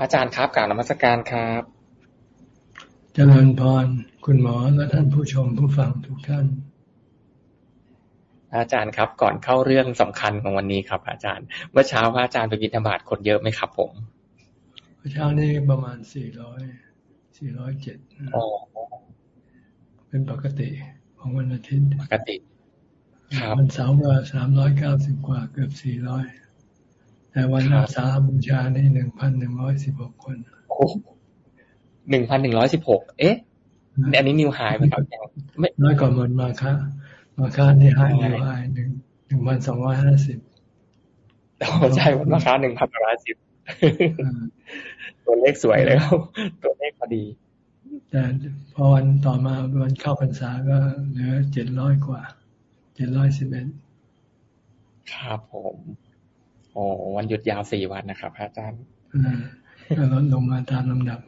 อาจารย์ครับกล่าวนมัสการครับเจริญพรคุณหมอและท่านผู้ชมผู้ฟังทุกท่าน อาจารย์ครับ ก่อนเข้าเรื่องสำคัญของวันนี้ครับ อาจารย์ เมื่อเช้าพระอาจารย์ไปบิณฑบาตคนเยอะไหมครับ ผมเมื่อเช้านี้ประมาณสี่ร้อยสี่ร้อยเจ็ดเป็นปกติของวันอาทิตย์ปกติวันเสาร์ว่าสามร้อยเก้าสิบกว่าเกือบสี่ร้อย แต่วันอาสาบูชานี่หนึ่งพันหนึ่งร้อยสิบหกคนหนึ่งพันหนึ่งร้อยสิบหกเอ๊ะอันนี้นิวไฮไหมครับไม่น้อยกว่าเหมือนมาค่ามาค่านี่ไฮนิวไฮหนึ่งหนึ่งพันสองร้อยห้าสิบแต่ใช่วันราคาหนึ่งพันร้อยสิบตัวเลขสวยเลยครับตัวเลขพอดี แต่พอวันต่อมาวันเข้าพรรษาก็เหลือเจ็ดร้อยกว่าเจ็ดร้อยสิบเอ็ดครับผม โอ้วันหยุดยาวสี่วันนะครับพระอาจารย์ก็ลดลงมาตามลำดับ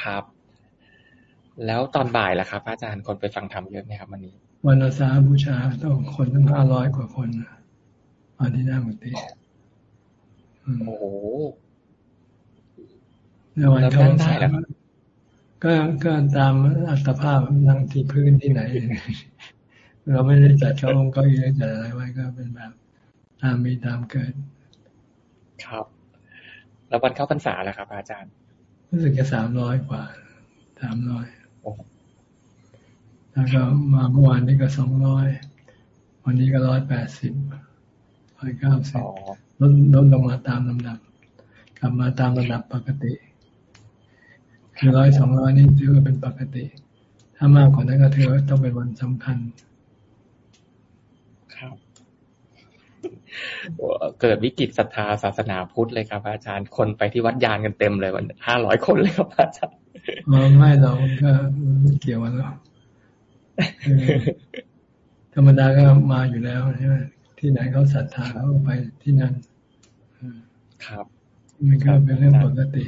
ครับ แล้วตอนบ่ายล่ะครับพระอาจารย์คนไปฟังธรรมเยอะไหมครับวันนี้ วันอาสาบูชาต้องคนตั้งห้าร้อยกว่าคนอันที่น่ามุติโอ้โหในวันเข้าได้แล้วก็ก็ตามอัตภาพนั่งที่พื้นที่ไหน เราไม่ได้จัดเก้าองค์เก้าอี้จัดอะไรไว้ก็เป็นแบบ ตามมีตามเกิด ครับ แล้ววันเข้าพรรษาแล้วครับ อาจารย์ รู้สึกจะสามร้อยกว่าสามร้อยแล้วก็มาเมื่อวานนี้ก็สองร้อยวันนี้ก็ร้อยแปดสิบร้อยเก้าสิบลดลดลงมาตามลำดับ กลับมาตามระดับปกติ คือร้อยสองร้อยนี่ถือว่าเป็นปกติ ถ้ามากกว่านั้นก็ถือว่าต้องเป็นวันสำคัญ เกิดวิกฤตศรัทธาศาสนาพุทธเลยครับ อาจารย์คนไปที่วัดยานกันเต็มเลยวันห้าร้อยคนเลยครับอาจารย์ไม่เราก็ไม่เกี่ยวกันหรอกธรรมดาก็มาอยู่แล้วใช่ไหมที่ไหนเขาศรัทธาเขาไปที่นั่นครับมันก็เป็นเรื่องปกติ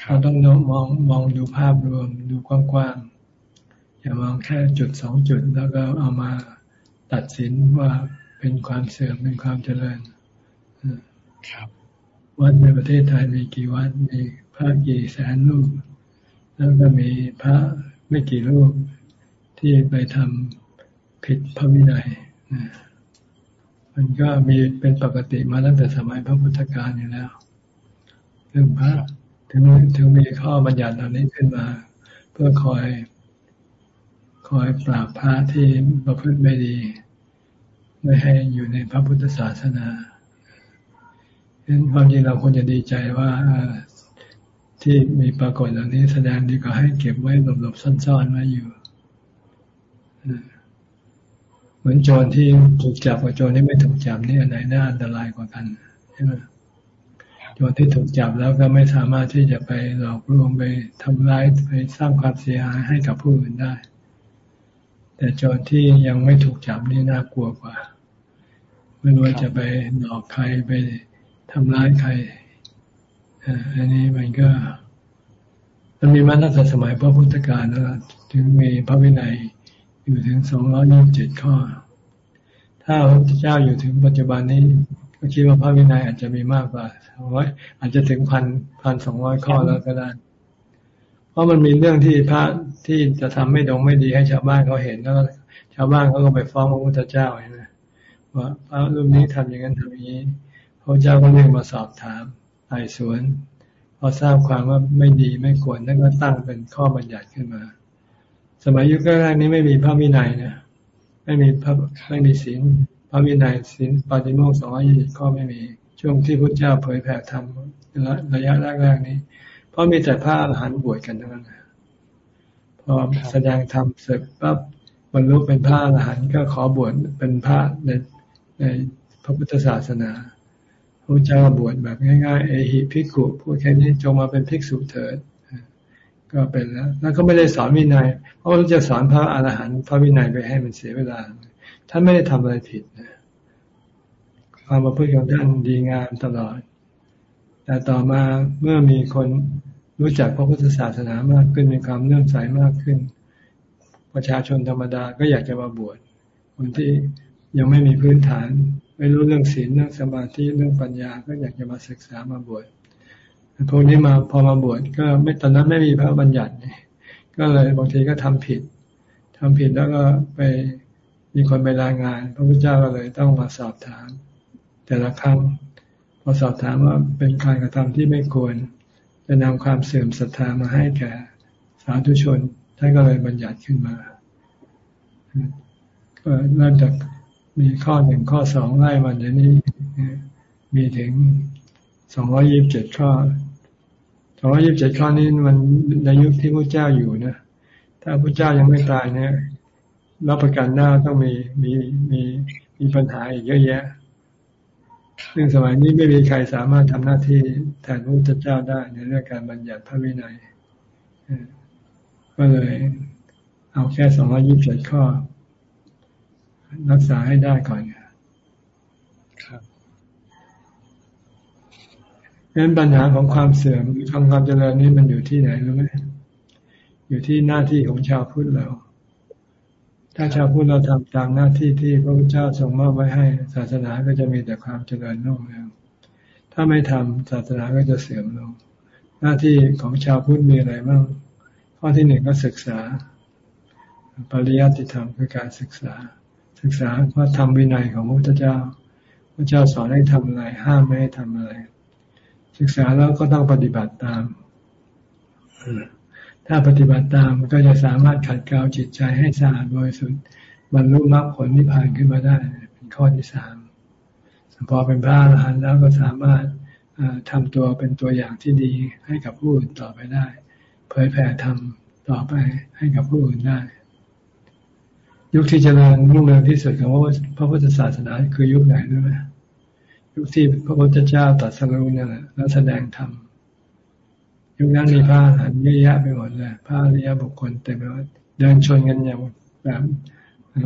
เราต้องมองมองดูภาพรวมดูกว้างๆอย่ามองแค่จุดสองจุดแล้วก็เอามาตัดสินว่า เป็นความเสื่อมเป็นความเจริญครับวัดในประเทศไทยมีกี่วัดมีพระกี่แสนรูป แล้วก็มีพระไม่กี่รูปที่ไปทำผิดพระวินัยมันก็มีเป็นปกติมาตั้งแต่สมัยพระพุทธกาลอยู่แล้วเรื่องพระถึงถึงมีข้อบัญญัติเหล่านี้ขึ้นมา เพื่อคอย คอยปราบพระที่ประพฤติไม่ดี ไม่ให้อยู่ในพระพุทธศาสนาเห็นความจริงเราควรจะดีใจว่าที่มีปรากฏเหล่านี้แสดงดีกว่าให้เก็บไว้หลบๆซ่อนๆไว้อยู่เหมือนโจรที่ถูกจับกับโจรที่ไม่ถูกจับนี่อันไหนน่าอันตรายกว่ากันใช่ไหมโจรที่ถูกจับแล้วก็ไม่สามารถที่จะไปหลอกลวงไปทำร้ายไปสร้างความเสียหายให้กับผู้อื่นได้ แต่โจรที่ยังไม่ถูกจับนี่น่ากลัวกว่า ไม่รู้จะไปหลอกใครไปทำร้ายใครอันนี้มันก็ มันมีมาตั้งแต่สมัยพระพุทธกาลแล้วถึงมีพระวินัยอยู่ถึงสองร้อยี่สิบเจ็ดข้อ ถ้าพระเจ้าอยู่ถึงปัจจุบันนี้ก็คิดว่าพระวินัยอาจจะมีมากกว่าสองร้อยอาจจะถึงพันพันสองร้อยข้อแล้วก็ได้ราะมันมีเรื่องที่พระ ที่จะทำไม่ดงไม่ดีให้ชาวบ้านเขาเห็นแล้วชาวบ้านเขาก็ไปฟ้องพระพุทธเจ้าเห็นไหมว่าพระรูปนี้ทำอย่างนั้นทำอย่างนี้พระเจ้าก็เรียกมาสอบถามไต่สวนพอทราบความว่าไม่ดีไม่ควรนั่นก็ตั้งเป็นข้อบัญญัติขึ้นมา สมัยยุคแรกนี้ไม่มีพระวินัยนะไม่มีพระไม่มีศีลพระวินัยศีลปฏิโมกข์สองร้อยยี่สิบข้อไม่มี ช่วงที่พระเจ้าเผยแผ่ธรรมระยะแรกๆนี้ เพราะมีแต่พระอรหันต์บวชกันทั้งนั้น พอแสดงธรรมเสร็จปั๊บบรรลุเป็นพระอรหันต์ก็ขอบวชเป็นพระในในพระพุทธศาสนาพระเจ้าบวชแบบง่ายๆ เอหิภิกขุพูดแค่นี้จงมาเป็นภิกษุเถิดก็เป็นแล้ว แล้วก็ไม่ได้สอนวินัย เพราะว่าจะสอนพระอรหันต์พระวินัยไปให้มันเสียเวลา ท่านไม่ได้ทำอะไรผิดนะความประพฤติของท่านดีงามตลอด แต่ต่อมาเมื่อมีคน รู้จักพระพุทธศาสนามากขึ้นมีความเลื่อมใสมากขึ้น ประชาชนธรรมดาก็อยากจะมาบวชคนที่ยังไม่มีพื้นฐาน ไม่รู้เรื่องศีลเรื่องสมาธิเรื่องปัญญาก็อยากจะมาศึกษามาบวชพวกนี้มาพอมาบวชก็ไม่ตอนนั้นไม่มีพระบัญญัติก็เลยบางทีก็ทำผิดทำผิดแล้วก็ไปมีคนไปรายงาน พระพุทธเจ้าก็เลยต้องมาสอบถาม แต่ละครั้งพอสอบถามว่าเป็นการกระทำที่ไม่ควร จะนำความเสื่อมศรัทธามาให้แก่สาธุชนท่านก็เลยบัญญัติขึ้นมาก็เริ่มจากมีข้อหนึ่งข้อสองไล่มาเดี๋ยวนี้มีถึงสองร้อยิบเจ็ดข้อสองร้อยิบเจ็ดข้อนี้มันในยุคที่พระเจ้าอยู่นะ ถ้าพระเจ้ายังไม่ตายเนี่ยรับประกันหน้าต้องมีมีมีมีปัญหาอีกเยอะแยะ ซึ่งสมัยนี้ไม่มีใครสามารถทำหน้าที่แทนพระพุทธเจ้าได้ในเรื่องการบัญญัติพระวินัยก็เลย เอาแค่สองร้อยิบเจ็ดข้อ รักษาให้ได้ก่อนครับงั้นปัญหาของความเสื่อมทำความเจริญนี้มันอยู่ที่ไหนรู้ไหมอยู่ที่หน้าที่ของชาวพุทธเรา ถ้าชาวพุทธเราทำตามหน้าที่ที่พระพุทธเจ้าทรงมอบไว้ให้ศาสนาก็จะมีแต่ความเจริญรุ่งเรืองถ้าไม่ทำศาสนาก็จะเสื่อมลง หน้าที่ของชาวพุทธมีอะไรบ้างข้อที่หนึ่งก็ศึกษา ปริยัติธรรมคือการศึกษา ศึกษาพระธรรมวินัยของพระพุทธเจ้าพระเจ้าสอนให้ทำอะไร ห้ามไม่ให้ทำอะไร ศึกษาแล้วก็ต้องปฏิบัติตาม ถ้าปฏิบัติตามก็จะสามารถขัดเกลาจิตใจให้สะอาดบริสุทธิ์บรรลุมรรคผลนิพพานขึ้นมาได้ เป็นข้อที่สามพอเป็นพระอรหันต์แล้วก็สามารถทำตัวเป็นตัวอย่างที่ดีให้กับผู้อื่นต่อไปได้ เผยแผ่ธรรมต่อไปให้กับผู้อื่นได้ ยุคที่เจริญรุ่งเรืองที่สุดของพระพุทธศาสนาคือยุคไหนรู้ไหมยุคที่พระพุทธเจ้าตรัสรู้นี่แหละแล้วแสดงธรรม ยุคนั้นมีพระหันเยอะแยะไปหมดเลยพระอริยบุคคลเต็มไปหมดเดินชนกันอย่างแบบ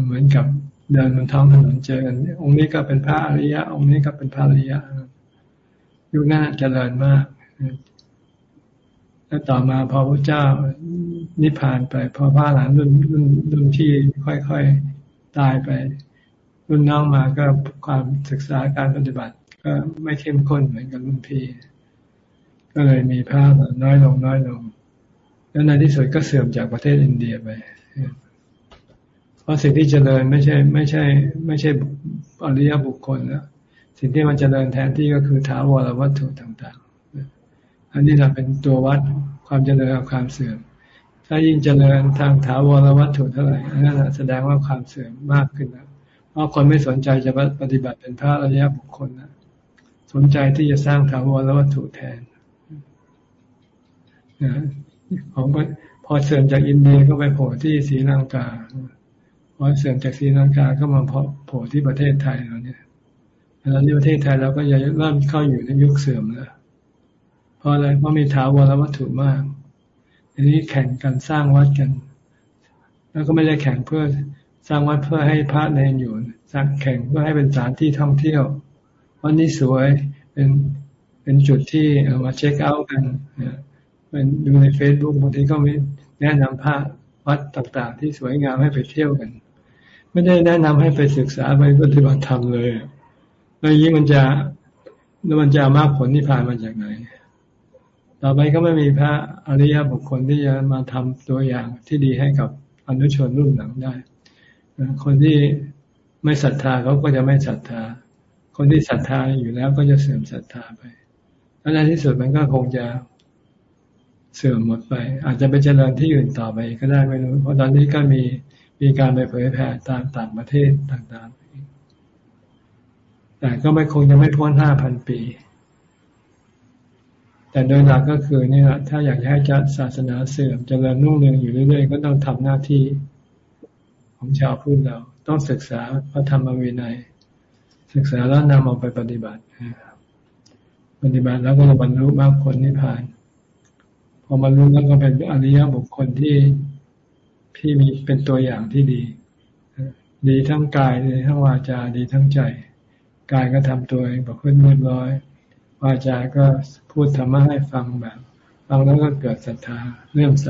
เหมือนกับเดินบนท้องถนนเจอกันองค์นี้ก็เป็นพระอริยะ องค์นี้ก็เป็นพระอริยะยุคนั้นเจริญมากแล้วต่อมาพอพระเจ้านิพพานไปพอพระหลานรุ่นรุ่นรุ่นที่ค่อยๆตายไป รุ่นน้องมาก็ความศึกษาการปฏิบัติ ก็ไม่เข้มข้นเหมือนกับรุ่นพี่ ก็เลยมีพระน้อยลงน้อยลง แล้วในที่สุดก็เสื่อมจากประเทศอินเดียไป เพราะสิ่งที่เจริญไม่ใช่ไม่ใช่ ไม่ใช่อริยบุคคลแล้วสิ่งที่มันเจริญแทนที่ก็คือถาวรวัตถุต่างๆ อันนี้เราเป็นตัววัดความเจริญกับความเสื่อม ถ้ายิ่งเจริญทางถาวรวัตถุเท่าไหร่อันนั้นแสดงว่าความเสื่อมมากขึ้นแล้วเพราะคนไม่สนใจจะปฏิบัติเป็นพระอริยบุคคลนะสนใจที่จะสร้างถาวรวัตถุแทน ของพอเสื่อมจากอินเดียก็ไปโผล่ที่ศรีลังกาพอเสื่อมจากศรีลังกาก็มาโผล่ที่ประเทศไทยเราเนี่ยแล้วที่ประเทศไทยเราก็ยังเริ่มเข้าอยู่ในยุคเสื่อมแล้วเพราะอะไรเพราะมีถาวรวัตถุมากอันนี้แข่งกันสร้างวัดกัน แล้วก็ไม่ได้แข่งเพื่อสร้างวัดเพื่อให้พระเนรอยู่สร้างแข่งเพื่อให้เป็นสถานที่ท่องเที่ยววันนี้สวยเป็นเป็นจุดที่เอามาเช็คเอาท์กัน เป็นดูในเฟซบุ๊กบางทีก็มีแนะนำพระวัดต่างๆ ที่สวยงามให้ไปเที่ยวกัน ไม่ได้แนะนำให้ไปศึกษาไปปฏิบัติธรรมเลยแล้วยิ่งมันจะแล้วมันจะมากผลนิพพานมาจากไหน ต่อไปก็ไม่มีพระอริยบุคคลที่จะมาทำตัวอย่างที่ดีให้กับอนุชนรุ่นหลังได้ คนที่ไม่ศรัทธาเขาก็จะไม่ศรัทธา คนที่ศรัทธาอยู่แล้วก็จะเสื่อมศรัทธาไป แล้วในที่สุดมันก็คงจะ เสื่อมหมดไป อาจจะไปเจริญที่อื่นต่อไปก็ได้ไม่รู้เพราะตอนนี้ก็มีมีการไปเผยแผ่ตามต่างประเทศต่างๆ แต่ก็ไม่คงจะไม่พ้นห้าพันปี แต่โดยหลักก็คือนี่แหละถ้าอยากให้จัดศาสนาเสื่อมจเจริญรุ่งเรืองอยู่เรื่อยๆ ก็ต้องทำหน้าที่ของชาวพุทธเรา ต้องศึกษาพระธรรมวินัย ศึกษาแล้วนำเอาไปปฏิบัติ ปฏิบัติแล้วก็บรรลุมรรคผลนิพพาน อบรรลุแล้วก็เป็นอริยบุคคลที่ที่มีเป็นตัวอย่างที่ดี ดีทั้งกายดีทั้งวาจาดีทั้งใจ กายก็ทำตัวเองประพฤติเรียบร้อยวาจา ก็พูดธรรมะให้ฟังแบบฟังแล้วก็เกิดศรัทธาเลื่อมใส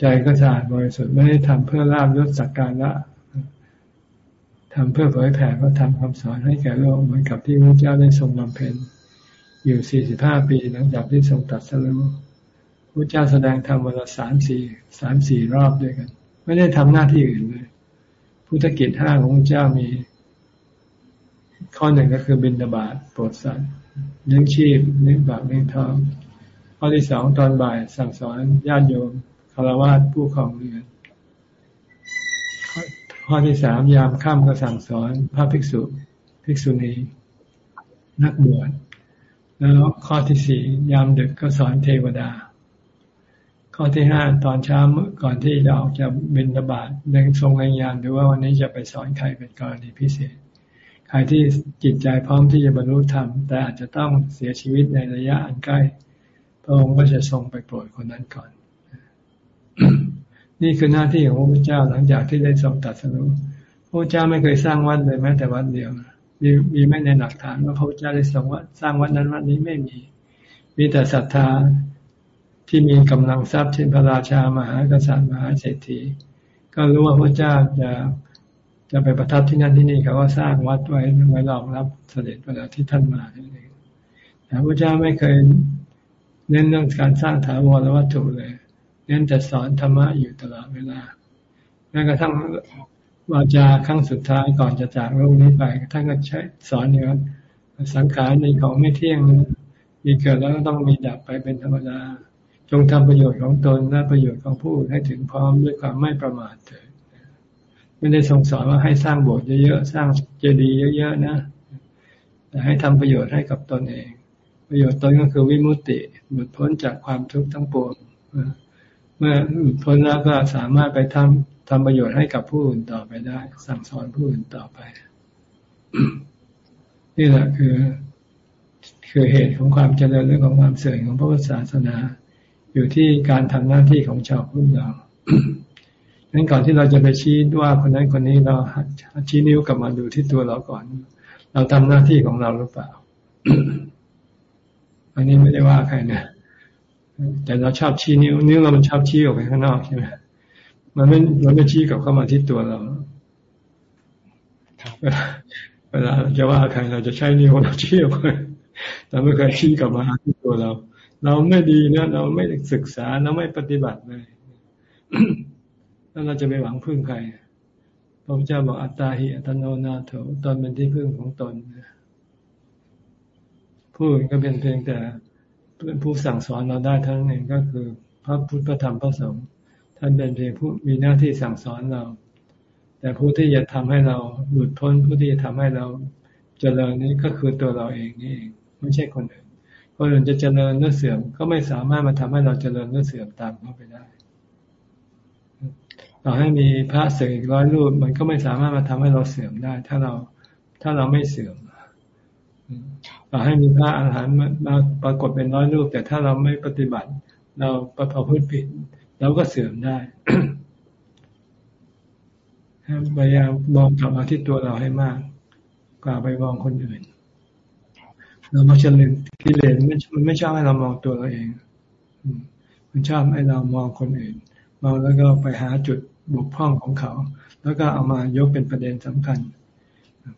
ใจก็สะอาดบริสุทธิ์ไม่ได้ทำเพื่อลาบยศสักการะททำเพื่อเผยแผ่พระธรรมคำสอนให้แก่โลกเหมือนกับที่พระเจ้าได้ทรงบำเพ็ญ อยู่ 45 ปีหลังจากที่ทรงตัดสรุปพระเจ้าแสดงธรรมวันละสามสี่สามสี่รอบด้วยกัน ไม่ได้ทำหน้าที่อื่นเลย พุทธกิจห้าของพระเจ้ามี ข้อหนึ่งก็คือบินดาบาตโปรดสัตว์เลี้ยงชีพเลี้ยงปากเลี้ยงท้องข้อที่สองตอนบ่ายสั่งสอนญาติโยมคารวะผู้ของเรือนข้อที่สามยามค่ำก็สั่งสอนพระภิกษุ ภิกษุณี นักบวช แล้วข้อที่สี่ยามดึกก็สอนเทวดา ข้อที่ห้าตอนเช้าก่อนที่จะออกจะบินตบาทเร่งทรงรายงานดูว่าวันนี้จะไปสอนใครเป็นกรณีพิเศษ ใครที่จิตใจพร้อมที่จะบรรลุธรรม แต่อาจจะต้องเสียชีวิตในระยะอันใกล้ พระองค์ก็จะทรงไปโปรดคนนั้นก่อน นี่คือหน้าที่ของพระพุทธเจ้าหลังจากที่ได้ทรงตัดสรุปพระพุทธเจ้าไม่เคยสร้างวัดเลยแม้แต่วัดเดียว มีมีไม่ในหลักฐานว่าพระพุทธเจ้าได้ทรงวัดสร้างวัดนั้นวัดนี้ไม่มี มีแต่ศรัทธาที่มีกำลังทรัพย์เช่นพระราชามหากษัตริย์มหาเศรษฐี ก็รู้ว่าพระเจ้าจะจะไปประทับที่นั่นที่นี่เขาก็สร้างวัดไว้ไว้รองรับเสด็จเวลาที่ท่านมานั่นเองแต่พระเจ้าไม่เคยเน้นเรื่องการสร้างถาวรวัตถุเลย เน้นจะสอนธรรมะอยู่ตลอดเวลาแม้กระทั่ง วาจาครั้งสุดท้ายก่อนจะจากโลกนี้ไปท่านก็ใช้สอนอย่าสังขารในของไม่เที่ยงมีเกิดแล้วต้องมีดับไปเป็นธรรมดา จงทำประโยชน์ของตนและประโยชน์ของผู้ให้ถึงพร้อมด้วยความไม่ประมาทเถิดไม่ได้ทรงสอนว่าให้สร้างโบสถ์เยอะๆสร้างเจดีย์เยอะๆนะแต่ให้ทำประโยชน์ให้กับตนเอง ประโยชน์ตนก็คือวิมุตติหลุดพ้นจากความทุกข์ทั้งปวงมื่อหลุดพ้นแล้วก็สามารถไปทำ ทำประโยชน์ให้กับผู้อื่นต่อไปได้ สั่งสอนผู้อื่นต่อไป นี่แหละคือ คือเหตุของความเจริญเรื่องของความเสื่อมของพระพุทธศาสนา อยู่ที่การทำหน้าที่ของชาวพุทธเราดังนั้นก่อนที่เราจะไปชี้ว่าคนนั้นคนนี้เราชี้นิ้วกลับมาดูที่ตัวเราก่อน เราทำหน้าที่ของเราหรือเปล่า อันนี้ไม่ได้ว่าใครนะแต่เราชอบชี้นิ้ว นิ้วเรามันชอบชี้ออกไปข้างนอกใช่ไหม มันไม่มันไม่ชี้กลับเข้ามาที่ตัวเราเวลาจะว่าใครเราจะใช้นิ้วเราชี้ออกไปแต่ไม่เคยชี้กลับมาที่ตัวเรา เราไม่ดีนะเราไม่ศึกษาเราไม่ปฏิบัติเลยแล้วเราจะไปหวังพึ่งใครพระพุทธเจ้าบอกอัตตาหิอัตโนนาโถตนเป็นที่พึ่งของตนผู้อื่นก็เป็นเพียงแต่เป็นผู้สั่งสอนเราได้ทั้งนั้นเองก็คือ พระพุทธพระธรรมพระสงฆ์ ท่านเป็นเพียงผู้มีหน้าที่สั่งสอนเรา แต่ผู้ที่จะทำให้เราหลุดพ้นผู้ที่จะทำให้เราเจริญนี้ก็คือตัวเราเองนี่เองไม่ใช่คนอื่นคนอื่นจะเจริญหรือเสื่อม ก็ไม่สามารถมาทำให้เราเจริญหรือเสื่อมตามเขาไปได้ต่อให้มีพระเสกอีกร้อยรูป มันก็ไม่สามารถมาทำให้เราเสื่อมได้ ถ้าเราถ้าเราไม่เสื่อมต่อให้มีพระอาหารหันต์มาปรากฏเป็นร้อยรูป แต่ถ้าเราไม่ปฏิบัติ เราประพฤติผิด เราก็เสื่อมได้พยายามมองกลับมาที่ตัวเราให้มาก กว่าไปมองคนอื่น เรามาเฉลิมกิเลสมันไม่ชอบให้เรามองตัวเราเอง มันชอบให้เรามองคนอื่นมองแล้วก็ไปหาจุดบกพร่องของเขา แล้วก็เอามายกเป็นประเด็นสำคัญ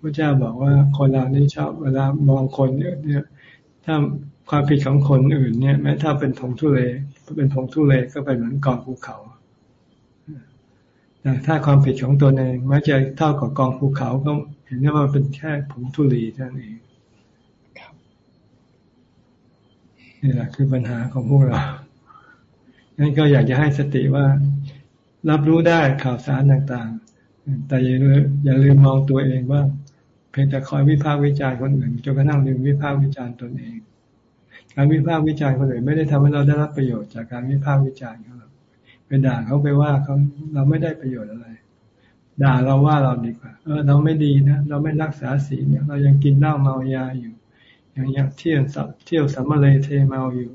พระเจ้าบอกว่าคนเรานี่ชอบเวลามองคนเนี่ยถ้าความผิดของคนอื่นเนี่ย แม้ถ้าเป็นผงทุเล เป็นผงทุเลก็เป็นเหมือนกองภูเขาแต่ถ้าความผิดของตัวเองแม้จะเท่ากับกองภูเขาก็เห็นว่ามันเป็นแค่ผงทุลีเท่านั้นเองนี่แหละคือปัญหาของพวกเรางั้นก็อยากจะให้สติว่า รับรู้ได้ข่าวสารต่างๆ แต่อย่าลืมอย่าลืมมองตัวเองว่าเพียงแต่คอยวิพากษ์วิจารณ์คนอื่นจนกระทั่งลืมวิพากษ์วิจารณ์ตนเอง การวิพากษ์วิจารณ์คนอื่นไม่ได้ทำให้เราได้รับประโยชน์จากการวิพากษ์วิจารณ์เขาไปด่าเขาไปว่าเขาเราไม่ได้ประโยชน์อะไร ด่าเราว่าเราดีกว่า เออ เราไม่ดีนะเราไม่รักษาศีลเนี่ยเรายังกินเหล้าเมายาอยู่ยังยังเที่ยวเที่ยวสัมมาเลเทเมาอยู่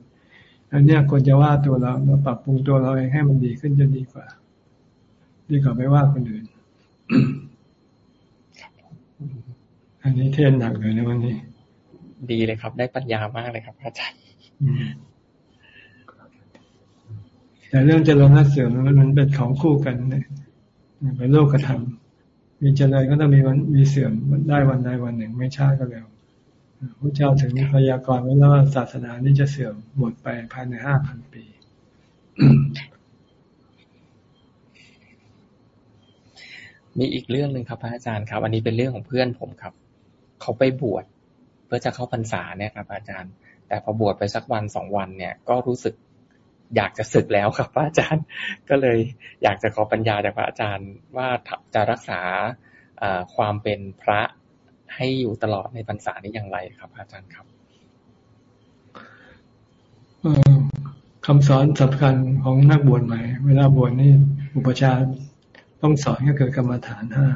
อันนี้ควรจะว่าตัวเราเราปรับปรุงตัวเราเองให้มันดีขึ้นจะดีกว่า ดีกว่าไปว่าคนอื่น อันนี้เทศหนักเลยนะวันนี้ ดีเลยครับ ได้ปัญญามากเลยครับอาจารย์แต่เรื่องเจริญและเสื่อมมันมันเป็นของคู่กันเนี่ยเป็นโลกธรรมมีเจริญก็ต้องมีวันมีเสื่อมได้วันใดวันหนึ่ง ไม่ช้าก็เร็วพระเจ้าถึงพยากรณ์ไว้แล้วว่าศาสนานี้จะเสื่อมหมดไปภายในห้าพันปีมีอีกเรื่องหนึ่งครับพระอาจารย์ครับ อันนี้เป็นเรื่องของเพื่อนผมครับ เขาไปบวชเพื่อจะเข้าพรรษาเนี่ยครับ อาจารย์ แต่พอบวชไปสักวันสองวันเนี่ย ก็รู้สึกอยากจะศึกแล้วครับพระอาจารย์ ก็เลยอยากจะขอปัญญาจากพระอาจารย์ว่าจะรักษาความเป็นพระให้อยู่ตลอดในพรรษานี้อย่างไรครับ อาจารย์ครับคำสอนสำคัญของนักบวชใหม่ เวลาบวชนี่อุปชาต้องสอนก็คือกรรมฐานห้า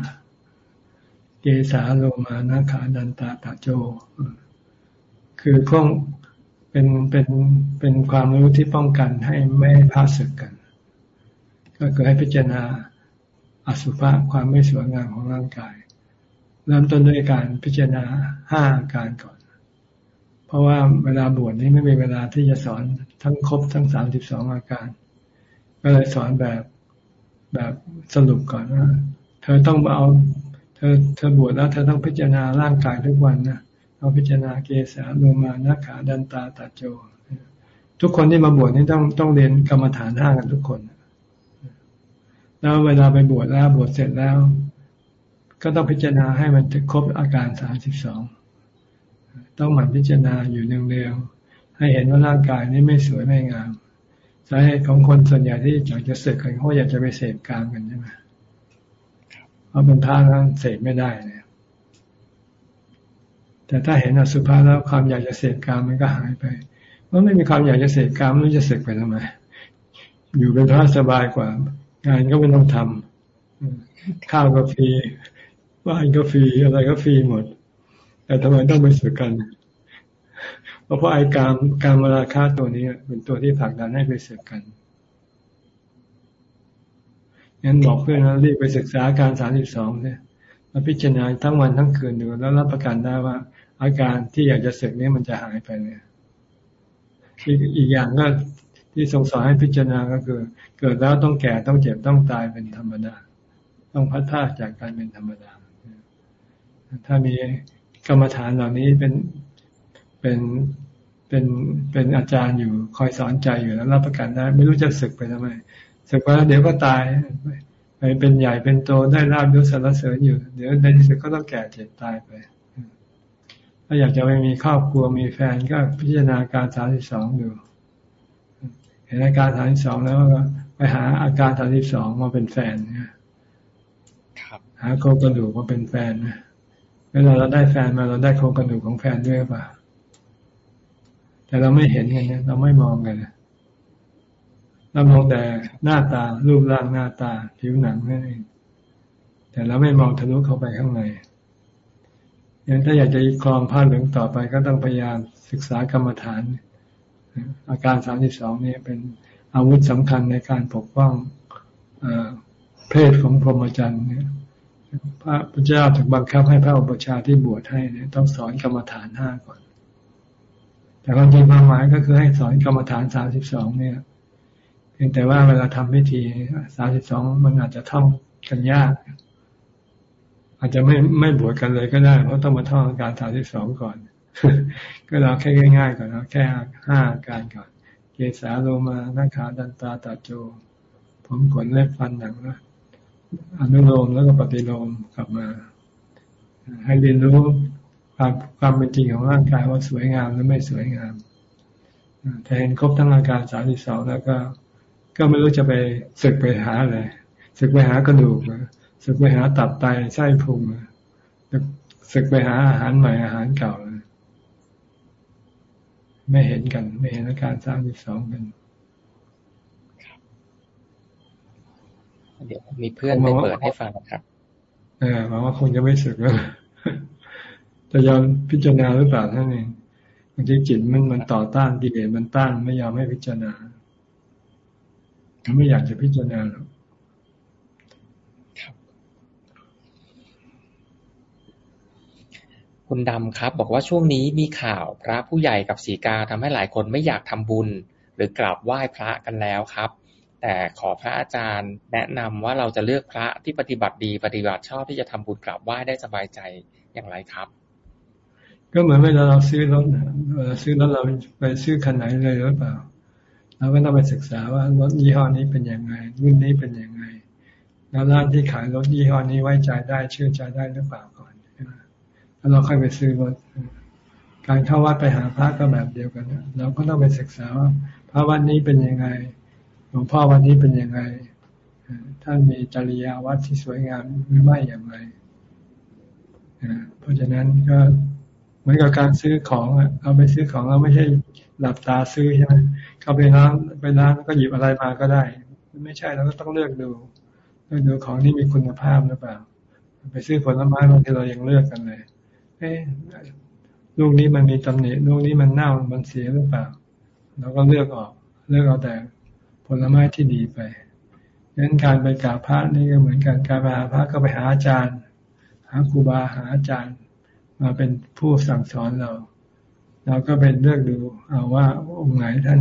เกสาโลมานาขาดันตาตาโจ คือพวกเป็นเป็นเป็นความรู้ที่ป้องกันให้ไม่พลาดสึกกัน ก็คือให้พิจารณาอสุภะความไม่สวยงามของร่างกาย เริ่มต้นด้วยการพิจารณาห้าอาการก่อน เพราะว่าเวลาบวชนี้ไม่มีเวลาที่จะสอนทั้งครบทั้งสามสิบสองอาการ ก็เลยสอนแบบแบบสรุปก่อนว่าเธอต้องเอา อเธอบวชแล้วเธอต้องพิจารณาร่างกายทุกวันนะเอาพิจารณาเกสาโลมานาขาดันตาตาโจ ทุกคนที่มาบวชนี่ต้องต้องเรียนกรรมฐานห้ากันทุกคน แล้วเวลาไปบวชแล้วบวชเสร็จแล้ว ก็ต้องพิจารณาให้มันครบอาการสามสิบสองต้องหมั่นพิจารณาอยู่เนืองๆให้เห็นว่าร่างกายนี้ไม่สวยไม่งามสาเหตุของคนส่วนใหญ่ที่อยากจะเสกกันเขาอยากจะไปเสพกามกันใช่ไหม เพราะเป็นท่านั้นเสพไม่ได้เนี่ยแต่ถ้าเห็นอสุภะแล้วความอยากจะเสพกามมันก็หายไปเมื่อไม่มีความอยากจะเสพกามมันจะเสกไปทำไม อยู่เป็นพระสบายกว่า งานก็ไม่ต้องทำข้าวก็ฟรีบ้านก็ฟรีอะไรก็ฟรีหมด แต่ทำไมต้องไปสึกกัน เพราะไอ้การการมราคาตัวนี้เป็นตัวที่ผลักดันให้ไปสึกกัน งั้นบอกเพื่อนนะรีบไปศึกษาการสามสิบสองเนี่ยมาพิจารณาทั้งวันทั้งคืนดูแล้วรับประกันได้ว่า อาการที่อยากจะสึกนี้มันจะหายไปเนี่ยอีกอีกอย่างก็ที่ทรงสอนให้พิจารณาก็คือ เกิดแล้วต้องแก่ต้องเจ็บต้องตายเป็นธรรมดา ต้องพัฒนาจากการเป็นธรรมดา ถ้ามีกรรมฐานเหล่านี้เป็นเป็นเป็นเป็นอาจารย์อยู่คอยสอนใจอยู่แล้วรับประกันได้ ไม่รู้จะศึกไปทำไม ศึกไปแล้วเดี๋ยวก็ตาย ไปเป็นใหญ่เป็นโตได้ราบยศสรรเสริญอยู่ เดี๋ยวในที่สุดก็ต้องแก่เจ็บตายไป ถ้าอยากจะไปมีครอบครัวมีแฟนก็พิจารณาการสามสิบสองดู เห็นอาการสามสิบสองแล้วก็ไปหาอาการสามสิบสองมาเป็นแฟนนะหาโครงกระดูกมาเป็นแฟนนะเวลาเราได้แฟนมาเราได้โครงกระดูกของแฟนด้วยป่ะแต่เราไม่เห็นไงเราไม่มองกัน เรามองแต่หน้าตารูปร่างหน้าตา ผิวหนังนั่นเองแต่เราไม่มองทะลุเข้าไปข้างในยังถ้าอยากจะคลองผ้าเหลืองต่อไปก็ต้องพยายามศึกษากรรมฐาน อาการสามสิบสองนี่เป็นอาวุธสำคัญในการปกป้องเพศของพรหมจรรย์เนี่ยพระพุทธเจ้าถึงบังคับให้พระอุปชาที่บวชให้เนี่ยต้องสอนกรรมฐานห้าก่อน แต่ความจริงความหมายก็คือให้สอนกรรมฐานสามสิบสองเนี่ย พียงแต่ว่าเวลาทำพิธีสามสิบสองมันอาจจะท่องกันยาก อาจจะไม่ไม่บวชกันเลยก็ได้ เพราะต้องมาท่องการสามสิบสองก่อน ก็เราแค่ง่าย ๆ ก่อนเราแค่ห้าอาการก่อน เกสาโลมาหน้าขาดันตาตาโจ ผมขนเล็บฟันหนังนะอนุโลมแล้วก็ปฏิโลมกลับมา ให้เรียนรู้ความความเป็นจริงของร่างกายว่าสวยงามหรือไม่สวยงามถ้าเห็นครบทั้งอาการสามสิบสองแล้วก็ ก็ไม่รู้จะไปศึกไปหาอะไรศึกไปหากระดูกศึกไปหาตับไตไส้พุงศึกไปหาอาหารใหม่อาหารเก่าไม่เห็นกัน ไม่เห็นอาการสามสิบสองกันเดี๋ยวมีเพื่อนไปเปิดให้ฟังครับ เออหวังว่าคงจะไม่สึกแล้วจะยอมพิจารณาหรือเปล่าท่านเองบางทีจิตมันมันต่อต้านกิเลสมันต้านไม่ยอมให้พิจารณา ไม่อยากจะพิจารณาหรอกคุณดำครับ บอกว่าช่วงนี้มีข่าวพระผู้ใหญ่กับสีกาทำให้หลายคนไม่อยากทำบุญ หรือกราบไหว้พระกันแล้วครับ แต่ขอพระอาจารย์แนะนำว่าเราจะเลือกพระที่ปฏิบัติดีปฏิบัติชอบที่จะทำบุญกราบไหว้ได้สบายใจอย่างไรครับ ก็เหมือนเวลาเราซื้อรถเวลาซื้อรถเราไปซื้อคันไหนเลยหรือเปล่า เราก็ต้องไปศึกษาว่ารถยี่ห้อนี้เป็นยังไงรุ่นนี้เป็นยังไง แล้วร้านที่ขายรถยี่ห้อนี้ไว้ใจได้เชื่อใจได้หรือเปล่าก่อนแล้วเราค่อยไปซื้อรถการเข้าวัดไปหาพระก็แบบเดียวกันเราก็ต้องไปศึกษาว่าพระวันนี้เป็นยังไงหลวงพ่อวันนี้เป็นยังไงท่านมีจริยาวัดที่สวยงามหรือไม่อย่างไรเพราะฉะนั้นก็ เหมือนกับการซื้อของเอาไปซื้อของเราไม่ใช่หลับตาซื้อใช่ไหมเข้าไปร้านไปร้านก็หยิบอะไรมาก็ได้ ไม่ใช่เราก็ต้องเลือกดูเลือกดูของที่มีคุณภาพหรือเปล่า ไปซื้อผลไม้บางทีเรายังเลือกกันเลยเอ๊ลูกนี้มันมีตำหนิลูกนี้มันเน่ามันเสียหรือเปล่าเราก็เลือกออก เลือกเอาแต่ผลไม้ที่ดีไปดังนั้นการไปกราบพระนี่ก็เหมือนกันการไปหาพระก็ไปหาอาจารย์ หาครูบาหาอาจารย์ มาเป็นผู้สั่งสอนเรา เราก็เป็นเลือกดูเอาว่าองค์ไหนท่าน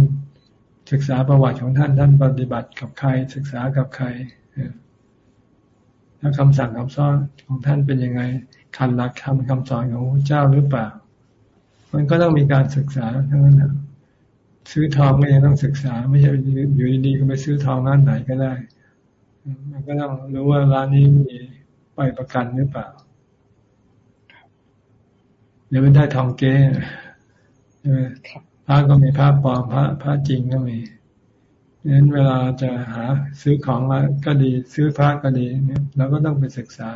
ศึกษาประวัติของท่านท่านปฏิบัติกับใคร ศึกษากับใครแล้วคำสั่งคำสอนของท่านเป็นยังไงคันหลักคำคำสอนของพระเจ้าหรือเปล่า มันก็ต้องมีการศึกษาทั้งนั้นนะซื้อทองก็ยังต้องศึกษา ไม่ใช่อยู่ดีๆก็ไปซื้อทองร้านไหนก็ได้ มันก็ต้องรู้ว่าร้านนี้มีใบประกันหรือเปล่า เดี๋ยวไม่ได้ทองเก๊ใช่ไหมพระก็มีพระปลอมพระพระจริงก็มีดังนั้นเวลาจะหาซื้อของมาก็ดีซื้อพระก็ดีเนี่ยเราก็ต้องไปศึกษา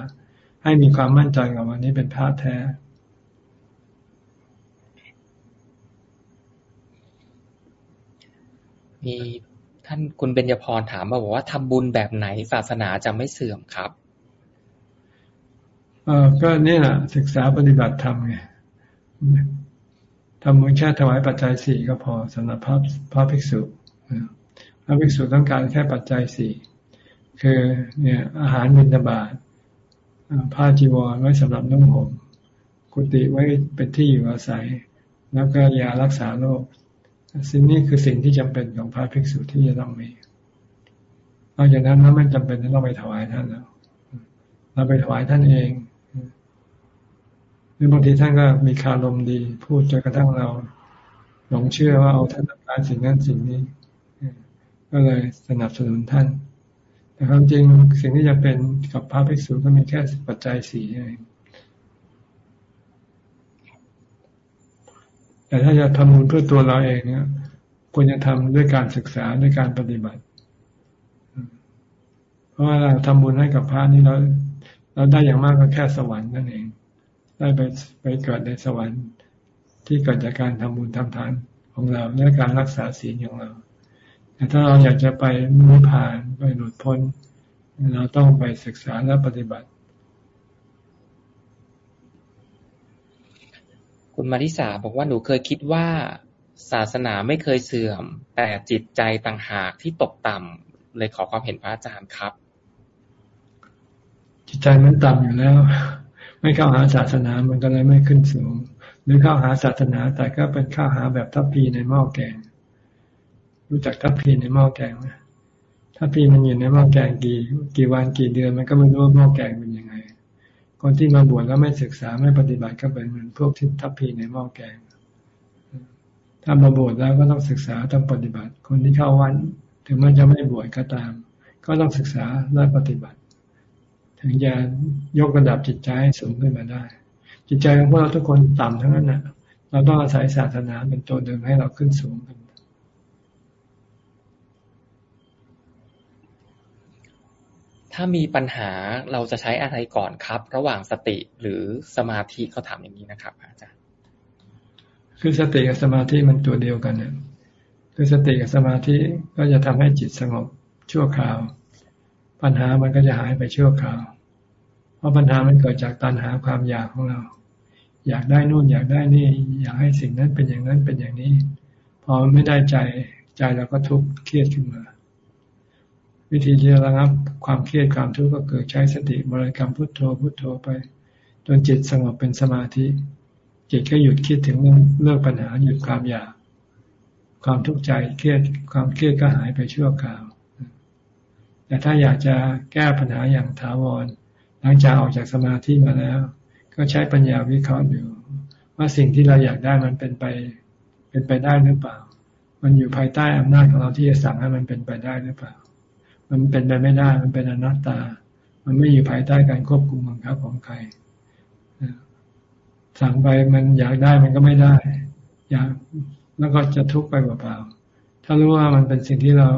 ให้มีความมั่นใจกับวันนี้เป็นพระแท้มีท่านคุณเบญจพรถามมาบอกว่าทำบุญแบบไหนศาสนาจะไม่เสื่อมครับ เออก็นี่แหละศึกษาปฏิบัติธรรมไง ทำบุญแค่ถวายปัจจัยสี่ก็พอสำหรับพระพระภิกษุพระภิกษุต้องการแค่ปัจจัยสี่คือเนี่ยอาหารมินบาตผ้าจีวรไว้สำหรับนุ่งห่มกุฏิไว้เป็นที่อยู่อาศัย แล้วก็ยารักษาโรคสิ่งนี้คือสิ่งที่จำเป็นของพระภิกษุที่จะต้องมีนอกจากนั้นเราไม่จำเป็นต้องไปถวายท่านแล้วเราไปถวายท่านเอง หรือบางทีท่านก็มีคารมดี พูดจนกระทั่งเราหลงเชื่อว่าเอาท่านต้องการสิ่งนั้นสิ่งนี้ ก็เลยสนับสนุนท่าน แต่ความจริงสิ่งที่จะเป็นกับพระภิกษุก็มีแค่ปัจจัยสี่เองแต่ถ้าจะทำบุญเพื่อตัวเราเองเนี่ยควรจะทำด้วยการศึกษาด้วยการปฏิบัติ เพราะว่าเราทำบุญให้กับพระนี่เราเราได้อย่างมากก็แค่สวรรค์นั่นเอง ได้ไปไปเกิดในสวรรค์ ที่เกิดจากการทำบุญทำทานของเราและการรักษาศีลของเรา แต่ถ้าเราอยากจะไปนิพพานไปหลุดพ้น เราต้องไปศึกษาและปฏิบัติ คุณมาริสาบอกว่าหนูเคยคิดว่าศาสนาไม่เคยเสื่อม แต่จิตใจต่างหากที่ตกต่ำเลยขอความเห็นพระอาจารย์ครับ จิตใจมันต่ำอยู่แล้ว ไม่เข้าหาศาสนามันก็เลยไม่ขึ้นสูง หรือเข้าหาศาสนาแต่ก็เป็นเข้าหาแบบทัพพีในหม้อแกง รู้จักทัพพีในหม้อแกงไหมทัพพีมันอยู่ในหม้อแกงกี่กี่วันกี่เดือนมันก็ไม่รู้ว่าหม้อแกงเป็นยังไง คนที่มาบวชแล้วไม่ศึกษาไม่ปฏิบัติก็เป็นเหมือนพวกที่ทัพพีในหม้อแกง ถ้ามาบวชแล้วก็ต้องศึกษาต้องปฏิบัติ คนที่เข้าวัน ถึงมันจะไม่บวชก็ตาม ก็ต้องศึกษาและปฏิบัติ ถึงจะยกระดับจิตใจให้สูงขึ้นมาได้ จิตใจของพวกเราทุกคนต่ำทั้งนั้นนะเราต้องอาศัยศาสนาเป็นตัวดึงให้เราขึ้นสูงขึ้นถ้ามีปัญหาเราจะใช้อะไรก่อนครับ ระหว่างสติหรือสมาธิเขาถามอย่างนี้นะครับ อาจารย์คือสติกับสมาธิมันตัวเดียวกันเนี่ยคือสติกับสมาธิก็จะทำให้จิตสงบชั่วคราว ปัญหามันก็จะหายไปชั่วคราว เพราะปัญหามันเกิดจากตัณหาความอยากของเรา อยากได้นู่นอยากได้นี่ อยากให้สิ่งนั้นเป็นอย่างนั้นเป็นอย่างนี้ พอไม่ได้ใจใจเราก็ทุกข์เครียดขึ้นมา วิธีที่จะระงับความเครียดความทุกข์ก็เกิดใช้สติบริกรรมพุทโธพุทโธไป จนจิตสงบเป็นสมาธิ จิตก็หยุดคิดถึงเรื่องเรื่องปัญหาหยุดความอยาก ความทุกข์ใจเครียดความเครียดก็หายไปชั่วคราว แต่ถ้าอยากจะแก้ปัญหาอย่างถาวร หลังจากออกจากสมาธิมาแล้ว ก็ใช้ปัญญาวิเคราะห์ดูว่าสิ่งที่เราอยากได้มันเป็นไป เป็นไปได้หรือเปล่า มันอยู่ภายใต้อำนาจของเราที่จะสั่งให้มันเป็นไปได้หรือเปล่า มันเป็นไปไม่ได้ มันเป็นอนัตตา มันไม่อยู่ภายใต้การควบคุมบังคับของใคร สั่งไปมันอยากได้มันก็ไม่ได้ อยากแล้วก็จะทุกข์ไปเปล่าๆถ้ารู้ว่ามันเป็นสิ่งที่เรา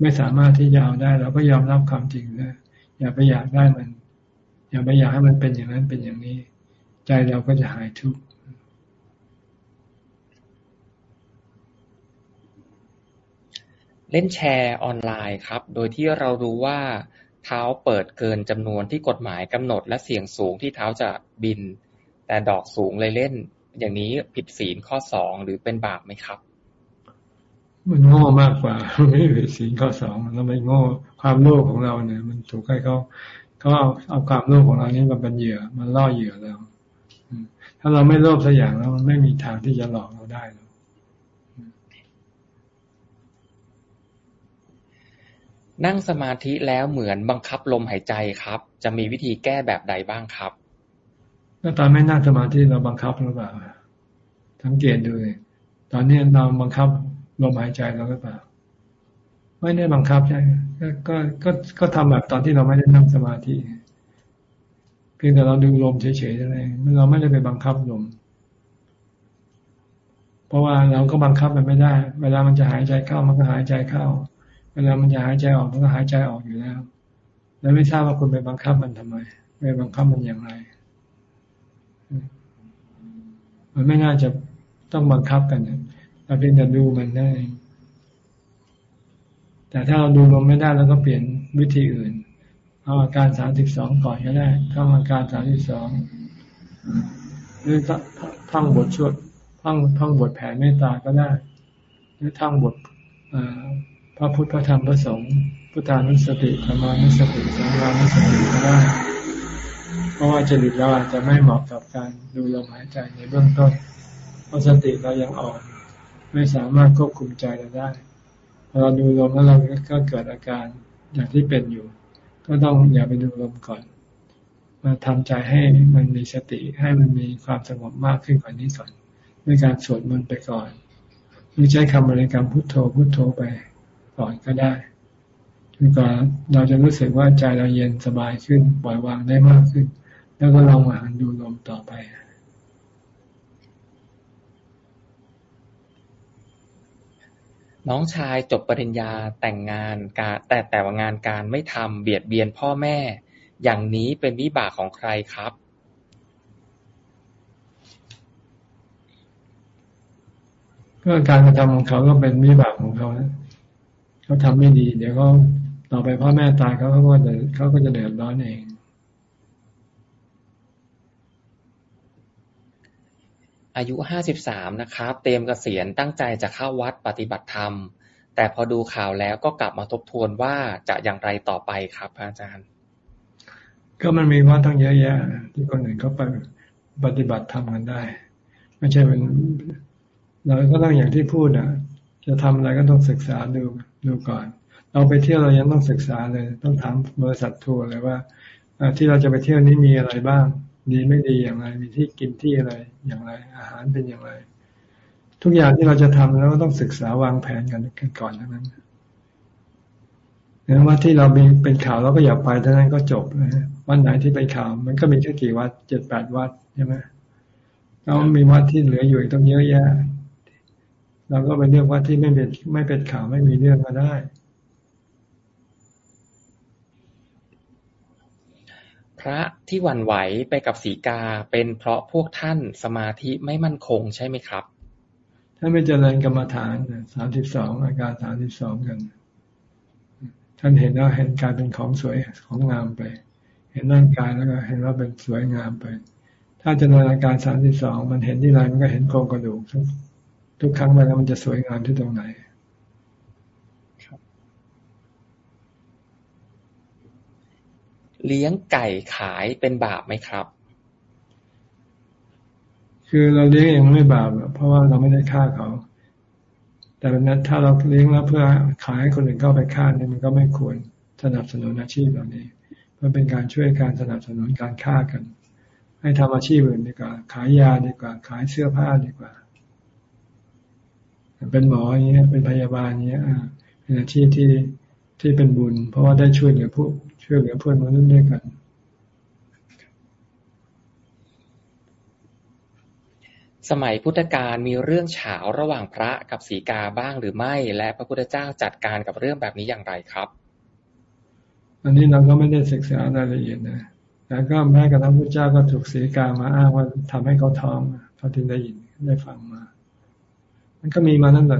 ไม่สามารถที่จะเอาได้ เราก็ยอมรับความจริงนะอย่าไปอยากได้มัน อย่าไปอยากให้มันเป็นอย่างนั้นเป็นอย่างนี้ ใจเราก็จะหายทุกข์เล่นแชร์ออนไลน์ครับ โดยที่เรารู้ว่าเท้าเปิดเกินจำนวนที่กฎหมายกำหนดและเสี่ยงสูงที่เท้าจะบิน แต่ดอกสูงเลยเล่น อย่างนี้ผิดศีลข้อสองหรือเป็นบาปไหมครับ มันโง่มากกว่าไม่ผิดศีลข้อสองแล้วไม่โง่ความโลภของเราเนี่ย มันถูกให้เขาเขาเอาเอาความโลภของเรานี้มาเป็นเหยื่อมันล่อเหยื่อเราถ้าเราไม่โลภสักอย่างแล้วมันไม่มีทางที่จะหลอกเราได้หรอกนั่งสมาธิแล้วเหมือนบังคับลมหายใจครับ จะมีวิธีแก้แบบใดบ้างครับก็ตอนไม่นั่งสมาธิเราบังคับหรือเปล่าสังเกตดูเลยตอนนี้เราบังคับ ลมหายใจเราหรือเปล่า ไม่ได้บังคับใช่ก็ก็ก็ทำแบบตอนที่เราไม่ได้นั่งสมาธิเพียงแต่เราดูลมเฉยๆนั่นเอเราไม่ได้ไปบังคับลม เพราะว่าเราก็บังคับมันไม่ได้ เวลามันจะหายใจเข้ามันก็หายใจเข้า เวลามันจะหายใจออกมันก็หายใจออกอยู่แล้ว แล้วไม่ทราบว่าคุณไปบังคับมันทำไมไปบังคับมันอย่างไร มันไม่น่าจะต้องบังคับกันเเราเพียงแต่ดูมันได้ แต่ถ้าเราดูลมไม่ได้เราก็เปลี่ยนวิธีอื่น เอาอาการสามสิบสองก่อนก็ได้ท่องอาการสามสิบสองหรือท่องบทชวดท่องท่องบทแผ่เมตตาก็ได้ หรือท่องบทพระพุทธพระธรรมพระสงฆ์พุทธานุสติธรรมานุสติสังฆานุสติก็ได้เพราะว่าจริตเราอาจจะไม่เหมาะกับการดูลมหายใจในเบื้องต้นเพราะสติเรายังอ่อน ไม่สามารถควบคุมใจเราได้พอเราดูลมแล้วเราก็เกิดอาการอย่างที่เป็นอยู่ ก็ต้องอย่าไปดูลมก่อน มาทำใจให้มันมีสติให้มันมีความสงบมากขึ้นกว่านี้ก่อนด้วยการสวดมนต์ไปก่อนหรือใช้คำบริกรรมพุทโธพุทโธไปก่อนก็ได้จนกว่าเราจะรู้สึกว่าใจเราเย็นสบายขึ้นปล่อยวางได้มากขึ้น แล้วก็ลองมาดูลมต่อไปน้ น้องชายจบปริญญา แต่งงานการ แต่แต่ว่างานการไม่ทำ เบียดเบียนพ่อแม่ อย่างนี้เป็นวิบากของใครครับก็การกระทำของเขาก็เป็นวิบากของเขานะเขาทำไม่ดี เดี๋ยวเขาต่อไปพ่อแม่ตายเขาเขาก็จะเขาก็จะเดือดร้อนเอง อายุ ห้าสิบสาม นะครับ เตรียมเกษียณ ตั้งใจจะเข้าวัดปฏิบัติธรรม แต่พอดูข่าวแล้วก็กลับมาทบทวนว่าจะอย่างไรต่อไปครับอาจารย์ ก็มันมีวัดตั้งเยอะแยะที่คนอื่นเขาไปปฏิบัติธรรมกันได้ ไม่ใช่เป็นเราก็ต้องอย่างที่พูดอะจะทำอะไรก็ต้องศึกษาดูดูก่อน เราไปเที่ยวเรายังต้องศึกษาเลย ต้องถามบริษัททัวร์เลยว่าที่เราจะไปเที่ยวนี้มีอะไรบ้าง ดีไม่ดีอย่างไร มีที่กินที่อะไรอย่างไร อาหารเป็นอย่างไร ทุกอย่างที่เราจะทำแล้วก็ต้องศึกษาวางแผนกันกันก่อนทั้งนั้นนี่ยว่าที่เราเป็นข่าวเราก็อย่าไปเท่านั้นก็จบนะวันไหนที่เป็นข่าว มันก็มีแค่กี่วัดเจ็ดแปดวัดใช่ไหมแล้วมีวัดที่เหลืออยู่อีกต้องเยอะแยะเราก็ไปเลือกว่าที่ไม่เป็นไม่เป็นข่าวไม่มีเรื่องก็ได้ พระที่หวั่นไหวไปกับสีกา เป็นเพราะพวกท่านสมาธิไม่มั่นคงใช่ไหมครับท่านไม่เจริญกรรมฐานสามสิบสองอาการสามสิบสองกัน ท่านเห็นว่าเห็นการเป็นของสวยของงามไป เห็นร่างกายแล้วก็เห็นว่าเป็นสวยงามไป ถ้าเจริญอาการสามสิบสองมันเห็นที่ไรมันก็เห็นโครงกระดูกทุกครั้งไปแล้วมันจะสวยงามที่ตรงไหน เลี้ยงไก่ขายเป็นบาปไหมครับ คือเราเลี้ยงเองไม่บาปเพราะว่าเราไม่ได้ฆ่าเขา แต่นั้นถ้าเราเลี้ยงแล้วเพื่อขายให้คนอื่นเข้าไปฆ่าเนี่ยมันก็ไม่ควรสนับสนุนอาชีพเหล่านี้มันเป็นการช่วยการสนับสนุนการฆ่ากัน ให้ทำอาชีพอื่นดีกว่า ขายยาดีกว่า ขายเสื้อผ้าดีกว่า เป็นหมออย่างเงี้ยเป็นพยาบาลอย่างเงี้ยเป็นอาชีพที่ที่เป็นบุญ เพราะว่าได้ช่วยเหลือผู้ ช่วยเหลือเพื่อนมนุษย์ด้วยกันสมัยพุทธกาลมีเรื่องเฉาระหว่างพระกับศีกาบ้างหรือไม่ และพระพุทธเจ้าจัดการกับเรื่องแบบนี้อย่างไรครับ อันนี้เราก็ไม่ได้ศึกษารายละเอียดนะแต่ก็แม้กระทั่งพระเจ้าก็ถูกศีกามาอ้างว่าทำให้เขาท้องเขาถึงได้ยินได้ฟังมา มันก็มีมาตั้งแต่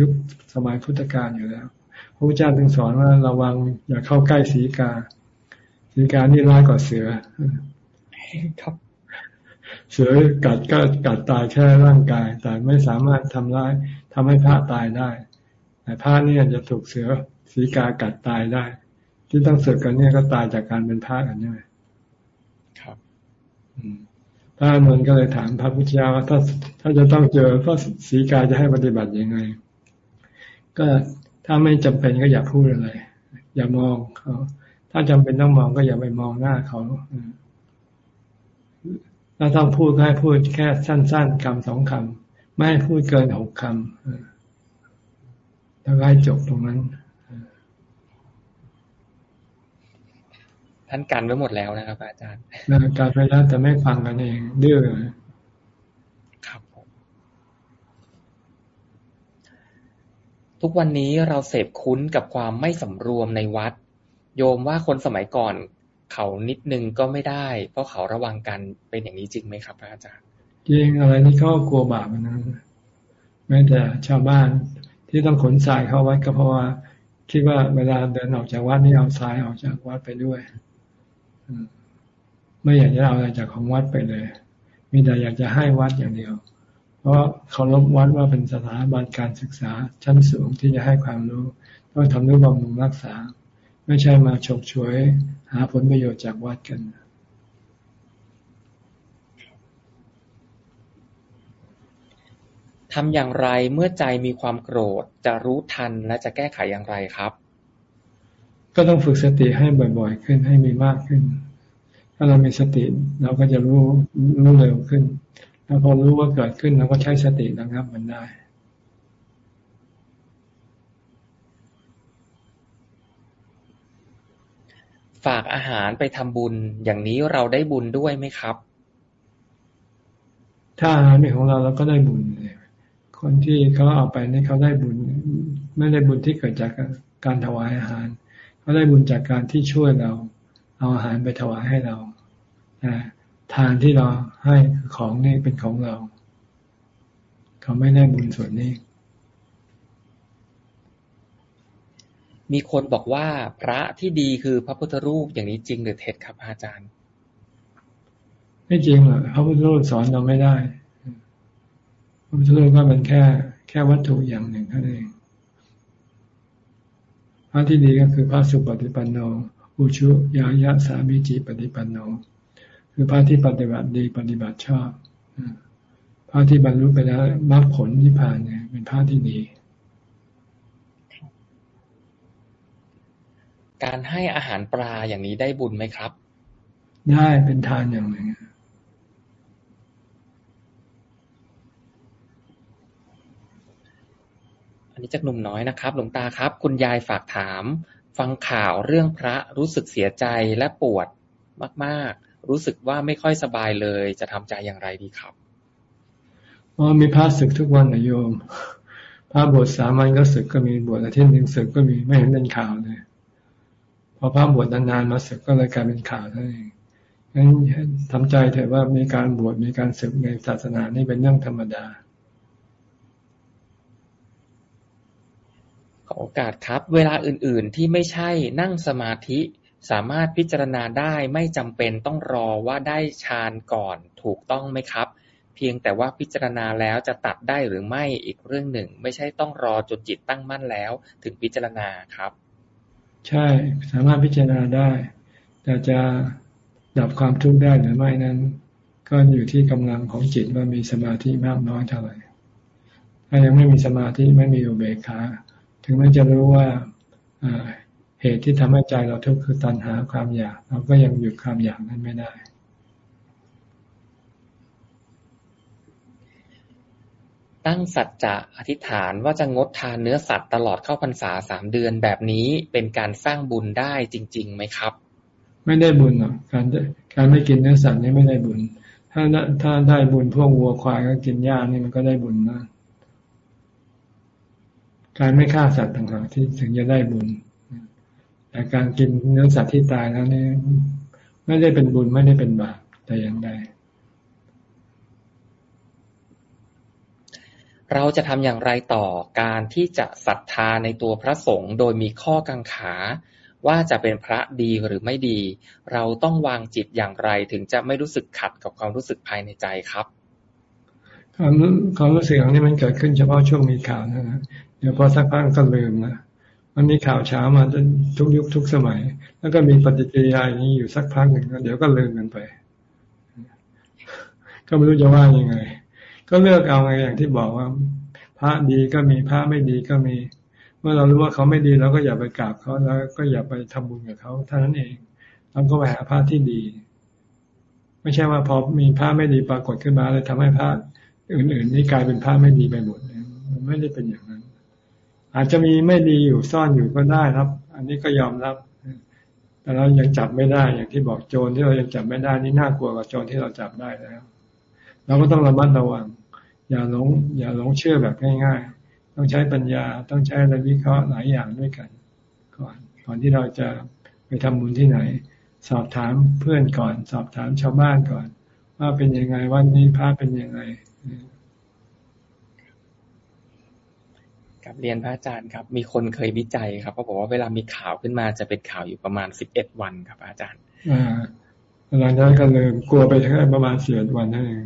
ยุคสมัยพุทธกาลอยู่แล้ว พระพุทธเจ้าจึงสอนว่าระวังอย่าเข้าใกล้ศีกาศีกานี่ร้ายกว่าเสือครับ เสือกัดก็กัดตายแค่ร่างกาย แต่ไม่สามารถทำร้ายทำให้พระตายได้ แต่พระนี่จะถูกเสือศีกากัดตายได้ ที่ต้องสึกกันเนี่ยก็ตายจากการเป็นพระกันใช่ไหมครับพระนนท์ก็เลยถามพระพุทธเจ้าว่าถ้าถ้าจะต้องเจอพระศีกาจะให้ปฏิบัติยังไง ก็ ถ้าไม่จำเป็นก็อย่าพูดอะไร อย่ามองเขาถ้าจำเป็นต้องมองก็อย่าไปมองหน้าเขาถ้าต้องพูดก็ให้พูดแค่สั้นๆคำสองคำไม่ให้พูดเกินหกคำแล้วก็ให้จบตรงนั้นท่านกันไว้หมดแล้วนะครับ อาจารย์ การไปแล้วแต่ไม่ฟังกันเองดื้อ ทุกวันนี้เราเสพคุ้นกับความไม่สำรวมในวัด โยมว่าคนสมัยก่อน เขานิดนึงก็ไม่ได้ เพราะเขาระวังกันเป็นอย่างนี้จริงไหมครับพระอาจารย์จริงอะไรนี่เขากลัวบาปนะแม้แต่ชาวบ้านที่ต้องขนทรายเข้าวัดก็เพราะว่า คิดว่าเวลาเดินออกจากวัดนี่เอาทรายออกจากวัดไปด้วยไม่อยากจะเอาอะไรจากของวัดไปเลย มีแต่อยากจะให้วัดอย่างเดียว ราะเคารพวัดว่าเป็นสถาบันการศึกษาชั้นสูงที่จะให้ความรู้ต้องทำนุบำรุงรักษา ไม่ใช่มาฉกฉวย หาผลประโยชน์จากวัดกันทำอย่างไรเมื่อใจมีความโกรธ จะรู้ทันและจะแก้ไขอย่างไรครับ ก็ต้องฝึกสติให้บ่อยๆ ขึ้นให้มีมากขึ้น ถ้าเรามีสติเราก็จะรู้รู้เร็วขึ้น ถ้าพอรู้ว่าเกิดขึ้นเราก็ใช้สตินะครับมันได้ฝากอาหารไปทำบุญอย่างนี้เราได้บุญด้วยไหมครับ ถ้าอาหารเป็นของเราเราก็ได้บุญ คนที่เขาเอาไปนี่เขาได้บุญ ไม่ได้บุญที่เกิดจากการถวายอาหาร เขาได้บุญจากการที่ช่วยเรา เอาอาหารไปถวายให้เรา ทานที่เราให้ของนี่เป็นของเรา เขาไม่ได้บุญส่วนนี้ มีคนบอกว่าพระที่ดีคือพระพุทธรูปอย่างนี้จริงหรือเท็จครับอาจารย์ ไม่จริงหรอกพระพุทธรูปสอนเราไม่ได้พระพุทธรูปก็เป็นแค่ แค่วัตถุอย่างหนึ่งเท่านั้นเองพระที่ดีก็คือพระสุปฏิปันโนอุชุยายะสามิจิปฏิปันโน คือพระที่ปฏิบัติดีปฏิบัติชอบพระที่บรรลุไปแล้วมรรคผลที่ผ่านเนี่ยเป็นพระที่ดี การให้อาหารปลาอย่างนี้ได้บุญไหมครับ ได้เป็นทานอย่างหนึ่งอันนี้จากหนุ่มน้อยนะครับ หลวงตาครับ คุณยายฝากถาม ฟังข่าวเรื่องพระรู้สึกเสียใจและปวดมาก รู้สึกว่าไม่ค่อยสบายเลย จะทำใจอย่างไรดีครับอ๋อมีพระศึกทุกวันนะโยม พระบวชสามัญก็ศึกก็มีบวชอาทิตย์หนึ่งศึกก็มีไม่เห็นเป็นข่าวเลยพอพระบวชนานๆมาศึกก็เลยกลายเป็นข่าวเท่านั้นเองงั้นทำใจเถอะว่ามีการบวชมีการศึกในศาสนานี่เป็นเรื่องธรรมดาขอโอกาสครับ เวลาอื่น ๆ ที่ไม่ใช่นั่งสมาธิ สามารถพิจารณาได้ ไม่จำเป็นต้องรอว่าได้ฌานก่อน ถูกต้องไหมครับ เพียงแต่ว่าพิจารณาแล้วจะตัดได้หรือไม่อีกเรื่องหนึ่ง ไม่ใช่ต้องรอจนจิตตั้งมั่นแล้ว ถึงพิจารณาครับ ใช่สามารถพิจารณาได้ แต่จะดับความทุกข์ได้หรือไม่นั้น ก็อยู่ที่กำลังของจิตว่ามีสมาธิมากน้อยเท่าไหร่ถ้ายังไม่มีสมาธิไม่มีอุเบกขาถึงแม้จะรู้ว่า ตุที่ทำให้ใจเราทุกข์คือตัณหาความอยาก เราก็ยังหยุดความอยากนั้นไม่ได้ตั้งสัจจะอธิษฐานว่าจะงดทานเนื้อสัตว์ตลอดเข้าพรรษาสามเดือนแบบนี้เป็นการสร้างบุญได้จริงๆไหมครับ ไม่ได้บุญหรอกการการไม่กินเนื้อสัตว์นี่ไม่ได้บุญ ถ้าถ้าได้บุญพวกวัวควายก็กินหญ้านี่มันก็ได้บุญนะการไม่ฆ่าสัตว์ต่างหากที่ถึงจะได้บุญ แต่การกินเนื้อสัตว์ที่ตายแล้วนี่ไม่ได้เป็นบุญไม่ได้เป็นบาปแต่อย่างใดเราจะทำอย่างไรต่อการที่จะศรัทธาในตัวพระสงฆ์โดยมีข้อกังขาว่าจะเป็นพระดีหรือไม่ดี เราต้องวางจิตอย่างไรถึงจะไม่รู้สึกขัดกับความรู้สึกภายในใจครับ ความความรู้สึกอย่างนี้มันเกิดขึ้นเฉพาะช่วงมีข่าวนะนะเดี๋ยวพอสักพักก็ลืมนะ มันมีข่าวเช้ามาจนทุกยุคทุกสมัย แล้วก็มีปฏิกิริยาอย่างนี้อยู่สักพักหนึ่งเดี๋ยวก็ลืมกันไป ก็ไม่รู้จะว่ายังไง ก็เลือกเอาไงอย่างที่บอกว่า พระดีก็มีพระไม่ดีก็มี เมื่อเรารู้ว่าเขาไม่ดีเราก็อย่าไปกราบเขาแล้วก็อย่าไปทำบุญกับเขาเท่านั้นเองเราก็ไปหาพระที่ดี ไม่ใช่ว่าพอมีพระไม่ดีปรากฏขึ้นมาเลยทำให้พระอื่น ๆ นี่กลายเป็นพระไม่ดีไปหมดมันไม่ได้เป็นอย่าง อาจจะมีไม่ดีอยู่ซ่อนอยู่ก็ได้ครับ อันนี้ก็ยอมรับ แต่เรายังจับไม่ได้ อย่างที่บอกโจรที่เรายังจับไม่ได้นี่น่ากลัวกว่าโจรที่เราจับได้แล้วเราก็ต้องระมัดระวัง อย่าหลง อย่าหลงเชื่อแบบง่าย ๆ ต้องใช้ปัญญาต้องใช้อะไรวิเคราะห์หลายอย่างด้วยกัน ก่อน ก่อนที่เราจะไปทำบุญที่ไหน สอบถามเพื่อนก่อน สอบถามชาวบ้านก่อน ว่าเป็นยังไงวันนี้พระเป็นยังไง กับเรียนพระอาจารย์ครับ มีคนเคยวิจัยครับเขาบอกว่าเวลามีข่าวขึ้นมาจะเป็นข่าวอยู่ประมาณสิบเอ็ดวันครับ อาจารย์อ่าหลังจากนั้นก็เลยกลัวไปแค่ประมาณสิบเอ็ดวันนั่นเอง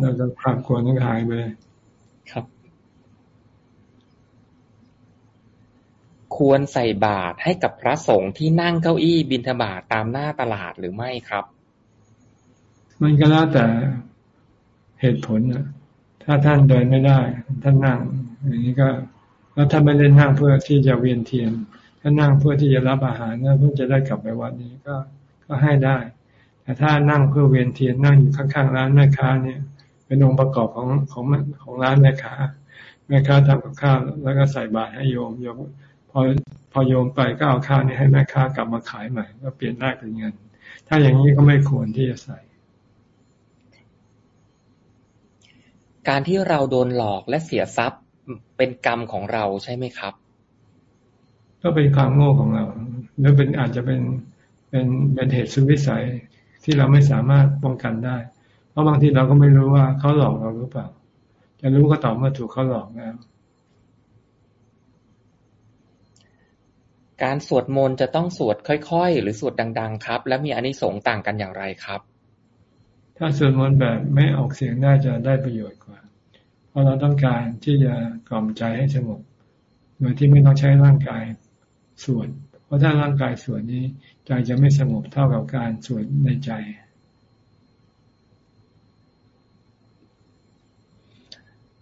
เราจะความกลัวนั้นหายไปครับ ควรใส่บาตรให้กับพระสงฆ์ที่นั่งเก้าอี้บิณฑบาตตามหน้าตลาดหรือไม่ครับ มันก็แล้วแต่เหตุผลนะถ้าท่านเดินไม่ได้ ท่านนั่ง อย่างนี้ก็แล้วท่าไม่ได้นั่งเพื่อที่จะเวียนเทียนท่านั่งเพื่อที่จะรับอาหารเพื่อจะได้กลับไปวัดนี้ก็ก็ให้ได้ แต่ถ้านั่งเพื่อเวียนเทียนนั่งอยู่ข้างๆร้านแม่ค้าเนี่ย เป็นองค์ประกอบของของของร้านแม่ค้าแม่ค้าทำกับข้าวแล้วก็ใส่บาตรให้โยมโยมพอพอโยมไปก็เอาข้าวนี้ให้แม่ค้ากลับมาขายใหม่ ก็เปลี่ยนได้เป็นเงิน ถ้าอย่างนี้ก็ไม่ควรที่จะใส่ การที่เราโดนหลอกและเสียทรัพย์ เป็นกรรมของเราใช่ไหมครับ ก็เป็นความโง่ของเราหรือเป็นอาจจะเป็นเป็นเป็นเหตุสุวิสัยที่เราไม่สามารถป้องกันได้ เพราะบางทีเราก็ไม่รู้ว่าเขาหลอกเราหรือเปล่า จะรู้ก็ต่อเมื่อถูกเขาหลอกแล้วการสวดมนต์จะต้องสวดค่อยๆ หรือสวดดัง ๆ ครับ และมีอนิสงส์ต่างกันอย่างไรครับ ถ้าสวดมนต์แบบไม่ออกเสียงได้จะได้ประโยชน์กว่า เพราะเราต้องการที่จะกล่อมใจให้สงบโดยที่ไม่ต้องใช้ร่างกายสวดเพราะถ้าร่างกายสวดนี้ ใจจะไม่สงบเท่ากับการสวดในใจ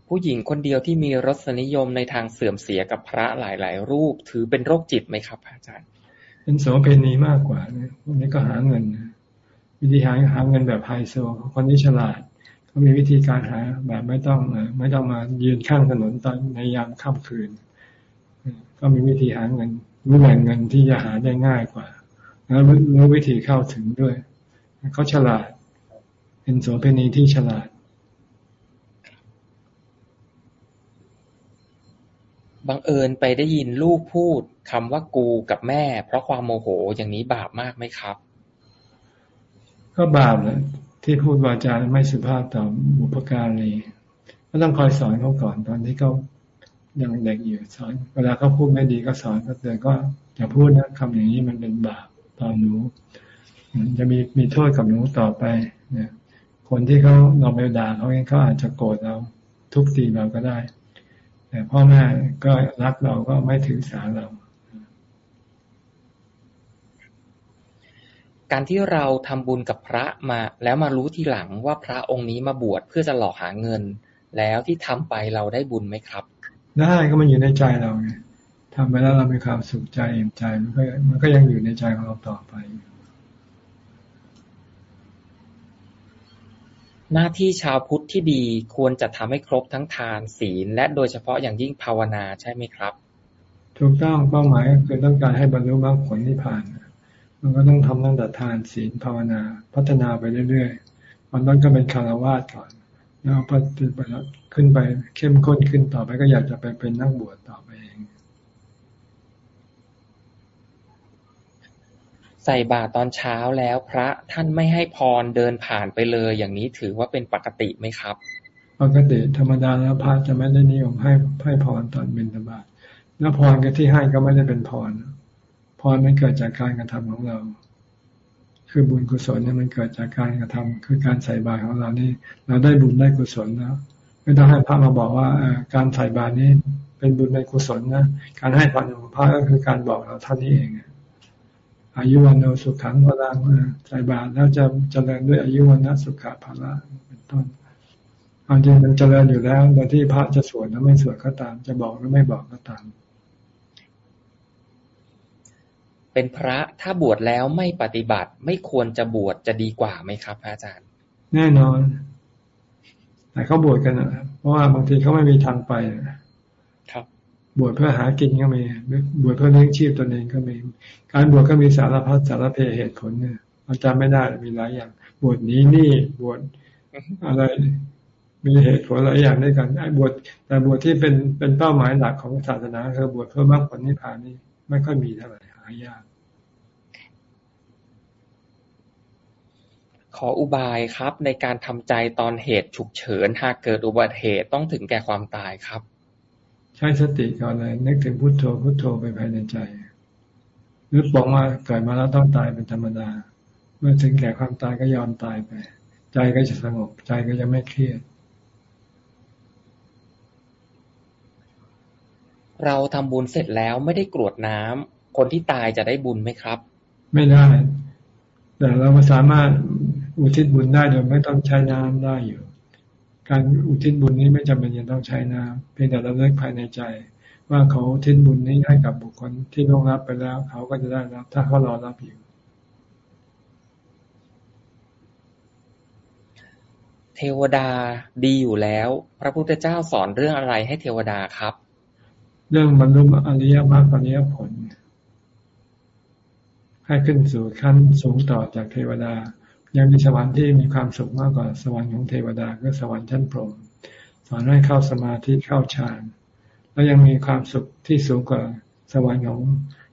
ผู้หญิงคนเดียวที่มีรสนิยมในทางเสื่อมเสียกับพระหลาย ๆ รูป ถือเป็นโรคจิตไหมครับ อาจารย์ เป็นโสเภณีมากกว่านะพวกนี้ก็หาเงินวิธีหาหาเงินแบบไฮโซคนที่ฉลาด เขามีวิธีการหาแบบไม่ต้องไม่ต้องมายืนข้างถนนตอนในยามค่ำคืน ก็มีวิธีหาเงินรู้แหล่งเงินที่จะหาได้ง่ายกว่า แล้วรู้วิธีเข้าถึงด้วย เขาฉลาด เป็นโสเภณีที่ฉลาด บังเอิญไปได้ยินลูกพูดคำว่ากูกับแม่ เพราะความโมโหอย่างนี้บาปมากไหมครับ ก็บาปแหละ ที่พูดวาจาไม่สุภาพต่อบุพการีก็ต้องคอยสอนเขาก่อน ตอนที่เขายังเด็กอยู่สอน เวลาเขาพูดไม่ดีก็สอนก็เตือนก็อย่าพูดนะคำอย่างนี้มันเป็นบาปต่อหนูจะมีมีโทษกับหนูต่อไปเนี่ยคนที่เขาเราไปด่าเขาเองเขาอาจจะโกรธเราทุกตีเราก็ได้ แต่พ่อแม่ก็รักเราก็ไม่ถือสาเรา การที่เราทำบุญกับพระมา แล้วมารู้ทีหลังว่าพระองค์นี้มาบวชเพื่อจะหลอกหาเงิน แล้วที่ทำไปเราได้บุญไหมครับ ได้ก็มันอยู่ในใจเราไงทำไปแล้วเรามีความสุขใจอิ่มใจมันก็มันก็ยังอยู่ในใจของเราต่อไป หน้าที่ชาวพุทธที่ดีควรจะทำให้ครบทั้งทานศีล และโดยเฉพาะอย่างยิ่งภาวนาใช่ไหมครับ ถูกต้องเป้าหมายก็คือต้องการให้บรรลุมรรคผลนิพพาน มันก็ต้องทำตั้งแต่ทานศีลภาวนา พัฒนาไปเรื่อยๆมันต้องก็เป็นคารวาสก่อน แล้วพอไปขึ้นไปเข้มข้นขึ้นต่อไปก็อยากจะไปเป็นนักบวชต่อไปเอง ใส่บาตรตอนเช้าแล้วพระท่านไม่ให้พรเดินผ่านไปเลย อย่างนี้ถือว่าเป็นปกติไหมครับ ปกติธรรมดาแล้วพระจะไม่ได้นิยมให้ให้พรตอนบิณฑบาตแล้วพรก็ที่ให้ก็ไม่ได้เป็นพร พรมันเกิดจากการกระทำของเรา คือบุญกุศลเนี่ยมันเกิดจากการกระทำคือการใส่บาตรของเรานี่ เราได้บุญได้กุศลแล้วไม่ต้องให้พระมาบอกว่าการใส่บาตรนี้เป็นบุญในกุศลนะ การให้พรของพระก็คือการบอกเราท่านนี้เองอายุวันโนสุขังพลังใส่บาตรแล้วจะเจริญด้วยอายุวันนะสุขะภละเป็นต้นความจริงมันเจริญอยู่แล้วโดยที่พระจะสวดหรือไม่สวดก็ตาม จะบอกหรือไม่บอกก็ตาม เป็นพระถ้าบวชแล้วไม่ปฏิบัติ ไม่ควรจะบวชจะดีกว่าไหมครับ อาจารย์ แน่นอน แต่เขาบวชกันนะเพราะว่าบางทีเขาไม่มีทางไปครับ บวชเพื่อหากินก็มี บวชเพื่อเลี้ยงชีพตนเองก็มี การบวชก็มีสารพัดสารเพเหตุผลเนี่ยเราจำไม่ได้มีหลายอย่าง บวชนี้นี่บวชอะไรมีเหตุผลหลายอย่างด้วยกันไอ้บวชแต่บวชที่เป็นเป็นเป้าหมายหลักของศาสนาคือบวชเพื่อมรรคผลนิพพานนี่ไม่ค่อยมีเท่าไหร่หายาก ขออุบายครับในการทำใจตอนเหตุฉุกเฉิน หากเกิดอุบัติเหตุต้องถึงแก่ความตายครับ ใช้สติก่อนเลยนึกถึงพุโทโธพุโทโธไปภายในใจหรือบอกว่าเกิดมาแล้วต้องตายเป็นธรรมดา เมื่อถึงแก่ความตายก็ยอมตายไป ใจก็จะสงบ ใจก็จะไม่เครียด เราทำบุญเสร็จแล้วไม่ได้กรวดน้ำคนที่ตายจะได้บุญไหมครับ ไม่ได้ แต่เราสามารถ อุทิศบุญได้โดยไม่ต้องใช้น้ำได้อยู่ การอุทิศบุญนี้ไม่จำเป็นจะต้องใช้น้ำเพียงแต่เราเลิกภายในใจ ว่าเขาอุทิศบุญนี้ให้กับบุคคลที่ล่วงรับไปแล้ว เขาก็จะได้รับ ถ้าเขารอรับอยู่เทวดาดีอยู่แล้ว พระพุทธเจ้าสอนเรื่องอะไรให้เทวดาครับ เรื่องบรรลุอริยมรรคอริยผล ให้ขึ้นสู่ขั้นสูงต่อจากเทวดา ยังมีสวรรค์ที่มีความสุขมากกว่าสวรรค์ของเทวดาก็สวรรค์ชั้นพรหมสอนให้เข้าสมาธิเข้าฌานแล้วยังมีความสุขที่สูงกว่าสวรรค์ของ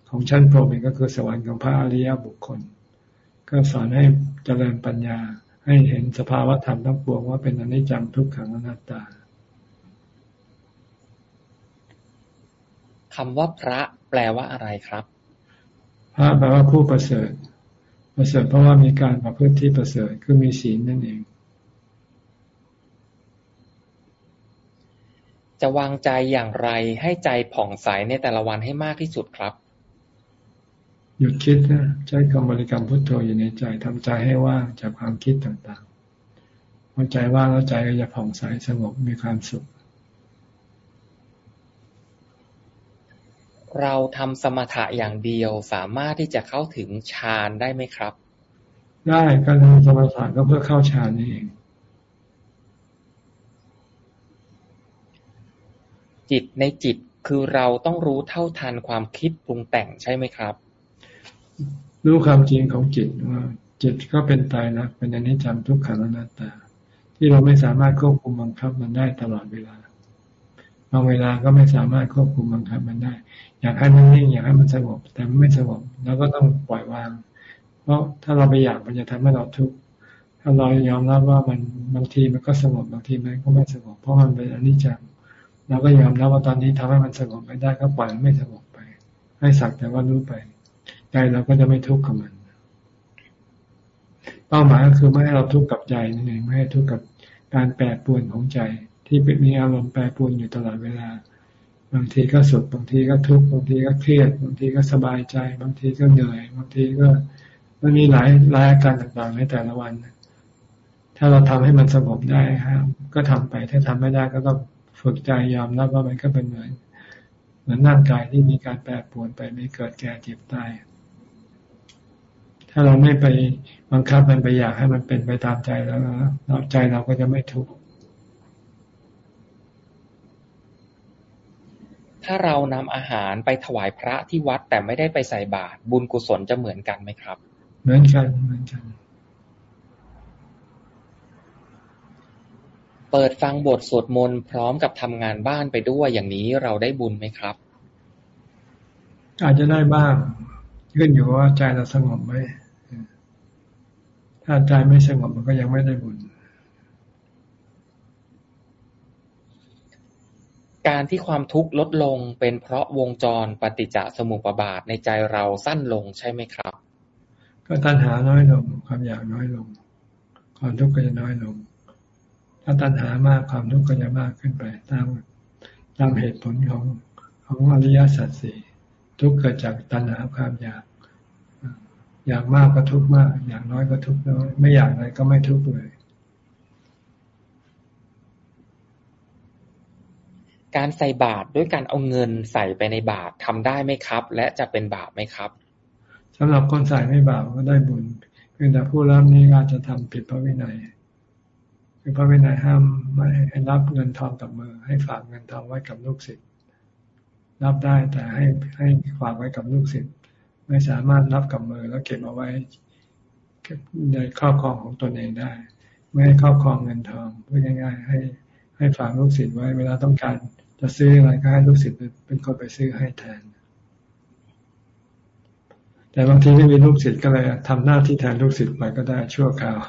ของชั้นพรหมก็คือสวรรค์ของพระอริยบุคคล ก็สอนให้เจริญปัญญาให้เห็นสภาวะธรรมทั้งปวงว่าเป็นอนิจจังทุกขังอนัตตาคำว่าพระแปลว่าอะไรครับ พระแปลว่าผู้ประเสริฐ ประเสริฐเพราะว่ามีการประพฤติที่ประเสริฐคือมีศีลนั่นเอง จะวางใจอย่างไรให้ใจผ่องใสในแต่ละวันให้มากที่สุดครับ หยุดคิดนะใช้คำบริกรรมพุทโธอยู่ในใจทำใจให้ว่างจากความคิดต่างๆพอใจว่างแล้วใจก็จะผ่องใสสงบมีความสุข เราทำสมถะอย่างเดียวสามารถที่จะเข้าถึงฌานได้ไหมครับ ได้การทำสมถะก็เพื่อเข้าฌานนี่เอง จิตในจิตคือเราต้องรู้เท่าทันความคิดปรุงแต่งใช่ไหมครับ รู้ความจริงของจิตว่าจิตก็เป็นตายนะเป็นอนิจจังทุกขังอนัตตา ที่เราไม่สามารถควบคุมบังคับมันได้ตลอดเวลาบางเวลาก็ไม่สามารถควบคุมบังคับมันได้ อยากให้มันนิ่งอยากให้มันสงบ แต่มันไม่สงบเราก็ต้องปล่อยวาง เพราะถ้าเราไปอยากมันจะทำให้เราทุกข์ถ้าเรายอมรับว่ามันบางทีมันก็สงบบางทีมันก็ไม่สงบ เพราะมันเป็นอนิจจังเราก็ยอมรับว่าตอนนี้ทำให้มันสงบไม่ได้ก็ปล่อยมันไม่สงบไป ให้สักแต่ว่ารู้ไปใจเราก็จะไม่ทุกข์กับมัน เป้าหมายก็คือไม่ให้เราทุกข์กับใจนั่นเองไม่ให้ทุกข์กับการแปรปรวนของใจ ที่มีอารมณ์แปรปรวนอยู่ตลอดเวลา บางทีก็สุขบางทีก็ทุกข์บางทีก็เครียด บางทีก็สบายใจ บางทีก็เหนื่อย บางทีก็มันมีหลายหลายอาการต่างๆในแต่ละวัน ถ้าเราทำให้มันสงบได้ครับก็ทำไป ถ้าทำไม่ได้ก็ต้องฝึกใจยอมรับว่ามันก็เป็นเหมือน เหมือนร่างกายที่มีการแปรปรวนไปมีเกิดแก่เจ็บตายถ้าเราไม่ไปบังคับมันไปอยากให้มันเป็นไปตามใจแล้วเราใจเราก็จะไม่ทุกข์ ถ้าเรานำอาหารไปถวายพระที่วัดแต่ไม่ได้ไปใส่บาตรบุญกุศลจะเหมือนกันไหมครับ เหมือนกันเหมือนกัน เปิดฟังบทสวดมนต์พร้อมกับทำงานบ้านไปด้วยอย่างนี้เราได้บุญไหมครับ อาจจะได้บ้างขึ้นอยู่ว่าใจเราสงบไหมถ้าใจไม่สงบมันก็ยังไม่ได้บุญ การที่ความทุกข์ลดลงเป็นเพราะวงจรปฏิจจสมุปบาทในใจเราสั้นลงใช่ไหมครับ ก็ตัณหาน้อยลง ความอยากน้อยลง ความทุกข์ก็จะน้อยลง ถ้าตัณหามากความทุกข์ก็จะมากขึ้นไป ตามตามเหตุผลของของอริยสัจสี่ทุกข์เกิดจากตัณหาความอยาก อยากมากก็ทุกข์มาก อยากน้อยก็ทุกข์น้อย ไม่อยากอะไรก็ไม่ทุกข์เลย การใส่บาตรด้วยการเอาเงินใส่ไปในบาตรทำได้ไหมครับ และจะเป็นบาปไหมครับสำหรับคนใส่ไม่บาปก็ได้บุญเพียงแต่ผู้รับนี้อาจจะทำผิดพระวินัยคือพระวินัยห้ามไม่ให้รับเงินทองกับมือ ให้ฝากเงินทองไว้กับลูกศิษย์รับได้แต่ให้ให้ฝากไว้กับลูกศิษย์ไม่สามารถรับกับมือแล้วเก็บเอาไว้ในครอบครองของตนเองได้ ไม่ให้ครอบครองเงินทองพูดง่ายๆให้ให้ฝากลูกศิษย์ไว้ เวลาต้องการ จะซื้ออะไรก็ให้ลูกศิษย์เป็นคนไปซื้อให้แทน แต่บางทีไม่มีลูกศิษย์ก็เลยทำหน้าที่แทนลูกศิษย์ไปก็ได้ชั่วคราว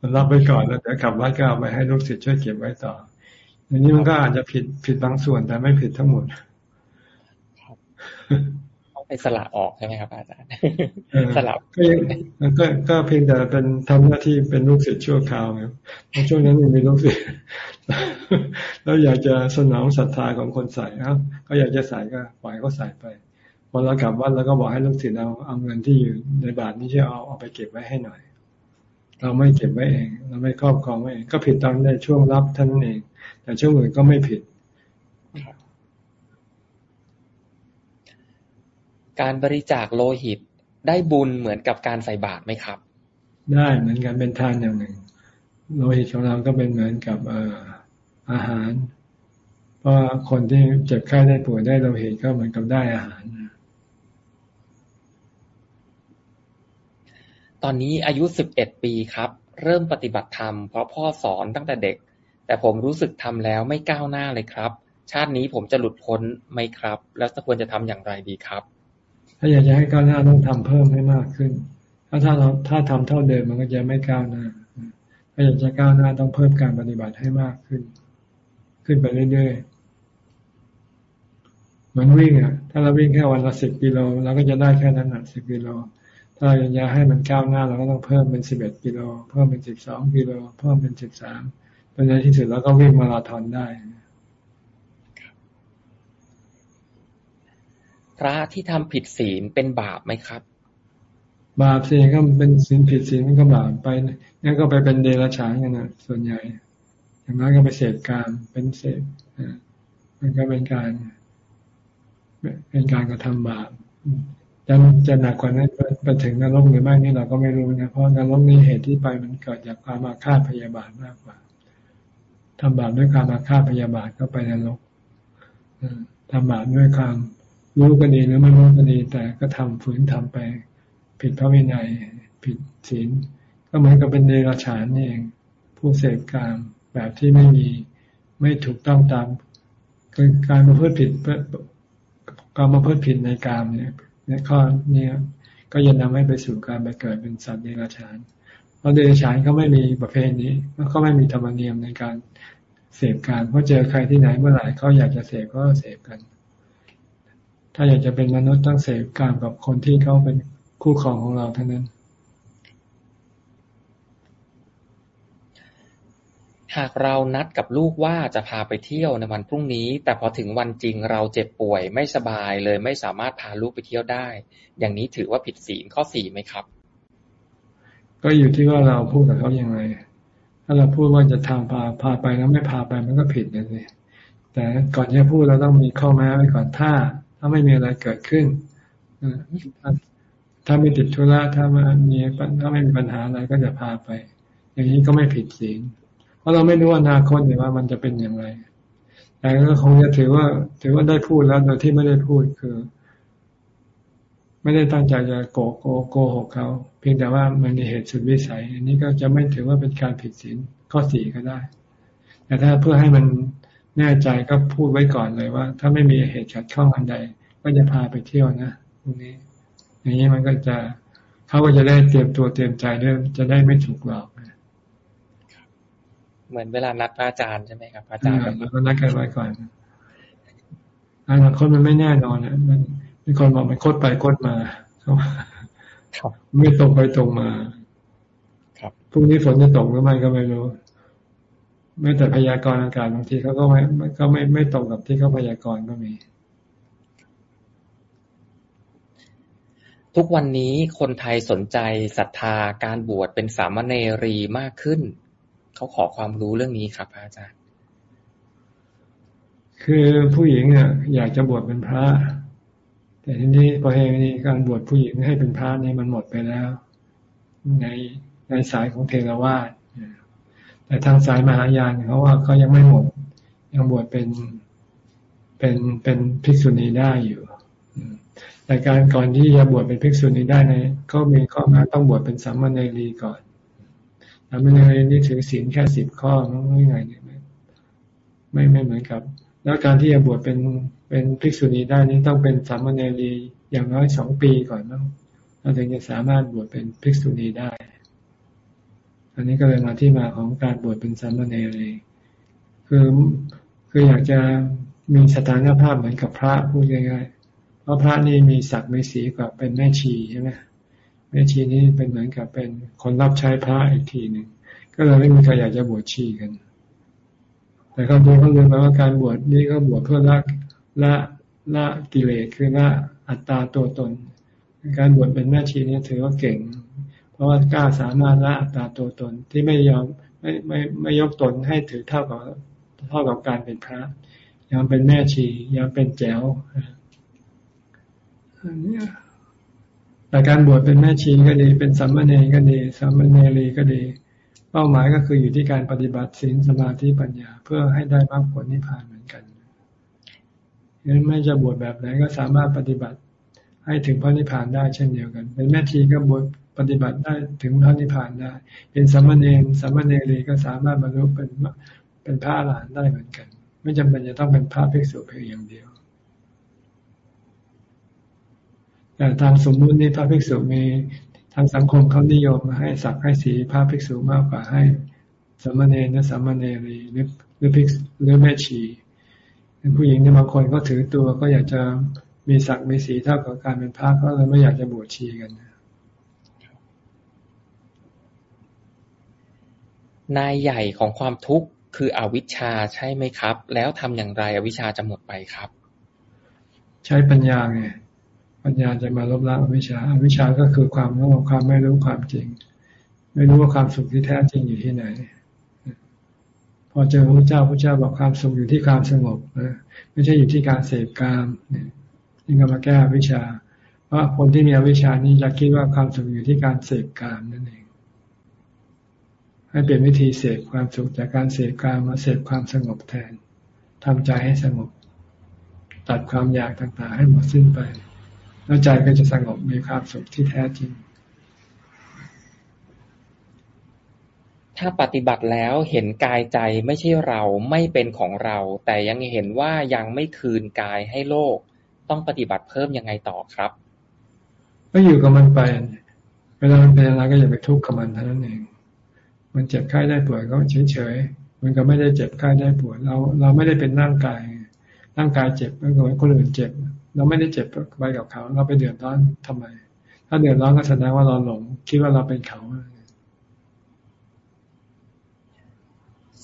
มันรับไปก่อนแล้วเดี๋ยวกลับวัดก็เอาไปให้ลูกศิษย์ช่วยเก็บไว้ต่อ อย่างนี้มันก็อาจจะผิดผิดบางส่วนแต่ไม่ผิดทั้งหมด ไปสละออกใช่ไหมครับ อาจารย์สลับก็ก็เพียงแต่เป็นทำหน้าที่เป็นลูกศิษย์ชั่วคราวครับเพราะช่วงนั้นยังมีลูกศิษย์แล้วอยากจะสนองศรัทธาของคนใส่ครับก็อยากจะใส่ก็ปล่อยก็ใส่ไปพอเรากลับวัดแล้วก็บอกให้ลูกศิษย์เอาเอาเงินที่อยู่ในบาทนี้ช่วยเอาเอาไปเก็บไว้ให้หน่อย เราไม่เก็บไว้เอง เราไม่ครอบครองไว้เองก็ผิดตอนในช่วงรับท่านเอง แต่ช่วงอื่นก็ไม่ผิด การบริจาคโลหิตได้บุญเหมือนกับการใส่บาตรไหมครับ ได้เหมือนกันเป็นทานอย่างหนึ่ง โลหิตของเราก็เป็นเหมือนกับอาหาร เพราะคนที่เจ็บไข้ได้ป่วยได้โลหิตก็เหมือนกับได้อาหาร ตอนนี้อายุสิบเอ็ดปีครับ เริ่มปฏิบัติธรรมเพราะพ่อสอนตั้งแต่เด็ก แต่ผมรู้สึกทำแล้วไม่ก้าวหน้าเลยครับ ชาตินี้ผมจะหลุดพ้นไหมครับ แล้วควรจะทำอย่างไรดีครับ ถ้าอยากจะให้ก้าวหน้าต้องทำเพิ่มให้มากขึ้น ถ้าถ้าเราถ้าทำเท่าเดิมมันก็จะไม่ก้าวหน้า ถ้าอยากจะก้าวหน้าต้องเพิ่มการปฏิบัติให้มากขึ้น ขึ้นไปเรื่อยๆ เหมือนวิ่งอะ ถ้าเราวิ่งแค่วันละสิบกิโลเราก็จะได้แค่นั้นอะสิบกิโล ถ้าเราอยากจะให้มันก้าวหน้าเราก็ต้องเพิ่มเป็นสิบเอ็ดกิโล เพิ่มเป็นสิบสองกิโล เพิ่มเป็นสิบสามเป็นในที่สุดเราก็วิ่งมาราธอนได้ พระที่ทำผิดศีลเป็นบาปไหมครับ บาปสิก็เป็นศีลผิดศีลมันก็บาปไปงั้นก็ไปเป็นเดรัจฉานกันนะส่วนใหญ่ อย่างนั้นก็ไปเสพการเป็นเสพมันก็เป็นการ เป็นการกระทำบาปจะจะหนักกว่านั้นไปถึงนรกหรือไม่นี่เราก็ไม่รู้นะเพราะนรกนี้เหตุที่ไปมันเกิดจากความอาฆาตพยาบาทมากกว่าทำบาปด้วยความอาฆาตพยาบาทก็ไปนรกทำบาปด้วยความ รู้ก็ดีหรือไม่รู้ก็ดี แต่ก็ทำฝืนทำไป ผิดพระวินัย ผิดศีลก็เหมือนกับเป็นเดรัจฉานนี่เอง ผู้เสพกามแบบที่ไม่มีไม่ถูกต้องตามการมาเพื่อผิดการมาเพื่อผิดในกามเนี่ยในข้อนี้ก็จะนำให้ไปสู่การไปเกิดเป็นสัตว์เดรัจฉานเพราะเดรัจฉานเขาไม่มีประเภทนี้เขาไม่มีธรรมเนียมในการเสพการเพราะเจอใครที่ไหนเมื่อไหร่เขาอยากจะเสพก็เสพกัน ถ้าอยากจะเป็นมนุษย์ต้องเสพการกับคนที่เขาเป็นคู่ครองของเราเท่านั้น หากเรานัดกับลูกว่าจะพาไปเที่ยวในวันพรุ่งนี้ แต่พอถึงวันจริงเราเจ็บป่วยไม่สบายเลยไม่สามารถพาลูกไปเที่ยวได้ อย่างนี้ถือว่าผิดศีลข้อสี่ไหมครับ ก็อยู่ที่ว่าเราพูดกับเขาอย่างไรถ้าเราพูดว่าจะทางพาพาไปแล้วไม่พาไปมันก็ผิดนะสิแแต่ก่อนจะพูดเราต้องมีข้อแม้ไว้ก่อนถ้า ถ้าไม่มีอะไรเกิดขึ้นถ้าไม่ติดธุระถ้ามันีถ้าไม่มีปัญหาอะไรก็จะพาไป อย่างนี้ก็ไม่ผิดศีลเพราะเราไม่รู้อนาคตเนี่ยว่ามันจะเป็นอย่างไร แต่ก็คงจะถือว่า ถือว่าได้พูดแล้วโดยที่ไม่ได้พูดคือ ไม่ได้ตั้งใจจะโกโกโกหกเขา เพียงแต่ว่ามันมีเหตุสุดวิสัย อันนี้ก็จะไม่ถือว่าเป็นการผิดศีลข้อสี่ก็ได้ แต่ถ้าเพื่อให้มัน แน่ใจก็พูดไว้ก่อนเลยว่า ถ้าไม่มีเหตุขัดข้องอันใด ก็จะพาไปเที่ยวนะตรงนี้ อย่างนี้มันก็จะเขาก็จะได้เตรียมตัวเตรียมใจด้วยจะได้ไม่ถูกหลอกเหมือนเวลานัดอาจารย์ใช่ไหมครับอาจารย์เราก็นัดกันไว้ก่อนอนาคตมันไม่แน่นอนนะมันมีคนบอกมันโคตรไปโคตรมาไม่ตรงไปตรงมา ครับพรุ่งนี้ฝนจะตกหรือไม่ก็ไม่รู้ ไม่แต่พยากรณ์อากาศบางทีเขาก็ไม่ก็ไม่ไม่ตรงกับที่เขาพยากรณ์ก็มี ทุกวันนี้คนไทยสนใจศรัทธาการบวชเป็นสามเณรีมากขึ้น เขาขอความรู้เรื่องนี้ครับอาจารย์ คือผู้หญิงเนี่ยอยากจะบวชเป็นพระ แต่ทีนี้พอเฮนี้การบวชผู้หญิงให้เป็นพระนี่มันหมดไปแล้ว ในในสายของเทรวาส แต่ทางสายมหายานเขาว่าเขายังไม่หมด ยังบวชเป็นเป็นเป็นภิกษุณีได้อยู่แต่การก่อนที่จะบวชเป็นภิกษุณีได้ในก็มีข้อมาต้องบวชเป็นสามเณรีก่อนสามเณรีนี่ถือศีลแค่สิบข้อไม่ไงเนี่ยไม่ไม่เหมือนกับ แล้วการที่จะบวชเป็นเป็นภิกษุณีได้นี่ต้องเป็นสามเณรีอย่างน้อยสองปีก่อนนะเราถึงจะสามารถบวชเป็นภิกษุณีได้ อันนี้ก็เลยมาที่มาของการบวชเป็นสามเณรีคือคืออยากจะมีสถานภาพเหมือนกับพระพูดง่ายๆเพราะพระนี่มีศักดิ์มีสีกว่าเป็นแม่ชีใช่ไหมแม่ชีนี่เป็นเหมือนกับเป็นคนรับใช้พระอีกทีหนึ่งก็เลยไม่มีใครอยากจะบวชชีกัน แต่เขาดูเขาเรียนมาว่าการบวชนี่ก็บวชเพื่อละละละกิเลสคือละอัตตาตัวตน การบวชเป็นแม่ชีนี่ถือว่าเก่ง เพราะว่ากล้าสามารถละอัตตาตัวตนที่ไม่ยอมไม่ไม่ไม่ยกตนให้ถือเท่ากับเท่ากับการเป็นพระยังเป็นแม่ชียังเป็นแจ๋วแต่การบวชเป็นแม่ชีก็ดี เป็นสัมมาเนก็ดีสัมมาเนรีก็ดี เป้าหมายก็คืออยู่ที่การปฏิบัติศีลสมาธิปัญญา เพื่อให้ได้มรรคผลนิพพานเหมือนกันงั้นไม่จะบวชแบบไหนก็สามารถปฏิบัติให้ถึงพระนิพพานได้เช่นเดียวกัน เป็นแม่ชีก็บวช ปฏิบัติได้ถึงพระนิพพานได้ เป็นสัมมาเนรสัมมาเนรีก็สามารถบรรลุเป็นเป็นพระอรหันต์ได้เหมือนกัน ไม่จำเป็นจะต้องเป็นพระภิกษุเพียงอย่างเดียวแต่ตามสมมุตินี่พระภิกษุมีทางสังคมเขานิยมให้สักให้สีพระภิกษุมากกว่าให้สมณเณรสมณเณรีหรือหรือภิกษุหรือแม่ชีผู้หญิงเนี่ยบางคนก็ถือตัวก็อยากจะมีศักดิ์มีสีเท่ากับการเป็นพระก็เลยไม่อยากจะบวชชีกันนะ นายใหญ่ของความทุกข์คืออวิชชาใช่ไหมครับ แล้วทำอย่างไรอวิชชาจะหมดไปครับ ใช้ปัญญาไงปัญญาจะมาลบล้างอวิชชาอวิชชาก็คือความโง่ความไม่รู้ความจริง ไม่รู้ว่าความสุขที่แท้จริงอยู่ที่ไหน พอเจอพระเจ้าพระเจ้าบอกความสุขอยู่ที่ความสงบนะไม่ใช่อยู่ที่การเสพกามนี่ก็มาแก้อวิชชา เพราะคนที่มีอวิชชานี้จะคิดว่าความสุขอยู่ที่การเสพกามนั่น ให้เปลี่ยนวิธีเสพความสุขจากการเสพการมาเสพความสงบแทนทำใจให้สงบ ตัดความอยากต่างๆ ให้หมดสิ้นไป แล้วใจก็จะสงบมีความสุขที่แท้จริง ถ้าปฏิบัติแล้วเห็นกายใจไม่ใช่เราไม่เป็นของเรา แต่ยังเห็นว่ายังไม่คืนกายให้โลก ต้องปฏิบัติเพิ่มยังไงต่อครับก็อยู่กับมันไป เวลามันเป็นอะไรก็อย่าไปทุกข์กับมันเท่านั้นเอง มันเจ็บไข้ได้ป่วยก็เฉยๆมันก็ไม่ได้เจ็บไข้ได้ป่วยเราเราไม่ได้เป็นร่างกาย ร่างกายเจ็บไม่เหมือนคนอื่นเจ็บ เราไม่ได้เจ็บไปกับเขา เราไปเดือดร้อนทำไม ถ้าเดือดร้อนก็แสดงว่าเราหลง คิดว่าเราเป็นเขา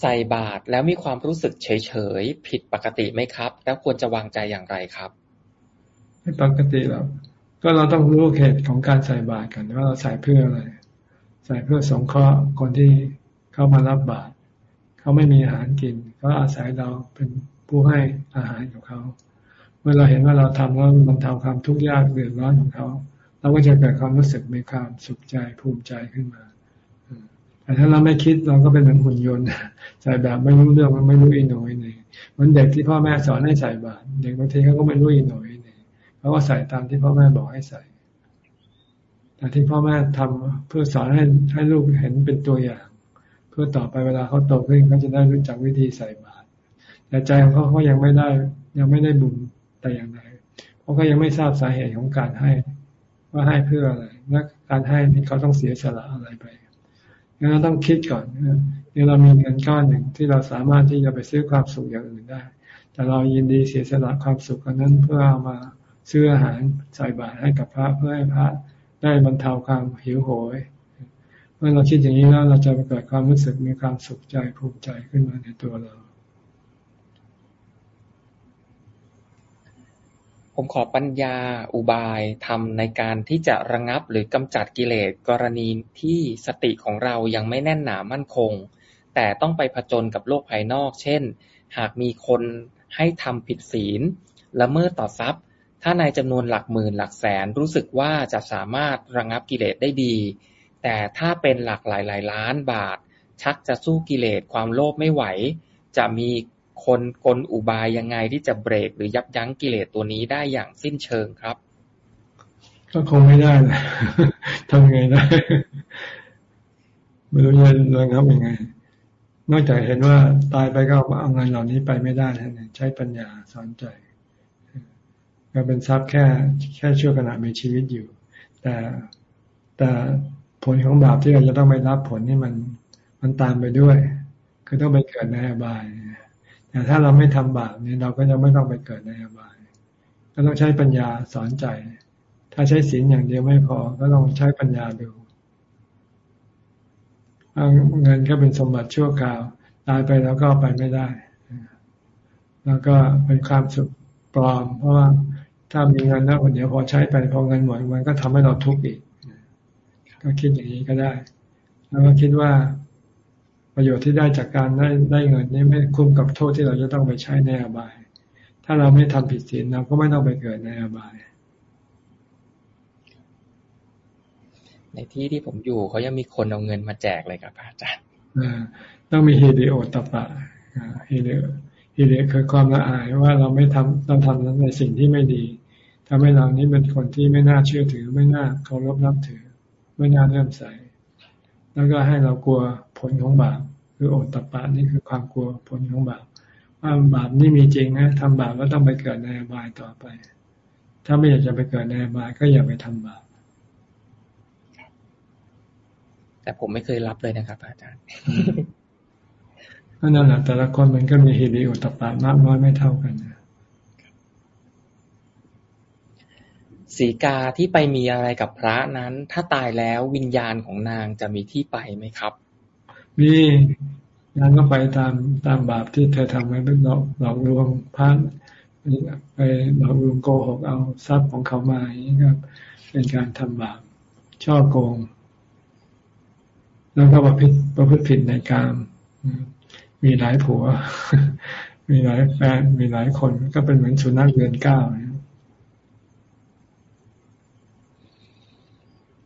ใส่บาตรแล้วมีความรู้สึกเฉยๆผิดปกติไหมครับ แล้วควรจะวางใจอย่างไรครับ ไม่ปกติหรอกก็เราต้องรู้เหตุของการใส่บาตรกันว่าเราใส่เพื่ออะไร ใส่เพื่อสงเคราะห์คนที่เข้ามารับบาตรเขาไม่มีอาหารกินเขาอาศัยเราเป็นผู้ให้อาหารกับเขา เมื่อเราเห็นว่าเราทำแล้วมันทำความทุกข์ยากเดือดร้อนของเขาเราก็จะเกิดความรู้สึกมีความสุขใจภูมิใจขึ้นมาแต่ถ้าเราไม่คิดเราก็เป็นเหมือนหุ่นยนต์ใส่แบบไม่รู้เรื่องไม่รู้อีโหนอยนี่เหมือนเด็กที่พ่อแม่สอนให้ใส่บาตรเด็กบางทีเขาก็ไม่รู้อีโหนอยนี่เขาก็ใส่ตามที่พ่อแม่บอกให้ใส่ แต่ที่พ่อแม่ทำเพื่อสอนให้ให้ลูกเห็นเป็นตัวอย่าง เพื่อต่อไปเวลาเขาโตขึ้นเขาจะได้รู้จักวิธีใส่บาตรแต่ใจของเขาเขายังไม่ได้ยังไม่ได้บุญแต่อย่างใดเพราะเขายังไม่ทราบสาเหตุของการให้ ว่าให้เพื่ออะไรและการให้นี่เขาต้องเสียสละอะไรไปงั้นเราต้องคิดก่อนเนี่ยเรามีเงินก้อนหนึ่งที่เราสามารถที่จะไปซื้อความสุขอย่างอื่นได้ แต่เรายินดีเสียสละความสุขนั้นเพื่อเอามาซื้ออาหารใส่บาตรให้กับพระเพื่อให้พระ ได้บรรเทาความหิวโหย เมื่อเราคิดอย่างนี้แล้วเราจะเกิดความรู้สึกมีความสุขใจภูมิใจขึ้นมาในตัวเรา ผมขอปัญญาอุบายทำในการที่จะระงับหรือกำจัดกิเลสกรณีที่สติของเรายังไม่แน่นหนามั่นคง แต่ต้องไปผจญกับโลกภายนอก เช่น หากมีคนให้ทำผิดศีลละเมิดต่อทรัพย์ ถ้าในจำนวนหลักหมื่นหลักแสนรู้สึกว่าจะสามารถระงับกิเลสได้ดี แต่ถ้าเป็นหลักหลายหลายล้านบาท ชักจะสู้กิเลสความโลภไม่ไหว จะมีคนกลอุบายยังไงที่จะเบรกหรือยับยั้งกิเลสตัวนี้ได้อย่างสิ้นเชิงครับ ก็คงไม่ได้นะทำไงได้ไม่รู้จะระงับยังไง นอกจากเห็นว่าตายไปก็เอาเงินเหล่านี้ไปไม่ได้นะใช้ปัญญาสอนใจ ก็เป็นทรัพย์แค่แค่ชั่วขณะมีชีวิตอยู่ แต่แต่ผลของบาปที่เราจะต้องไปรับผลนี่มันมันตามไปด้วย คือต้องไปเกิดในอบายแต่ถ้าเราไม่ทำบาปเนี่ยเราก็จะไม่ต้องไปเกิดในอบาย ก็ต้องใช้ปัญญาสอนใจ ถ้าใช้ศีลอย่างเดียวไม่พอ ก็ต้องใช้ปัญญาดูเงินก็เป็นสมบัติชั่วคราว ตายไปแล้วก็ไปไม่ได้ แล้วก็เป็นความสุขปลอม เพราะว่า ถ้ามีเงินแล้วเดี๋ยวพอใช้ไปพอเงินหมดมันก็ทำให้เราทุกข์อีก ก็คิดอย่างนี้ก็ได้ แล้วก็คิดว่าประโยชน์ที่ได้จากการได้ได้เงินนี้ไม่คุ้มกับโทษที่เราจะต้องไปใช้ในอบาย ถ้าเราไม่ทำผิดศีลเราก็ไม่ต้องไปเกิดในอบาย ในที่ที่ผมอยู่เขายังมีคนเอาเงินมาแจกเลยครับอาจารย์ต้องมีฮีริโอตปะฮีริฮีริคือความละอายว่าเราไม่ทำเราทำในสิ่งที่ไม่ดี ทำให้เรานี้เป็นคนที่ไม่น่าเชื่อถือ ไม่น่าเคารพนับถือ ไม่น่าเลื่อมใส แล้วก็ให้เรากลัวผลของบาปคือโอตตะปะนี่คือความกลัวผลของบาปว่าบาปนี่มีจริงนะทำบาปแล้วต้องไปเกิดในอบายต่อไป ถ้าไม่อยากจะไปเกิดในอบายก็อย่าไปทำบาปแต่ผมไม่เคยรับเลยนะครับ อาจารย์นั่นแหละแต่ละคนมันก็มีฮิริโอตปะมากน้อยไม่เท่ากันนะ สีกาที่ไปมีอะไรกับพระนั้น ถ้าตายแล้ววิญญาณของนางจะมีที่ไปไหมครับ มีนางก็ไปตามตามบาปที่เธอทำไว้เป็นหลอกหลอกลวงพระไปหลอกลวงโกหกเอาทรัพย์ของเขามาอย่างนี้ครับ เป็นการทำบาปช่อโกง แล้วก็ประพฤติประพฤติผิดในการมีหลายผัว มีหลายแฟนมีหลายคนก็เป็นเหมือนสุนัขเดือนเก้า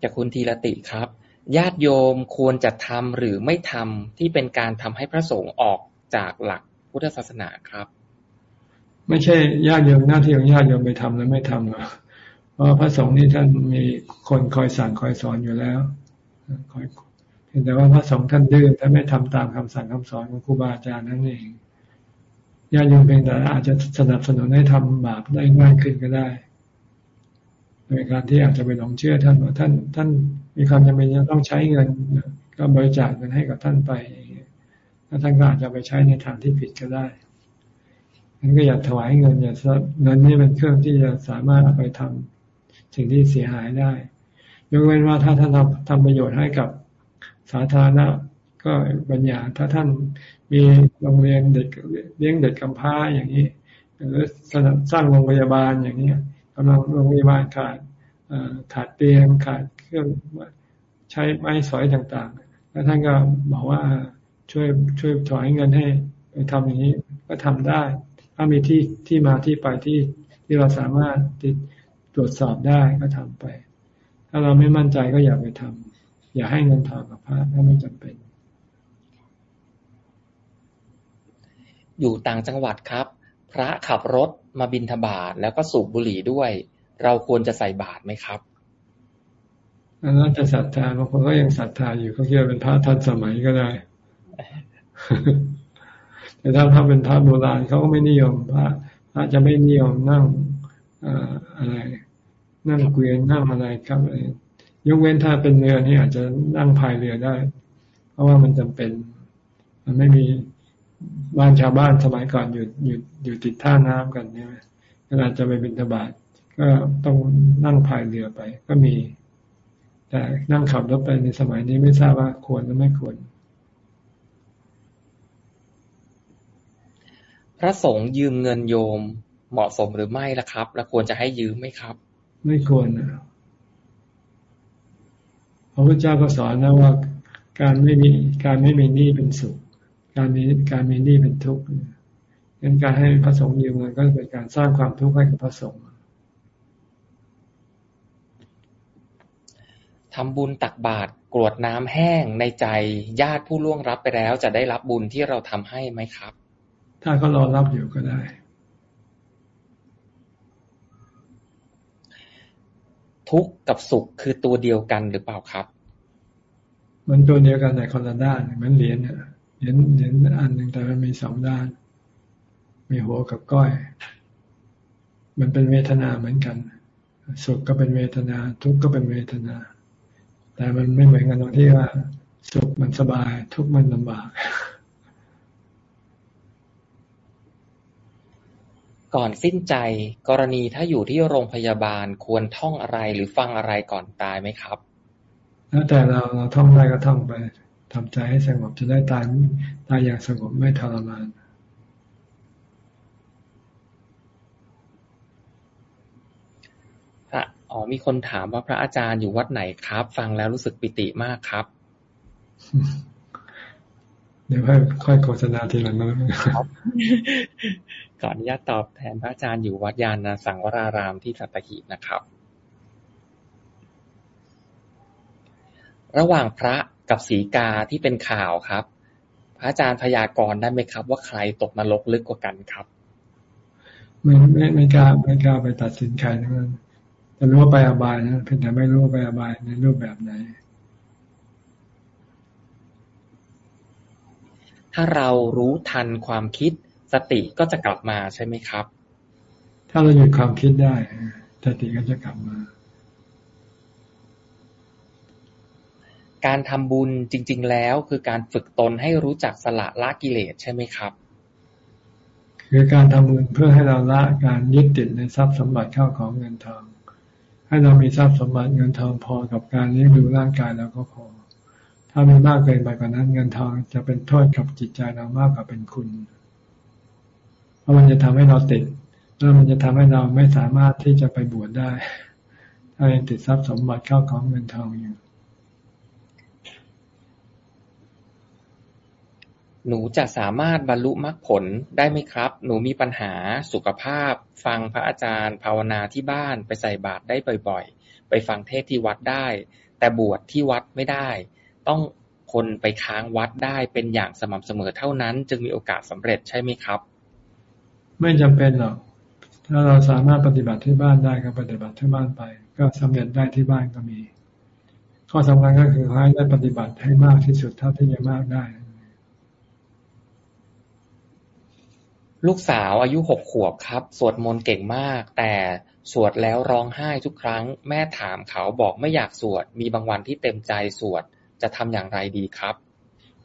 จากคุณธีรติครับ ญาติโยมควรจะทำหรือไม่ทำที่เป็นการทำให้พระสงฆ์ออกจากหลักพุทธศาสนาครับ ไม่ใช่ญาติโยมหน้าที่ของญาติโยมไปทำแล้วไม่ทำหรอกเพราะพระสงฆ์นี่ท่านมีคนคอยสั่งคอยสอนอยู่แล้วคอยแต่ว่าพระสงฆ์ท่านดื้อท่านไม่ทำตามคำสั่งคำสอนของครูบาอาจารย์นั่นเองญาติโยมเพียงแต่อาจจะสนับสนุนให้ทำบาปได้ง่ายขึ้นก็ได้ โดยการที่อาจจะไปหลงเชื่อท่านว่าท่าน ท่านมีความจำเป็นจะต้องใช้เงินก็บริจาคเงินให้กับท่านไปแล้วท่านก็อาจจะไปใช้ในทางที่ผิดก็ได้งั้นก็อย่าถวายเงินอย่าเงินนี่เป็นเครื่องที่จะสามารถเอาไปทำสิ่งที่เสียหายได้ ยกเว้นว่าถ้าท่านทำทำประโยชน์ให้กับสาธารณะก็บัญญัติถ้าท่านมีโรงเรียนเด็กเลี้ยงเด็กกำพร้าอย่างนี้ หรือสร้างโรงพยาบาลอย่างนี้ กำลังโรงพยาบาลขาดขาดเตียงขาดเครื่องใช้ไม้สอยต่างๆ แล้วท่านก็บอกว่าช่วยช่วยถอยเงินให้ไปทำอย่างนี้ก็ทำได้ ถ้ามีที่ที่มาที่ไปที่ที่เราสามารถติดตรวจสอบได้ก็ทำไป ถ้าเราไม่มั่นใจก็อย่าไปทำอย่าให้เงินทองกับพระถ้าไม่จำเป็น อยู่ต่างจังหวัดครับ พระขับรถมาบินทบาทแล้วก็สูบบุหรี่ด้วย เราควรจะใส่บาตรไหมครับอันนั้นจะศรัทธาบางคนก็ยังศรัทธาอยู่เขาคิดว่าเป็นพระทันสมัยก็ได้ แต่ถ้าถ้าเป็นพระโบราณเขาก็ไม่นิยมพระพระจะไม่นิยมนั่งอะไร นั่งเกวียนนั่งอะไรครับยกเว้นถ้าเป็นเรือนี่อาจจะนั่งพายเรือได้ เพราะว่ามันจำเป็น มันไม่มี บ้านชาวบ้านสมัยก่อนอยู่อยู่อยู่ติดท่าน้ำกันใช่ไหมเวลาจะไปบินทบาทก็ต้องนั่งพายเรือไป ก็มี แต่นั่งขับรถไปในสมัยนี้ไม่ทราบว่าควรหรือไม่ควร พระสงฆ์ยืมเงินโยมเหมาะสมหรือไม่ล่ะครับ และควรจะให้ยืมไหมครับ ไม่ควรนะพระพุทธเจ้าก็สอนนะว่าการไม่มีการไม่มีหนี้เป็นสุข การมีการมีหนี้เป็นทุกข์งั้นการให้พระสงฆ์ยืมเงินก็เป็นการสร้างความทุกข์ให้กับพระสงฆ์ทำบุญตักบาตรกรวดน้ำแห้งในใจญาติผู้ล่วงรับไปแล้วจะได้รับบุญที่เราทำให้ไหมครับ ถ้าเขารอรับอยู่ก็ได้ ทุกข์กับสุขคือตัวเดียวกันหรือเปล่าครับ มันตัวเดียวกันแต่คนละด้านเหมือนเหรียญเนี่ย เหรียญเหรียญอันหนึ่งแต่มันมีสองด้าน มีหัวกับก้อย มันเป็นเวทนาเหมือนกัน สุขก็เป็นเวทนา ทุกข์ก็เป็นเวทนา แต่มันไม่เหมือนกันตรงที่ว่า สุขมันสบาย ทุกข์มันลำบากก่อนสิ้นใจกรณีถ้าอยู่ที่โรงพยาบาลควรท่องอะไรหรือฟังอะไรก่อนตายไหมครับ แล้วแต่เราเราท่องได้ก็ท่องไป ทำใจให้สงบจะได้ตายตายอย่างสงบไม่ทรมานอ๋อมีคนถามว่าพระอาจารย์อยู่วัดไหนครับ ฟังแล้วรู้สึกปิติมากครับ เดี๋ยวค่อยค่อยโฆษณาทีหลังนะครับก่อนอนุญาตตอบแทนพระอาจารย์อยู่วัดยานนาสังวรารามที่สัตหีบนะครับ ระหว่างพระ กับศีกาที่เป็นข่าวครับ พระอาจารย์พยากรณ์ได้ไหมครับ ว่าใครตกนรกลึกกว่ากันครับ ไม่ไม่ไม่กล้าไม่กล้าไปตัดสินใครนั้นจะรู้ว่าไปอบายนะเพียงแต่ไม่รู้ว่าไปอบายในรูปแบบไหน ถ้าเรารู้ทันความคิดสติก็จะกลับมาใช่ไหมครับ ถ้าเราหยุดความคิดได้สติก็จะกลับมา การทำบุญจริง ๆ แล้วคือการฝึกตนให้รู้จักสละละกิเลสใช่ไหมครับ คือการทำบุญเพื่อให้เราละการยึดติดในทรัพย์สมบัติเข้าของเงินทอง ให้เรามีทรัพย์สมบัติเงินทองพอกับการเลี้ยงดูร่างกายแล้วก็พอ ถ้ามีมากเกินไปกว่านั้น เงินทองจะเป็นโทษกับจิตใจเรามากกว่าเป็นคุณ เพราะมันจะทำให้เราติดแล้วมันจะทำให้เราไม่สามารถที่จะไปบวชได้ ถ้ายังติดทรัพย์สมบัติเข้าของเงินทองอยู่ หนูจะสามารถบรรลุมรรคผลได้ไหมครับ หนูมีปัญหาสุขภาพ ฟังพระอาจารย์ ภาวนาที่บ้าน ไปใส่บาตรได้บ่อยๆ ไปฟังเทศที่วัดได้ แต่บวชที่วัดไม่ได้ ต้องคนไปค้างวัดได้เป็นอย่างสม่ำเสมอเท่านั้น จึงมีโอกาสสำเร็จใช่ไหมครับ ไม่จำเป็นหรอก ถ้าเราสามารถปฏิบัติที่บ้านได้ก็ปฏิบัติที่บ้านไป ก็สำเร็จได้ที่บ้านก็มี ข้อสำคัญก็คือให้ได้ปฏิบัติให้มากที่สุดเท่าที่จะมากได้ ลูกสาวอายุหกขวบครับ สวดมนต์เก่งมาก แต่สวดแล้วร้องไห้ทุกครั้ง แม่ถามเขาบอกไม่อยากสวด มีบางวันที่เต็มใจสวด จะทำอย่างไรดีครับ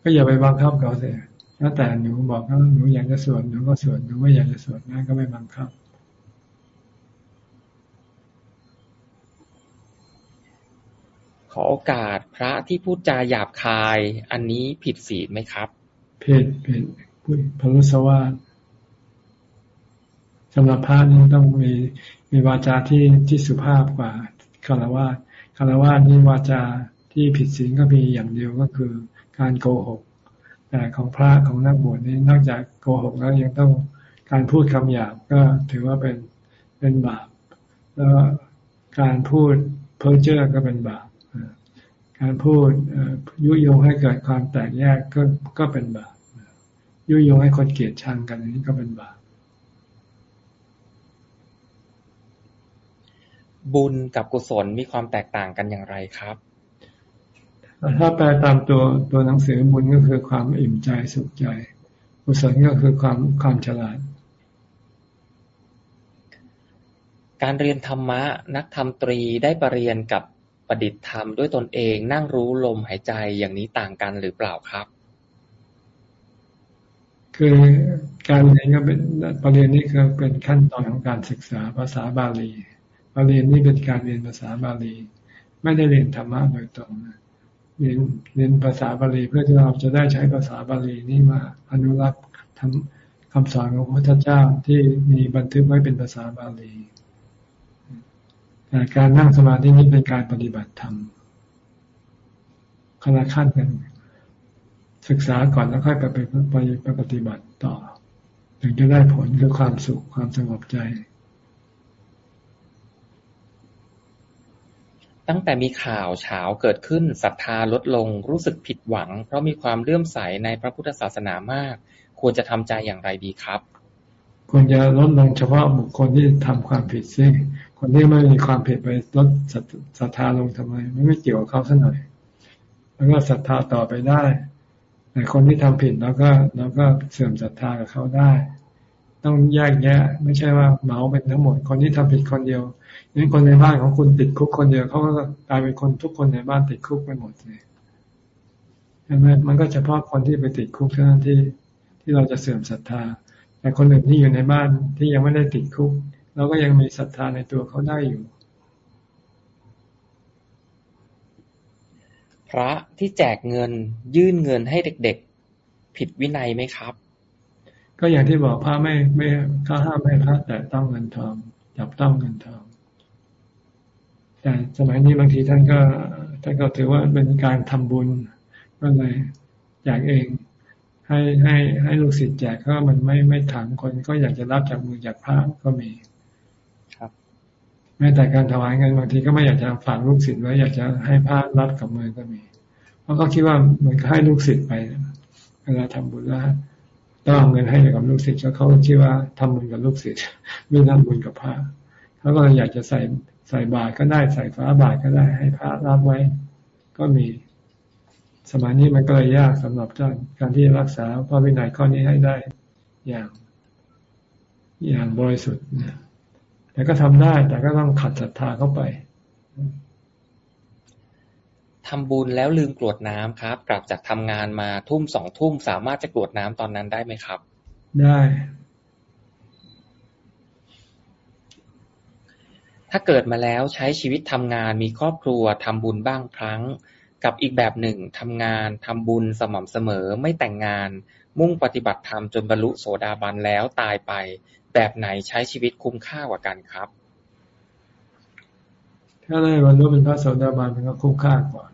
ก็อย่าไปบังคับเขาเสียแล้วแต่หนูบอกว่าหนูอยากจะสวดหนูก็สวดหนูไม่อยากจะสวดแม่ก็ไม่บังคับ ขอโอกาสพระที่พูดจาหยาบคาย อันนี้ผิดศีลไหมครับ ผิดผิดพระรุสวาส สำหรับพระนี่ต้องมีมีวาจาที่ที่สุภาพกว่าคารวะคารวะนี่วาจาที่ผิดศีลก็มีอย่างเดียวก็คือการโกหก แต่ของพระของนักบวชนี่นอกจากโกหกแล้วยังต้องการพูดคำหยาบก็ถือว่าเป็นเป็นบาป แล้วการพูดเพ้อเจ้อก็เป็นบาป การพูดยุยงให้เกิดความแตกแยกก็ก็เป็นบาป ยุยงให้คนเกลียดชังกันนี้ก็เป็นบาป บุญกับกุศลมีความแตกต่างกันอย่างไรครับถ้าแปลตามตัวตัวหนังสือบุญก็คือความอิ่มใจสุขใจกุศลก็คือความความฉลาด การเรียนธรรมะนักธรรมตรีได้ปรริญญากับประดิษฐ์ธรรมด้วยตนเองนั่งรู้ลมหายใจอย่างนี้ต่างกันหรือเปล่าครับ คือการเรียนก็เป็นประเรียนนี้คือเป็นขั้นตอนของการศึกษาภาษาบาลี ประเรียนนี้เป็นการเรียนภาษาบาลี ไม่ได้เรียนธรรมะโดยตรงนะเรียนเรียนภาษาบาลีเพื่อที่เราจะได้ใช้ภาษาบาลีนี้มาอนุรักษ์ทำคำสอนของพระพุทธเจ้าที่มีบันทึกไว้เป็นภาษาบาลีการนั่งสมาธินี้เป็นการปฏิบัติธรรมขณะขั้นกันศึกษาก่อนแล้วค่อยไปไปไปปฏิบัติต่อ ถึงจะได้ผลคือความสุขความสงบใจ ตั้งแต่มีข่าวเฉาเกิดขึ้น ศรัทธาลดลง รู้สึกผิดหวัง เพราะมีความเลื่อมใสในพระพุทธศาสนามาก ควรจะทำใจอย่างไรดีครับ ควรจะลดลงเฉพาะบุคคลที่ทำความผิดซิคนที่ไม่มีความผิดไปลดศรัทธาลงทำไม ไม่ไม่เกี่ยวกับเขาสักหน่อย แล้วก็ศรัทธาต่อไปได้แต่คนที่ทำผิดแล้วก็เราก็เสื่อมศรัทธากับเขาได้ ต้องแยกแยะ ไม่ใช่ว่าเหมาเป็นทั้งหมด คนที่ทำผิดคนเดียวนี่คนในบ้านของคุณติดคุกคนเดียวเขาก็กลายเป็นคนทุกคนในบ้านติดคุกไปหมดเลยใช่ไหมมันก็เฉพาะคนที่ไปติดคุกเท่านั้นที่ที่เราจะเสื่อมศรัทธา แต่คนอื่นที่อยู่ในบ้านที่ยังไม่ได้ติดคุกเราก็ยังมีศรัทธาในตัวเขาได้อยู่ พระที่แจกเงินยื่นเงินให้เด็กๆ ผิดวินัยไหมครับ ก็อย่างที่บอกพระไม่ไม่ข้าห้ามให้พระแต่ต้องเงินทองจับต้องเงินทอง แต่สมัยนี้บางทีท่านก็ท่านก็ถือว่าเป็นการทำบุญก็เลยอยากเอง ให้ให้ให้ลูกศิษย์แจกก็มันไม่ไม่ถามคนก็อยากจะรับจากมือจากพระก็มีแม้แต่การถวายเงินบางทีก็ไม่อยากจะฝากลูกศิษย์ไว้อยากจะให้พระรับกับมือก็มี เพราะเขาคิดว่าเหมือนให้ลูกศิษย์ไปเวลาทำบุญแล้ว ต้องเอาเงินให้กับลูกศิษย์แล้วเขาคิดว่าทำบุญกับลูกศิษย์ไม่ทำบุญกับพระเขาก็เลยอยากจะใส่ใส่บาตรก็ได้ใส่ฟ้าบาตรก็ได้ให้พระรับไว้ ก็มี สมัยนี้มันก็เลยยากสำหรับท่านการที่รักษาพระวินัยข้อนี้ให้ได้อย่างอย่างบริสุทธิ์นะแต่ก็ทำได้แต่ก็ต้องขัดศรัทธาเข้าไปำบุญแล้วลืมกรวดน้ำครับ กลับจากทำงานมาทุ่มสองทุ่มสามารถจะกรวดน้ำตอนนั้นได้ไหมครับ ได้ ถ้าเกิดมาแล้วใช้ชีวิตทำงานมีครอบครัวทำบุญบ้างครั้ง กับอีกแบบหนึ่งทำงานทำบุญสม่ำเสมอไม่แต่งงาน มุ่งปฏิบัติธรรมจนบรรลุโสดาบันแล้วตายไป แบบไหนใช้ชีวิตคุ้มค่ากว่ากันครับถ้าได้บรรลุเป็นพระโสดาบันมันก็คุ้มค่ากว่า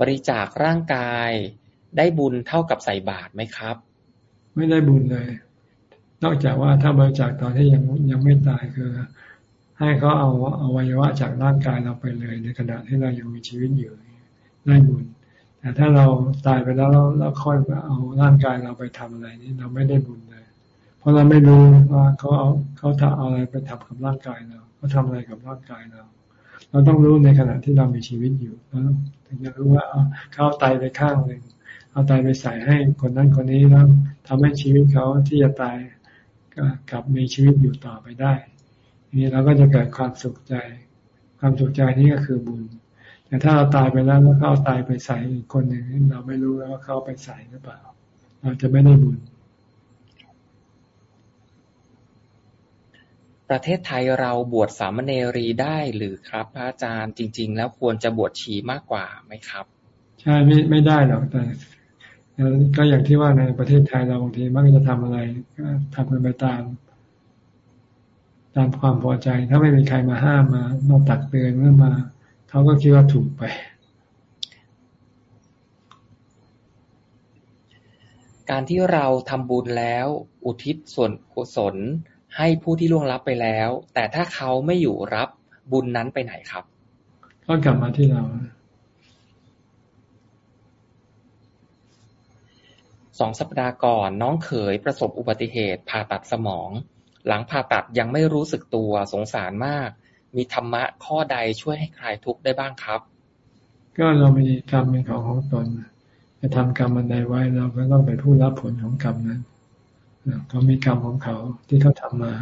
บริจาคร่างกาย ได้บุญเท่ากับใส่บาตรไหมครับ ไม่ได้บุญเลย นอกจากว่าถ้าบริจาคตอนที่ยังยังไม่ตายคือ ให้เขาเอาเอาวัยวะจากร่างกายเราไปเลย ในขณะที่เรายังมีชีวิตอยู่ได้บุญแต่ถ้าเราตายไปแล้วแล้วค่อยเอาร่างกายเราไปทำอะไรนี่เราไม่ได้บุญเลย เพราะเราไม่รู้ว่าเขาเอาเขาทำเอาอะไรไปทำกับร่างกายเราเขาทาอะไรกับร่างกายเรา เราต้องรู้ในขณะที่เรามีชีวิตอยู่แล้วถึงจะรู้ว่าเขาตายไปข้างหนึ่งเอาตายไปใส่ให้คนนั้นคนนี้แล้วทำให้ชีวิตเขาที่จะตายกลับมีชีวิตอยู่ต่อไปได้นี้เราก็จะเกิดความสุขใจ ความสุขใจนี้ก็คือบุญ แต่ถ้าเราตายไปแล้วแล้วเขาตายไปใส่คนหนึ่งเราไม่รู้แล้วว่าเขาไปใส่หรือเปล่า เราจะไม่ได้บุญ ประเทศไทยเราบวชสามเณรีได้หรือครับพระอาจารย์จริง ๆ แล้วควรจะบวชชีมากกว่าไหมครับ ใช่ไม่ไม่ได้หรอกแต่ก็อย่างที่ว่าในประเทศไทยเราบางทีมักจะทำอะไรก็ทำกันไปตาม ตามความพอใจ ถ้าไม่มีใครมาห้ามมามาตักเตือนเมื่อมาเขาก็คิดว่าถูกไปการที่เราทำบุญแล้วอุทิศส่วนกุศล ให้ผู้ที่ล่วงลับไปแล้ว แต่ถ้าเขาไม่อยู่รับบุญนั้นไปไหนครับ ก็กลับมาที่เราสองสัปดาห์ก่อนน้องเขยประสบอุบัติเหตุ ผ่าตัดสมอง หลังผ่าตัดยังไม่รู้สึกตัวสงสารมาก มีธรรมะข้อใดช่วยให้คลายทุกข์ได้บ้างครับ ก็เรามีกรรมเป็นของของตนจะทำกรรมอันใดไว้เราก็ต้องเป็นผู้รับผลของกรรมนั้น เขามีกรรมของเขาที่เขาทามา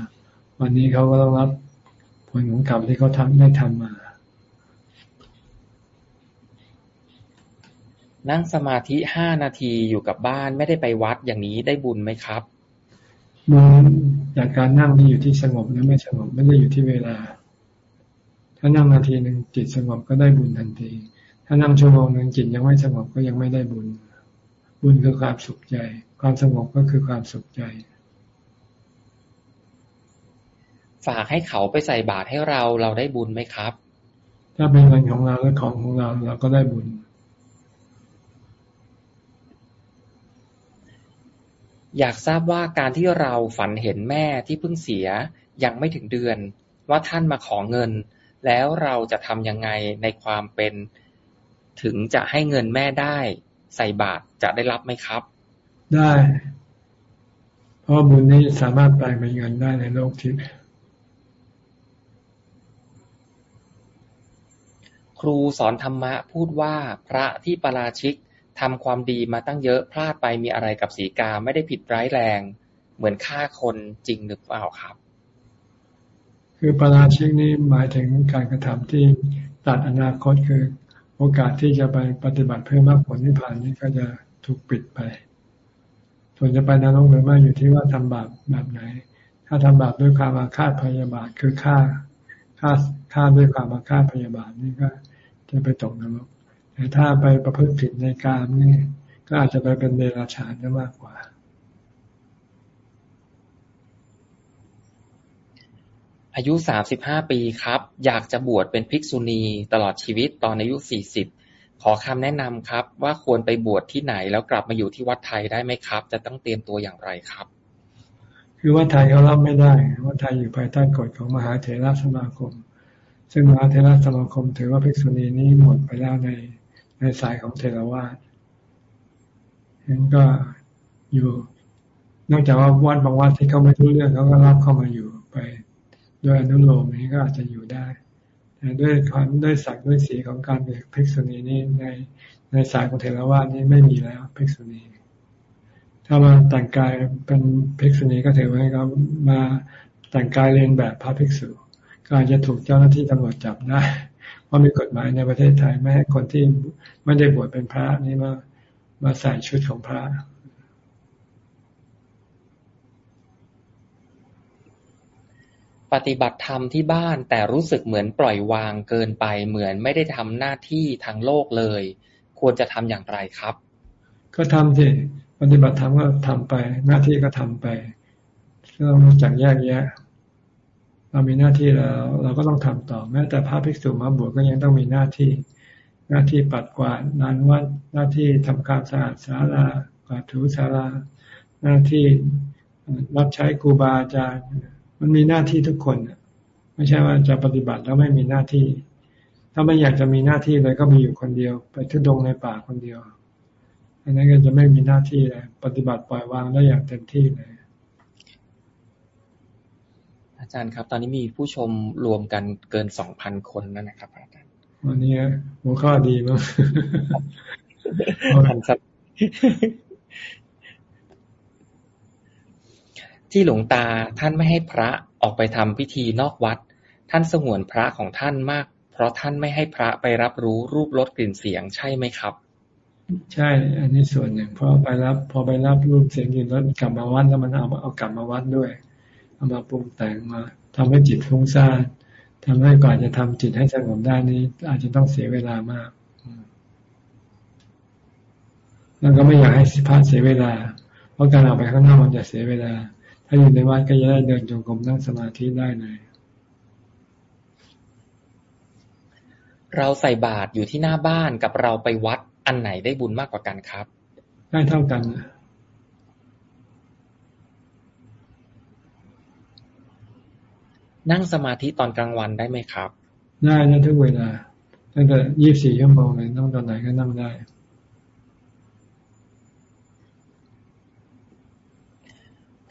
วันนี้เขาก็ต้องรับผลของกรรมที่เขาทำได้ทำมา นั่งสมาธิห้านาทีอยู่กับบ้านไม่ได้ไปวัดอย่างนี้ได้บุญไหมครับบุญจากการนั่งที่อยู่ที่สงบหรือไม่สงบไม่ได้อยู่ที่เวลา ถ้านั่งนาทีหนึ่งจิตสงบก็ได้บุญทันที ถ้านั่งชั่วโมงหนึ่งจิตยังไม่สงบก็ยังไม่ได้บุญ บุญคือความสุขใจ ความสงบก็คือความสุขใจ ฝากให้เขาไปใส่บาตรให้เราเราได้บุญไหมครับ ถ้าเป็นเงินของเราและของของเราเราก็ได้บุญ อยากทราบว่าการที่เราฝันเห็นแม่ที่เพิ่งเสียยังไม่ถึงเดือน ว่าท่านมาขอเงิน แล้วเราจะทำยังไงในความเป็น ถึงจะให้เงินแม่ได้ ใส่บาตรจะได้รับไหมครับ ได้ เพราะบุญนี้สามารถแปลงเป็นเงินได้ในโลกทิพย์ครูสอนธรรมะพูดว่าพระที่ประราชิกทำความดีมาตั้งเยอะพลาดไปมีอะไรกับสีกาไม่ได้ผิดร้ายแรง เหมือนฆ่าคนจริงหรือเปล่าครับ คือประราชิกนี้หมายถึงการกระทำที่ตัดอนาคตคือ โอกาสที่จะไปปฏิบัติเพื่อมรรคผลนิพพานนี้ก็จะถูกปิดไป ส่วนจะไปนรกหรือไม่อยู่ที่ว่าทำบาปแบบไหน ถ้าทำบาปด้วยความอาฆาตพยาบาทคือฆ่าฆ่าฆ่าด้วยความอาฆาตพยาบาทนี่ก็จะไปตกนรกแต่ถ้าไปประพฤติผิดในการนี่ก็อาจจะไปเป็นเดรัจฉานได้มากกว่าอายุสามสิบห้าปีครับ อยากจะบวชเป็นภิกษุณีตลอดชีวิตตอนอายุสี่สิบ ขอคำแนะนำครับ ว่าควรไปบวชที่ไหน แล้วกลับมาอยู่ที่วัดไทยได้ไหมครับ จะต้องเตรียมตัวอย่างไรครับ คือวัดไทยเขารับไม่ได้ วัดไทยอยู่ภายใต้กฎของมหาเถรสมาคม ซึ่งมหาเทรสมาคม ถือว่าภิกษุณีนี้หมดไปแล้วในในสายของเทรวาสเห็นก็อยู่ นอกจากว่าวัดบางวัดที่เขาไม่รู้เรื่องเขาก็รับเข้ามาอยู่ไป โดยอนุโลมนี้ก็อาจจะอยู่ได้ ด้วยความด้วยศักด้วยสีของการเป็นภิกษุณีนี้ในในสายของเทรวาสนี้ไม่มีแล้วภิกษุณี ถ้ามาแต่งกายเป็นภิกษุณีก็ถือว่าเขามาแต่งกายเรียนแบบพระภิกษุก็อาจจะถูกเจ้าหน้าที่ตำรวจจับได้เพราะมีกฎหมายในประเทศไทยไม่ให้คนที่ไม่ได้บวชเป็นพระนี่มามาใส่ชุดของพระ ปฏิบัติธรรมที่บ้าน แต่รู้สึกเหมือนปล่อยวางเกินไปเหมือนไม่ได้ทำหน้าที่ทางโลกเลย ควรจะทำอย่างไรครับ ก็ทำสิปฏิบัติธรรมก็ทำไป หน้าที่ก็ทำไปต้องรู้จักแยกแยะเรามีหน้าที่แล้ว เราก็ต้องทำต่อ แม้แต่พระภิกษุมาบวชก็ยังต้องมีหน้าที่ หน้าที่ปัดกวาดนานวัดหน้าที่ทำความสะอาดศาลากวาดถูศาลาหน้าที่รับใช้ครูบาอาจารย์ มันมีหน้าที่ทุกคนไม่ใช่ว่าจะปฏิบัติแล้วไม่มีหน้าที่ ถ้าไม่อยากจะมีหน้าที่เลยก็มีอยู่คนเดียว ไปทุดงในป่าคนเดียว อันนั้นก็จะไม่มีหน้าที่เลยปฏิบัติปล่อยวางได้อย่างเต็มที่เลยอาจารย์ครับ ตอนนี้มีผู้ชมรวมกันเกินสองพันคนแล้วนะครับอาจารย์วันนี้หัวข้อดีมากที่ ที่หลวงตาท่านไม่ให้พระออกไปทำพิธีนอกวัด ท่านสงวนพระของท่านมาก เพราะท่านไม่ให้พระไปรับรู้รูปรสกลิ่นเสียงใช่ไหมครับ ใช่ อันนี้ส่วนหนึ่งเพอไปรับ พอไปรับรูปเสียงกลิ่นรสกลับมาวัดแล้วมันเอาเอากลับมาวัดด้วยเอามาปรุงแต่งมาทำให้จิตฟุ้งซ่านทำให้ก่อนจะทำจิตให้สงบได้นี้ อาจจะต้องเสียเวลามาก แล้วก็ไม่อยากให้พลาดเสียเวลา เพราะการออกไปข้างนอกมันจะเสียเวลา ถ้าอยู่ในวัดก็จะได้เดินจงกรมนั่งสมาธิได้เลย เราใส่บาตรอยู่ที่หน้าบ้านกับเราไปวัดอันไหนได้บุญมากกว่ากันครับ ได้เท่ากันนั่งสมาธิตอนกลางวันได้ไหมครับ ได้นะทุกเวลาตั้งแต่ยี่บสี่ชั่วโมงเลยนั่งตอนไหนก็นั่งได้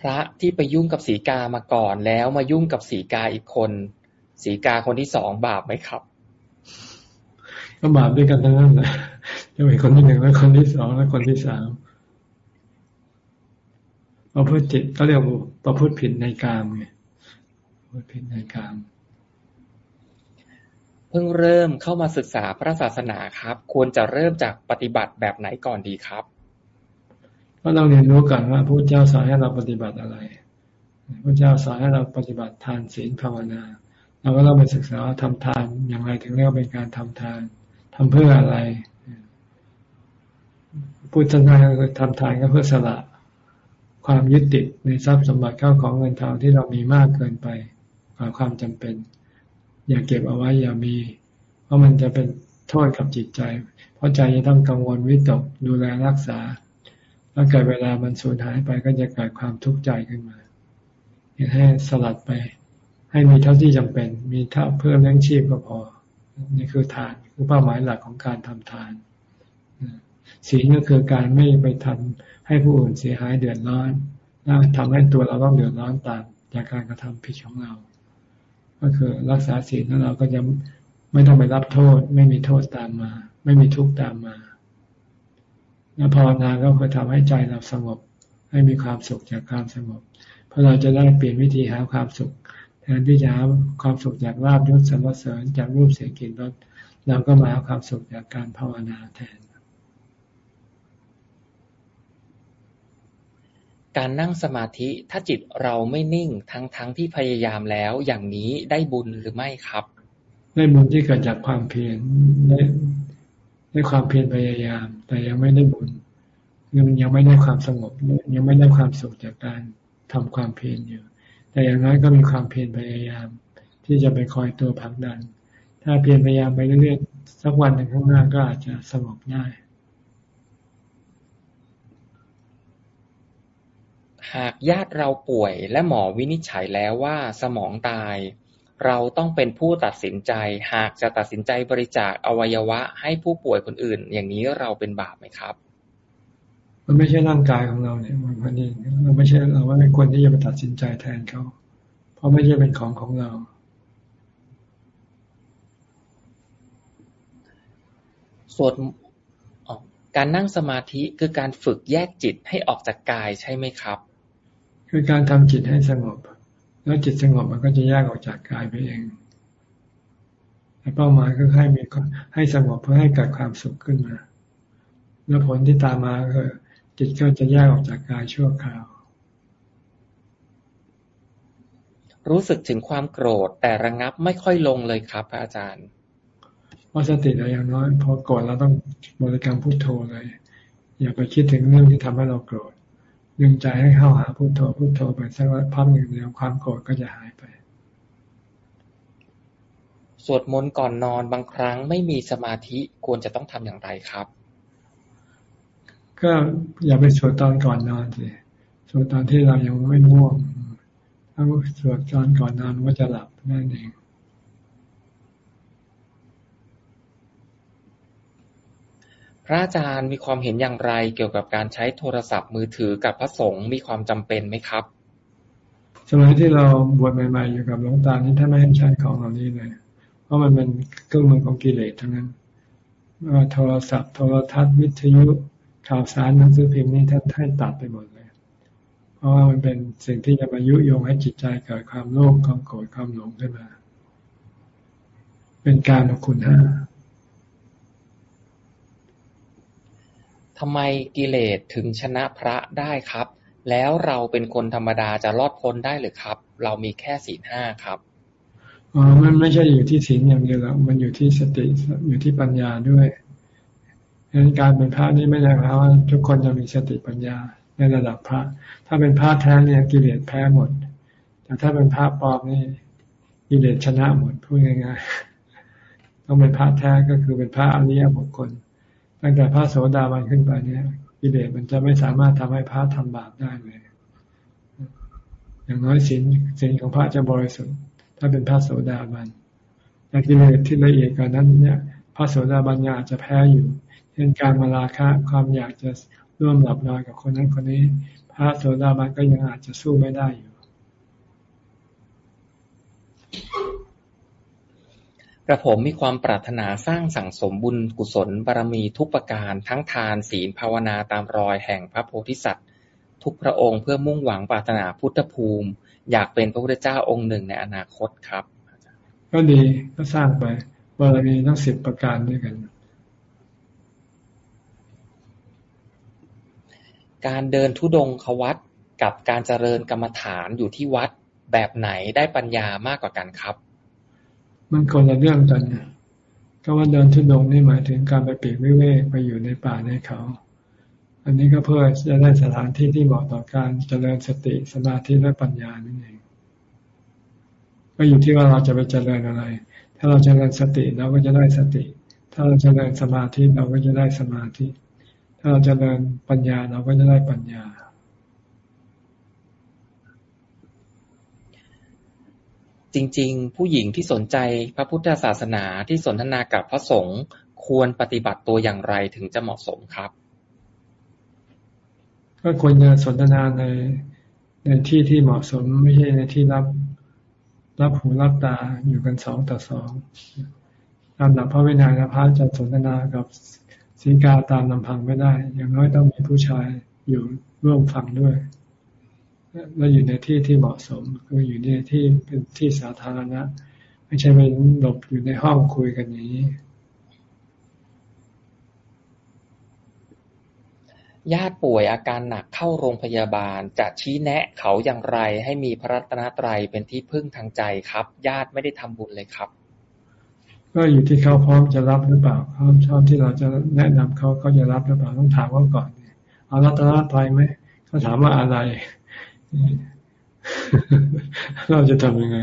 พระที่ไปยุ่งกับสีกามาก่อน แล้วมายุ่งกับสีกาอีกคน สีกาคนที่สองบาปไหมครับ ก็บาปด้วยกันทั้งนั้นแหละจะมีคนที่หนึ่งและคนที่สองและคนที่สามประพฤติจิตก็เรียกว่าประพฤติผิดในกามไงประพฤติผิดในกามเพิ่งเริ่มเข้ามาศึกษาพระศาสนาครับ ควรจะเริ่มจากปฏิบัติแบบไหนก่อนดีครับ ก็ต้องเรียนรู้ก่อนว่าพระเจ้าสอนให้เราปฏิบัติอะไรพระเจ้าสอนให้เราปฏิบัติทานศีลภาวนาเราก็ต้องไปศึกษาว่าทำทานอย่างไรถึงเรียกว่าเป็นการทำทานทำเพื่ออะไรพุทธนาคือทำทานก็เพื่อสละความยึดติดในทรัพย์สมบัติเข้าของเงินทองที่เรามีมากเกินไปกว่าความจำเป็น อย่าเก็บเอาไว้อย่ามี เพราะมันจะเป็นโทษกับจิตใจ เพราะใจจะต้องกังวลวิตกดูแลรักษา แล้วเกิดเวลามันสูญหายไปก็จะเกิดความทุกข์ใจขึ้นมาให้สลัดไป ให้มีเท่าที่จำเป็น มีเท่าเพื่อเลี้ยงชีพก็พอ นี่คือทานคือเป้าหมายหลักของการทำทานศีลก็คือการไม่ไปทำให้ผู้อื่นเสียหายเดือดร้อนแล้วทำให้ตัวเราต้องเดือดร้อนตามจากการกระทำผิดของเรา ก็คือรักษาศีลแล้วเราก็จะไม่ต้องไปรับโทษ ไม่มีโทษตามมา ไม่มีทุกข์ตามมา แล้วภาวนาก็คือทำให้ใจเราสงบ ให้มีความสุขจากความสงบ เพราะเราจะได้เปลี่ยนวิธีหาความสุข แทนที่จะหาความสุขจากลาบยศสรรเสริญจากรูปเสียงกลิ่นรสเราก็มาหาความสุขจากการภาวนาแทน การนั่งสมาธิถ้าจิตเราไม่นิ่งทั้งทั้งที่พยายามแล้วอย่างนี้ได้บุญหรือไม่ครับ ได้บุญที่เกิดจากความเพียรได้ได้ความเพียรพยายาม แต่ยังไม่ได้บุญยังยังไม่ได้ความสงบยังไม่ได้ความสุขจากการทำความเพียรอยู่ แต่อย่างน้อยก็มีความเพียรพยายาม ที่จะไปคอยตัวผลักดัน ถ้าเพียรพยายามไปเรื่อยๆสักวันหนึ่งข้างหน้าก็อาจจะสงบได้หากญาติเราป่วยและหมอวินิจฉัยแล้วว่าสมองตาย เราต้องเป็นผู้ตัดสินใจ หากจะตัดสินใจบริจาคอวัยวะให้ผู้ป่วยคนอื่น อย่างนี้เราเป็นบาปไหมครับ มันไม่ใช่ร่างกายของเราเนี่ยมันพันเองเราไม่ใช่เราว่าเป็นคนที่จะมาตัดสินใจแทนเขา เพราะไม่ใช่เป็นของของเราส่วนการนั่งสมาธิคือการฝึกแยกจิตให้ออกจากกายใช่ไหมครับ คือการทำจิตให้สงบ แล้วจิตสงบมันก็จะแยกออกจากกายไปเองเป้าหมายก็ให้มีให้สงบเพื่อให้เกิดความสุขขึ้นมา แล้วผลที่ตามมาคือจิตก็จะแยกออกจากกายชั่วคราว รู้สึกถึงความโกรธแต่ระงับไม่ค่อยลงเลยครับอาจารย์เพราะสติเราอย่างน้อยพอโกรธเราต้องบริกรรมพุทโธเลย อย่าไปคิดถึงเรื่องที่ทำให้เราโกรธ ดึงใจให้เข้าหาพุโทโธพุโทโธไปสักพักหนึ่งเดียวความโกรธก็จะหายไป สวดมนต์ก่อนนอนบางครั้งไม่มีสมาธิควรจะต้องทำอย่างไรครับ ก็อย่าไปสวดตอนก่อนนอนสิสวดตอนที่เรายังไม่ง่วงถ้าสวดตอนก่อนนอนก็จะหลับนั่นเองพ ระอาจารย์มีความเห็นอย่างไรเกี่ยวกับการใช้โทรศัพท์มือถือกับพระสงฆ์มีความจำเป็นไหมครับ สมัยที่เราบวชใหม่ๆอยู่กับหลวงตานี่ท่านไม่ให้ใช้ของเหล่านี้เลย เพราะมันเป็นเครื่องมือของกิเลสทั้งนั้นว่าโทรศัพท์ โทรทัศน์วิทยุข่าวสารหนังสือพิมพ์นี่ท่านให้ตัดไปหมดเลย เพราะว่ามันเป็นสิ่งที่จะมายุยงให้จิตใจเกิดความโลภความโกรธความหลงขึ้นมา เป็นการของคุณห้า ทำไมกิเลสถึงชนะพระได้ครับ แล้วเราเป็นคนธรรมดาจะรอดพ้นได้หรือครับ เรามีแค่ศีลห้าครับอ๋อมันไม่ใช่อยู่ที่ศีลอย่างเดียวแล้วมันอยู่ที่สติอยู่ที่ปัญญาด้วยดังนั้นการเป็นพระนี่ไม่ได้แปลว่าทุกคนจะมีสติปัญญาในระดับพระ ถ้าเป็นพระแท้เนี่ยกิเลสแพ้หมด แต่ถ้าเป็นพระปลอมนี่กิเลสชนะหมดพูดง่ายๆต้องเป็นพระแท้ก็คือเป็นพระอริยบุคคล ตั้งแต่พระโสดาบันขึ้นไปเนี่ยกิเลสมันจะไม่สามารถทำให้พระทำบาปได้เลยอย่างน้อยศีลศีลของพระจะบริสุทธิ์ ถ้าเป็นพระโสดาบันแต่กิเลสที่ละเอียดกว่านั้น เนี่ย พระโสดาบันยังอาจจะแพ้อยู่เช่นการมาราคะความอยากจะร่วมหลับนอนกับคนนั้นคนนี้ พระโสดาบันก็ยังอาจจะสู้ไม่ได้อยู่ ระผมมีความปรารถนาสร้างสั่งสมบุญกุศลบารมีทุกประการ ทั้งทานศีลภาวนาตามรอยแห่งพระโพธิสัตว์ ทุกพระองค์เพื่อมุ่งหวังปรารถนาพุทธภูมิ อยากเป็นพระพุทธเจ้าองค์หนึ่งในอนาคตครับ ก็ดีก็สร้างไปบารมีทั้งสิบประการด้วยกันการเดินทุดงควัตกับการเจริญกรรมฐานอยู่ที่วัดแบบไหนได้ปัญญามากกว่ากันครับ มันคนละเรื่องกันก็ว่าเดินทุดงนี่หมายถึงการไปปีกวิเวกไปอยู่ในป่าในเขา อันนี้ก็เพื่อจะได้สถานที่ที่เหมาะต่อการเจริญสติสมาธิและปัญญานั่นเองก็อยู่ที่ว่าเราจะไปเจริญอะไร ถ้าเราเจริญสติเราก็จะได้สติ ถ้าเราเจริญสมาธิเราก็จะได้สมาธิ ถ้าเราเจริญปัญญาเราก็จะได้ปัญญา จริง ๆ ผู้หญิงที่สนใจพระพุทธศาสนาที่สนทนากับพระสงฆ์ควรปฏิบัติตัวอย่างไรถึงจะเหมาะสมครับ ก็ควรจะสนทนาในในที่ที่เหมาะสมไม่ใช่ในที่รับรับหูรับตาอยู่กันสองต่อสองตามหลักพระวินัยนะพระจะสนทนากับสิงกาตามลำพังไม่ได้ อย่างน้อยต้องมีผู้ชายอยู่ร่วมฟังด้วย เราอยู่ในที่ที่เหมาะสมคืออยู่ในที่เป็นที่สาธารณะ ไม่ใช่ไปหลบอยู่ในห้องคุยกันอย่างนี้ญาติป่วยอาการหนักเข้าโรงพยาบาล จะชี้แนะเขาอย่างไร ให้มีพระรัตนตรัยเป็นที่พึ่งทางใจครับ ญาติไม่ได้ทำบุญเลยครับ ก็อยู่ที่เขาพร้อมจะรับหรือเปล่าพร้อมชอบที่เราจะแนะนำเขาเขาจะรับหรือเปล่าต้องถามเขาก่อนเอารัตนตรัยไหมเขาถามว่าอะไร เราจะทำยังไง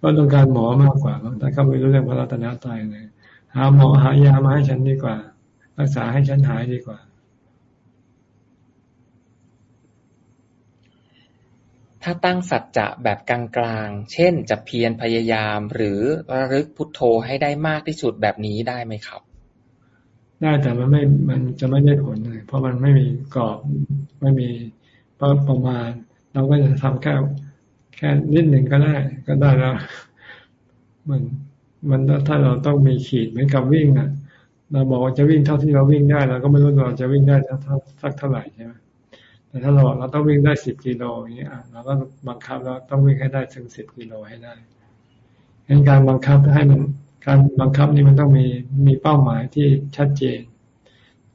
ก็ต้องการหมอมากกว่าแต่เขาไม่รู้เรื่องพระรัตนตรัยเลยหาหมอหายามาให้ฉันดีกว่า รักษาให้ฉันหายดีกว่า ถ้าตั้งสัจจะแบบกลางๆ เช่นจะเพียรพยายาม หรือระลึกพุทโธให้ได้มากที่สุดแบบนี้ได้ไหมครับ ได้แต่มันไม่มันจะไม่ได้ผลเลยเพราะมันไม่มีกรอบไม่มี ประมาณ เราก็จะทำแค่แค่นิดหนึ่งก็ได้ ก็ได้แล้ว มันมันถ้าเราต้องมีขีดเหมือนกับวิ่งอะ เราบอกว่าจะวิ่งเท่าที่เราวิ่งได้เราก็ไม่รู้เราจะวิ่งได้สักเท่าไหร่ใช่ไหมแต่ถ้าเราเราต้องวิ่งได้สิบกิโลอย่างเงี้ยเราก็บังคับเราต้องวิ่งให้ได้ถึงสิบกิโลให้ได้เห็นการบังคับให้มันการบังคับนี่มันต้องมีมีเป้าหมายที่ชัดเจน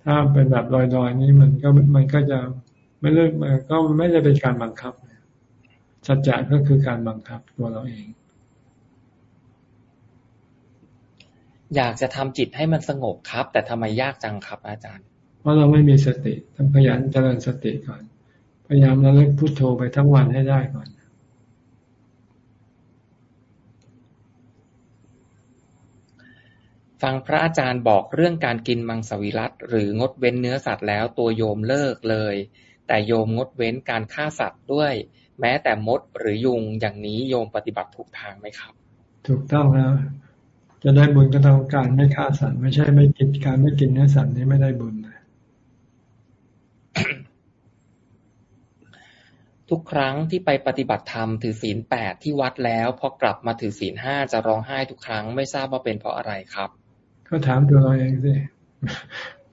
ถ้าเป็นแบบลอยๆนี่มันก็มันก็จะ ไม่เลิกก็ไม่ได้เป็นการบังคับสัจจะก็คือการบังคับตัวเราเอง อยากจะทำจิตให้มันสงบครับ แต่ทำไมยากจังครับ อาจารย์ เพราะเราไม่มีสติต้องพยายามเจริญสติก่อน พยายามระลึกพุโทโธไปทั้งวันให้ได้ก่อนฟังพระอาจารย์บอกเรื่องการกินมังสวิรัตหรืองดเว้นเนื้อสัตว์แล้วตัวโยมเลิกเลย แต่โยมงดเว้นการฆ่าสัตว์ด้วย แม้แต่มดหรือยุงอย่างนี้โยมปฏิบัติถูกทางไหมครับ ถูกต้องแล้ว จะได้บุญก็ต้องการไม่ฆ่าสัตว์ไม่ใช่ไม่กินการไม่กินเนื้อสัตว์นี้ไม่ได้บุญทุกครั้งที่ไปปฏิบัติธรรมถือศีลแปดที่วัดแล้วพอกลับมาถือศีลห้าจะร้องไห้ทุกครั้งไม่ทราบว่าเป็นเพราะอะไรครับ ก็ถามตัวเราเองสิ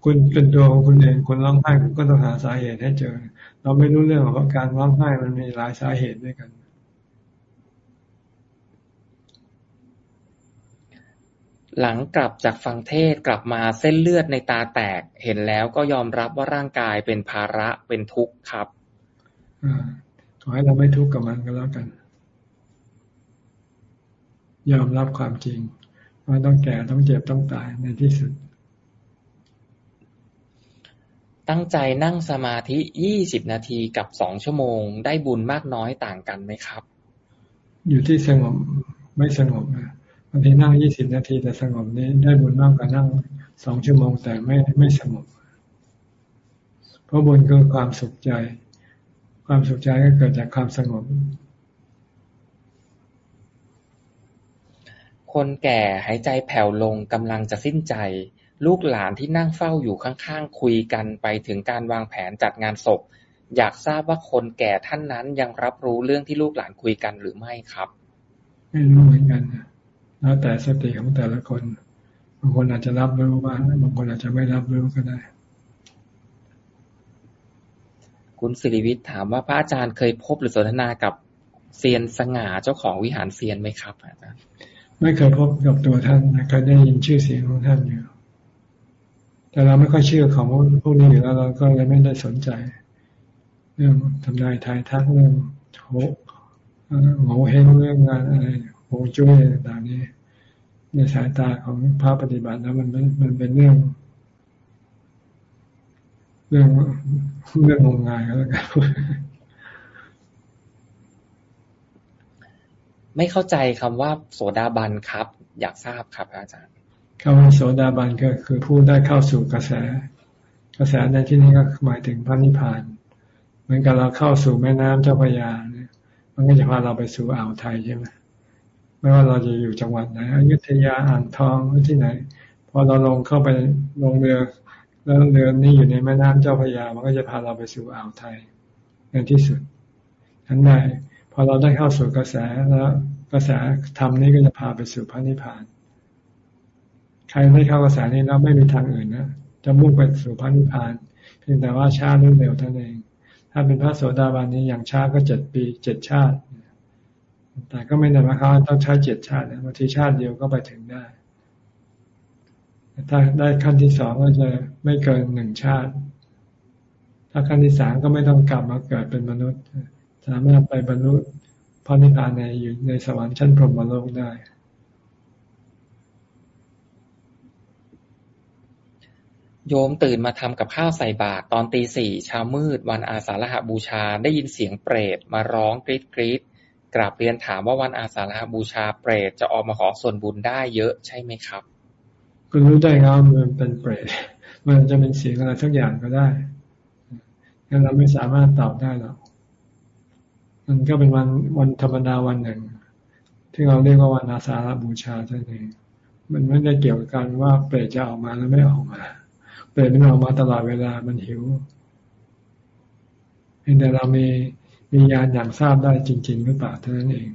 คุณเป็นตัวของคุณเองคุณร้องไห้คุณก็ต้องหาสาเหตุให้เจอ เราไม่รู้เรื่องว่าการร้องไห้มันมีหลายสาเหตุด้วยกันหลังกลับจากฟังเทศกลับมาเส้นเลือดในตาแตก เห็นแล้วก็ยอมรับว่าร่างกายเป็นภาระเป็นทุกข์ครับขอให้เราไม่ทุกข์กับมันก็แล้วกัน ยอมรับความจริงว่าต้องแก่ต้องเจ็บต้องตายในที่สุด ตั้งใจนั่งสมาธิยี่สิบนาทีกับสองชั่วโมง ได้บุญมากน้อยต่างกันไหมครับ อยู่ที่สงบไม่สงบนะบางทีนั่งยี่สิบนาทีแต่สงบนี้ได้บุญมากกว่านั่งสองชั่วโมงแต่ไม่ไม่สงบ เพราะบุญคือความสุขใจ ความสุขใจก็เกิดจากความสงบ คนแก่หายใจแผ่วลงกำลังจะสิ้นใจ ลูกหลานที่นั่งเฝ้าอยู่ข้าง ๆ คุยกันไปถึงการวางแผนจัดงานศพ อยากทราบว่าคนแก่ท่านนั้นยังรับรู้เรื่องที่ลูกหลานคุยกันหรือไม่ครับ ไม่รู้เหมือนกันแล้วแต่สติของแต่ละคน บางคนอาจจะรับรู้บ้างบางคนอาจจะไม่รับรู้ก็ได้คุณสิริวิทย์ถามว่าพระอาจารย์เคยพบหรือสนทนากับเซียนสง่าเจ้าของวิหารเซียนไหมครับอาจารย์ไม่เคยพบกับตัวท่านเคยได้ยินชื่อเสียงของท่านอยู่ แต่เราไม่ค่อยเชื่อของพวกนี้อยู่แล้วเราก็เลยไม่ได้สนใจ เรื่องทำนายทายทักเรื่องโหโงเฮงเรื่องงานอะไรโหจุ้ยต่างนี้ ในสายตาของพระปฏิบัติแล้วมันมันเป็นเรื่อง เรื่องเรื่องงมงายแล้วกันไม่เข้าใจคำว่าโสดาบันครับ อยากทราบครับ อาจารย์ คำว่าโสดาบันก็คือผู้ได้เข้าสู่กระแส กระแสในที่นี้ก็หมายถึงพระนิพพาน เหมือนกับเราเข้าสู่แม่น้ำเจ้าพระยาเนี่ย มันก็จะพาเราไปสู่อ่าวไทยใช่ไหมไม่ว่าเราจะอยู่จังหวัดไหนอยุธยาอ่างทองหรือที่ไหนพอเราลงเข้าไปลงเรือแล้วเรือนี้อยู่ในแม่น้ำเจ้าพระยา มันก็จะพาเราไปสู่อ่าวไทยในที่สุดทั้นใดพอเราได้เข้าสู่กระแสแล้วกระแสธรรมนี้ก็จะพาไปสู่พระนิพพาน ครไม่เข้ากระแสนี้แล้วไม่มีทางอื่นนะจะมุ่งไปสู่พระนิพพาน เพียงแต่ว่าช้าหรือเร็วท่านเอง ถ้าเป็นพระโสดาบันนี้อย่างช้าก็เจ็ดปีเจ็ดชาติ แต่ก็ไม่ได้หมายความว่าต้องใช้เจ็ดชาติบางทีชาติเดียวก็ไปถึงได้ ถ้าได้ขั้นที่สองก็จะไม่เกินหนึ่งชาติ ถ้าขั้นที่สามก็ไม่ต้องกลับมาเกิดเป็นมนุษย์ สามารถไปบรรลุพระนิพพานในอยู่ในสวรรค์ชั้นพรหมโลกได้ โยมตื่นมาทำกับข้าวใส่บาตรตอนตีสี่เช้ามืด วันอาสาฬหบูชา ได้ยินเสียงเปรตมาร้องกรีดกรีดกราบเรียนถามว่าวันอาสาฬหบูชาเปรตจะออกมาขอส่วนบุญได้เยอะใช่ไหมครับ คุณรู้ได้ไงมันเป็นเปรตมันจะเป็นเสียงอะไรสักอย่างก็ได้งั้นเราไม่สามารถตอบได้หรอกมันก็เป็นวันวันธรรมดาวันหนึ่ง ที่เราเรียกว่าวันอาสาฬบูชาท่านเองมันไม่ได้เกี่ยวกับการว่าเปรตจะออกมาแล้วไม่ออกมา เปรตมันออกมาตลอดเวลามันหิวเพียงแต่เรามีมีญาณอย่างทราบได้จริง ๆ หรือเปล่าเท่านั้นเอง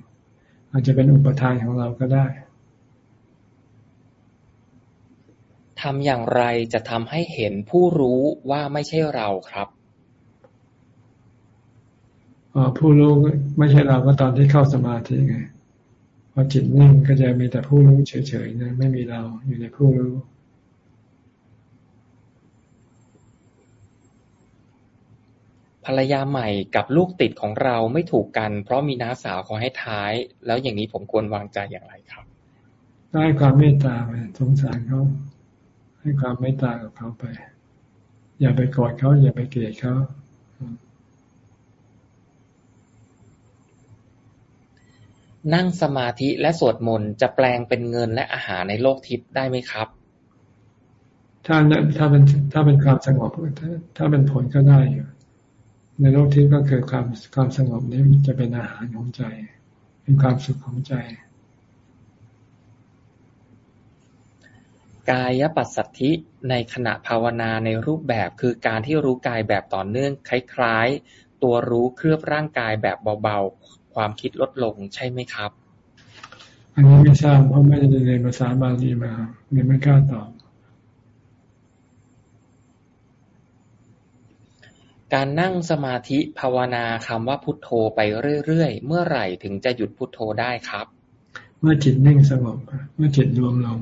อาจจะเป็นอุปทานของเราก็ได้ทำอย่างไรจะทำให้เห็นผู้รู้ว่าไม่ใช่เราครับผู้รู้ไม่ใช่เราก็ตอนที่เข้าสมาธิไงพอจิตนิ่งก็จะมีแต่ผู้รู้เฉยๆนะไม่มีเราอยู่ในผู้รู้ ภรรยาใหม่กับลูกติดของเราไม่ถูกกัน เพราะมีน้าสาวขอให้ท้าย แล้วอย่างนี้ผมควรวางใจอย่างไรครับให้ความเมตตาไปสงสารเขาให้ความเมตตากับเขาไป อย่าไปกอดเขาอย่าไปเกลียดเขานั่งสมาธิและสวดมนต์จะแปลงเป็นเงินและอาหารในโลกทิพย์ได้ไหมครับ ถ้าถ้าเป็นถ้าเป็นความสงบถ้าถ้าเป็นผลก็ได้อยู่ ในโลกทิพย์ก็คือความความสงบนี้จะเป็นอาหารของใจ เป็นความสุขของใจ กายปัสสัทธิในขณะภาวนาในรูปแบบคือการที่รู้กายแบบต่อเนื่องคล้ายๆ ตัวรู้เคลือบร่างกายแบบเบาความคิดลดลงใช่ไหมครับ อันนี้ไม่ทราบเพราะไม่ได้เรียนภาษาบาลีมาเรียนไม่กล้าตอบ การนั่งสมาธิภาวนาคำว่าพุทโธไปเรื่อย ๆ เมื่อไหร่ถึงจะหยุดพุทโธได้ครับ เมื่อจิตนิ่งสงบ เมื่อจิตรวมลง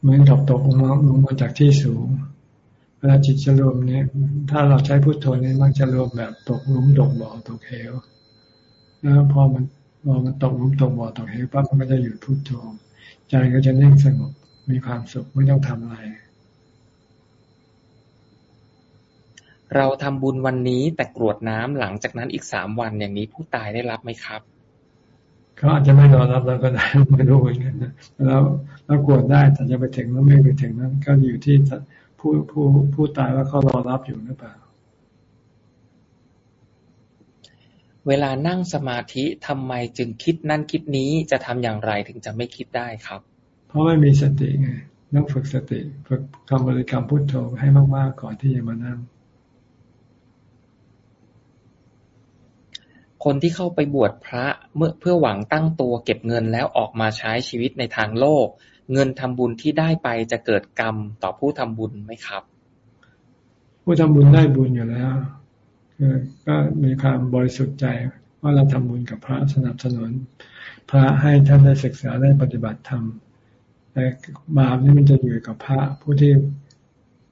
เหมือนกับตกลงมาลงมาจากที่สูงเวลาจิตจะรวมเนี่ย ถ้าเราใช้พุทโธเนี่ยมักจะรวมแบบตกลุมตกบ่อตกเหวแล้วพอมันพอมันตกลุมตกบ่อตกเหวปั๊บมันก็จะหยุดพุทโธใจก็จะนิ่งสงบมีความสุขไม่ต้องทำอะไร เราทำบุญวันนี้ แต่กรวดน้ำหลังจากนั้นอีกสามวัน อย่างนี้ผู้ตายได้รับไหมครับเขาอาจจะไม่รอรับเราก็ได้ไม่รู้เหมือนกันนะแล้วเรากรวดได้แต่จะไปถึงแล้วไม่ไปถึงนั้น ก็อยู่ที่ผู้ผู้ผู้ตายว่าเขารอรับอยู่หรือเปล่า เวลานั่งสมาธิทำไมจึงคิดนั่นคิดนี้จะทำอย่างไรถึงจะไม่คิดได้ครับราะไม่มีสติไงต้องฝึกสติฝึกคำบริกรรมพุทโธให้มากๆก่อนที่จะมานั่ง คนที่เข้าไปบวชพระเมื่อเพื่อหวังตั้งตัวเก็บเงินแล้วออกมาใช้ชีวิตในทางโลก เงินทำบุญที่ได้ไปจะเกิดกรรมต่อผู้ทำบุญไหมครับ ผู้ทำบุญได้บุญอยู่แล้วก็มีความบริสุทธิ์ใจว่าเราทำบุญกับพระสนับสนุน พระให้ท่านได้ศึกษาได้ปฏิบัติธรรมแต่บาปนี่มันจะอยู่กับพระผู้ที่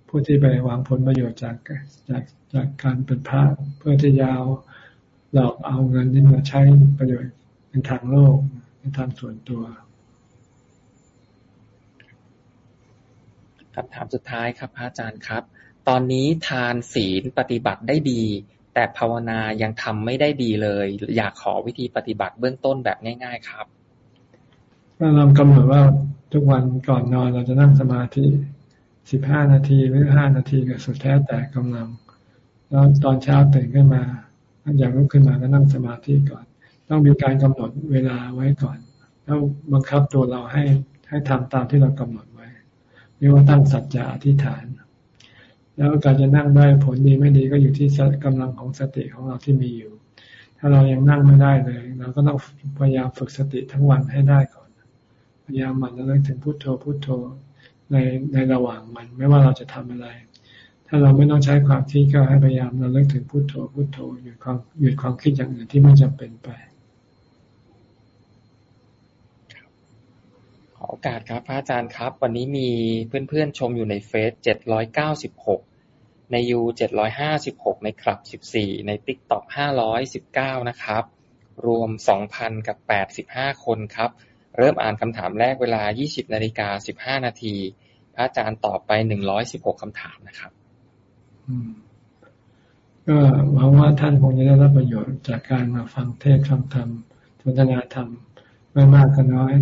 ผู้ที่ไปหวางผลประโยชน์จากจากจากการเป็นพระเพื่อที่ยาว หลอกเอาเงินนี้มาใช้ประโยชน์ในทางโลกในทางส่วนตัวคำถามสุดท้ายครับพระอาจารย์ครับ ตอนนี้ทานศีลปฏิบัติได้ดี แต่ภาวนายังทำไม่ได้ดีเลย อยากขอวิธีปฏิบัติเบื้องต้นแบบง่าย ๆครับเรากำหนดว่าทุกวันก่อนนอนเราจะนั่งสมาธิสิบห้านาทีหรือห้านาทีก็สุดแท้แต่กำลัง แล้วตอนเช้าตื่นขึ้นมา ท่านอยากลุกขึ้นมาก็นั่งสมาธิก่อน ต้องมีการกำหนดเวลาไว้ก่อน แล้วบังคับตัวเราให้ให้ทำตามที่เรากำหนดไว้เรียกว่าตั้งสัจจะอธิษฐาน แล้วการจะนั่งได้ผลดีไม่ดีก็อยู่ที่กำลังของสติของเราที่มีอยู่ ถ้าเรายังนั่งไม่ได้เลย เราก็ต้องพยายามฝึกสติทั้งวันให้ได้ก่อน พยายามมันระลึกถึงพุโทโธพุโทโธในในระหว่างมัน ไม่ว่าเราจะทำอะไร ถ้าเราไม่ต้องใช้ความคิดก็ให้พยายามเราเลิกถึงพุโทโธพุโทโธหยุดความหยุดความคิดอย่างอื่นที่ไม่จำเป็นไปขอโอกาสครับพระอาจารย์ครับ วันนี้มีเพื่อนๆชมอยู่ในเฟซเจ็ดร้อยเก้าสิบหกในยูเจ็ดร้อยห้าสิบหกในคลับสิบสี่ใน TikTok ห้าร้อยสิบเก้านะครับ รวมสองพันกับแปดสิบห้าคนครับ เริ่มอ่านคำถามแรกเวลายี่สิบนาฬิกาสิบห้านาที พระอาจารย์ตอบไปหนึ่งร้อยสิบหกคำถามนะครับ ก็หวังว่าท่านคงจะได้รับประโยชน์จากการมาฟังเทศฟังธรรมสนทนาธรรมไม่มากก็น้อย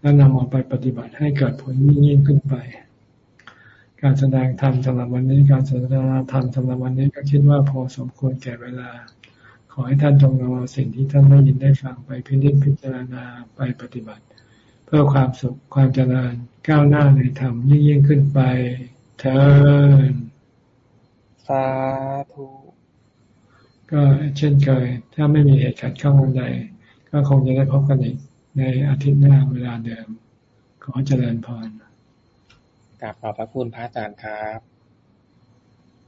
แล้วนำเอาไปปฏิบัติให้เกิดผลยิ่งขึ้นไป การแสดงธรรมสำหรับวันนี้การสนทนาธรรมสำหรับวันนี้ก็คิดว่าพอสมควรแก่เวลา ขอให้ท่านจงนำเอาสิ่งที่ท่านได้ยินได้ฟังไปพิจิตพิจารณาไปปฏิบัติ เพื่อความสุขความเจริญก้าวหน้าในธรรมยิ่งยิ่งขึ้นไปเถิด สาธุก็เช่นเคย ถ้าไม่มีเหตุขัดข้องใด ก็คงจะได้พบกันอีกในอาทิตย์หน้าเวลาเดิม ขอเจริญพรกราบขอบพระคุณพระอาจารย์ครับ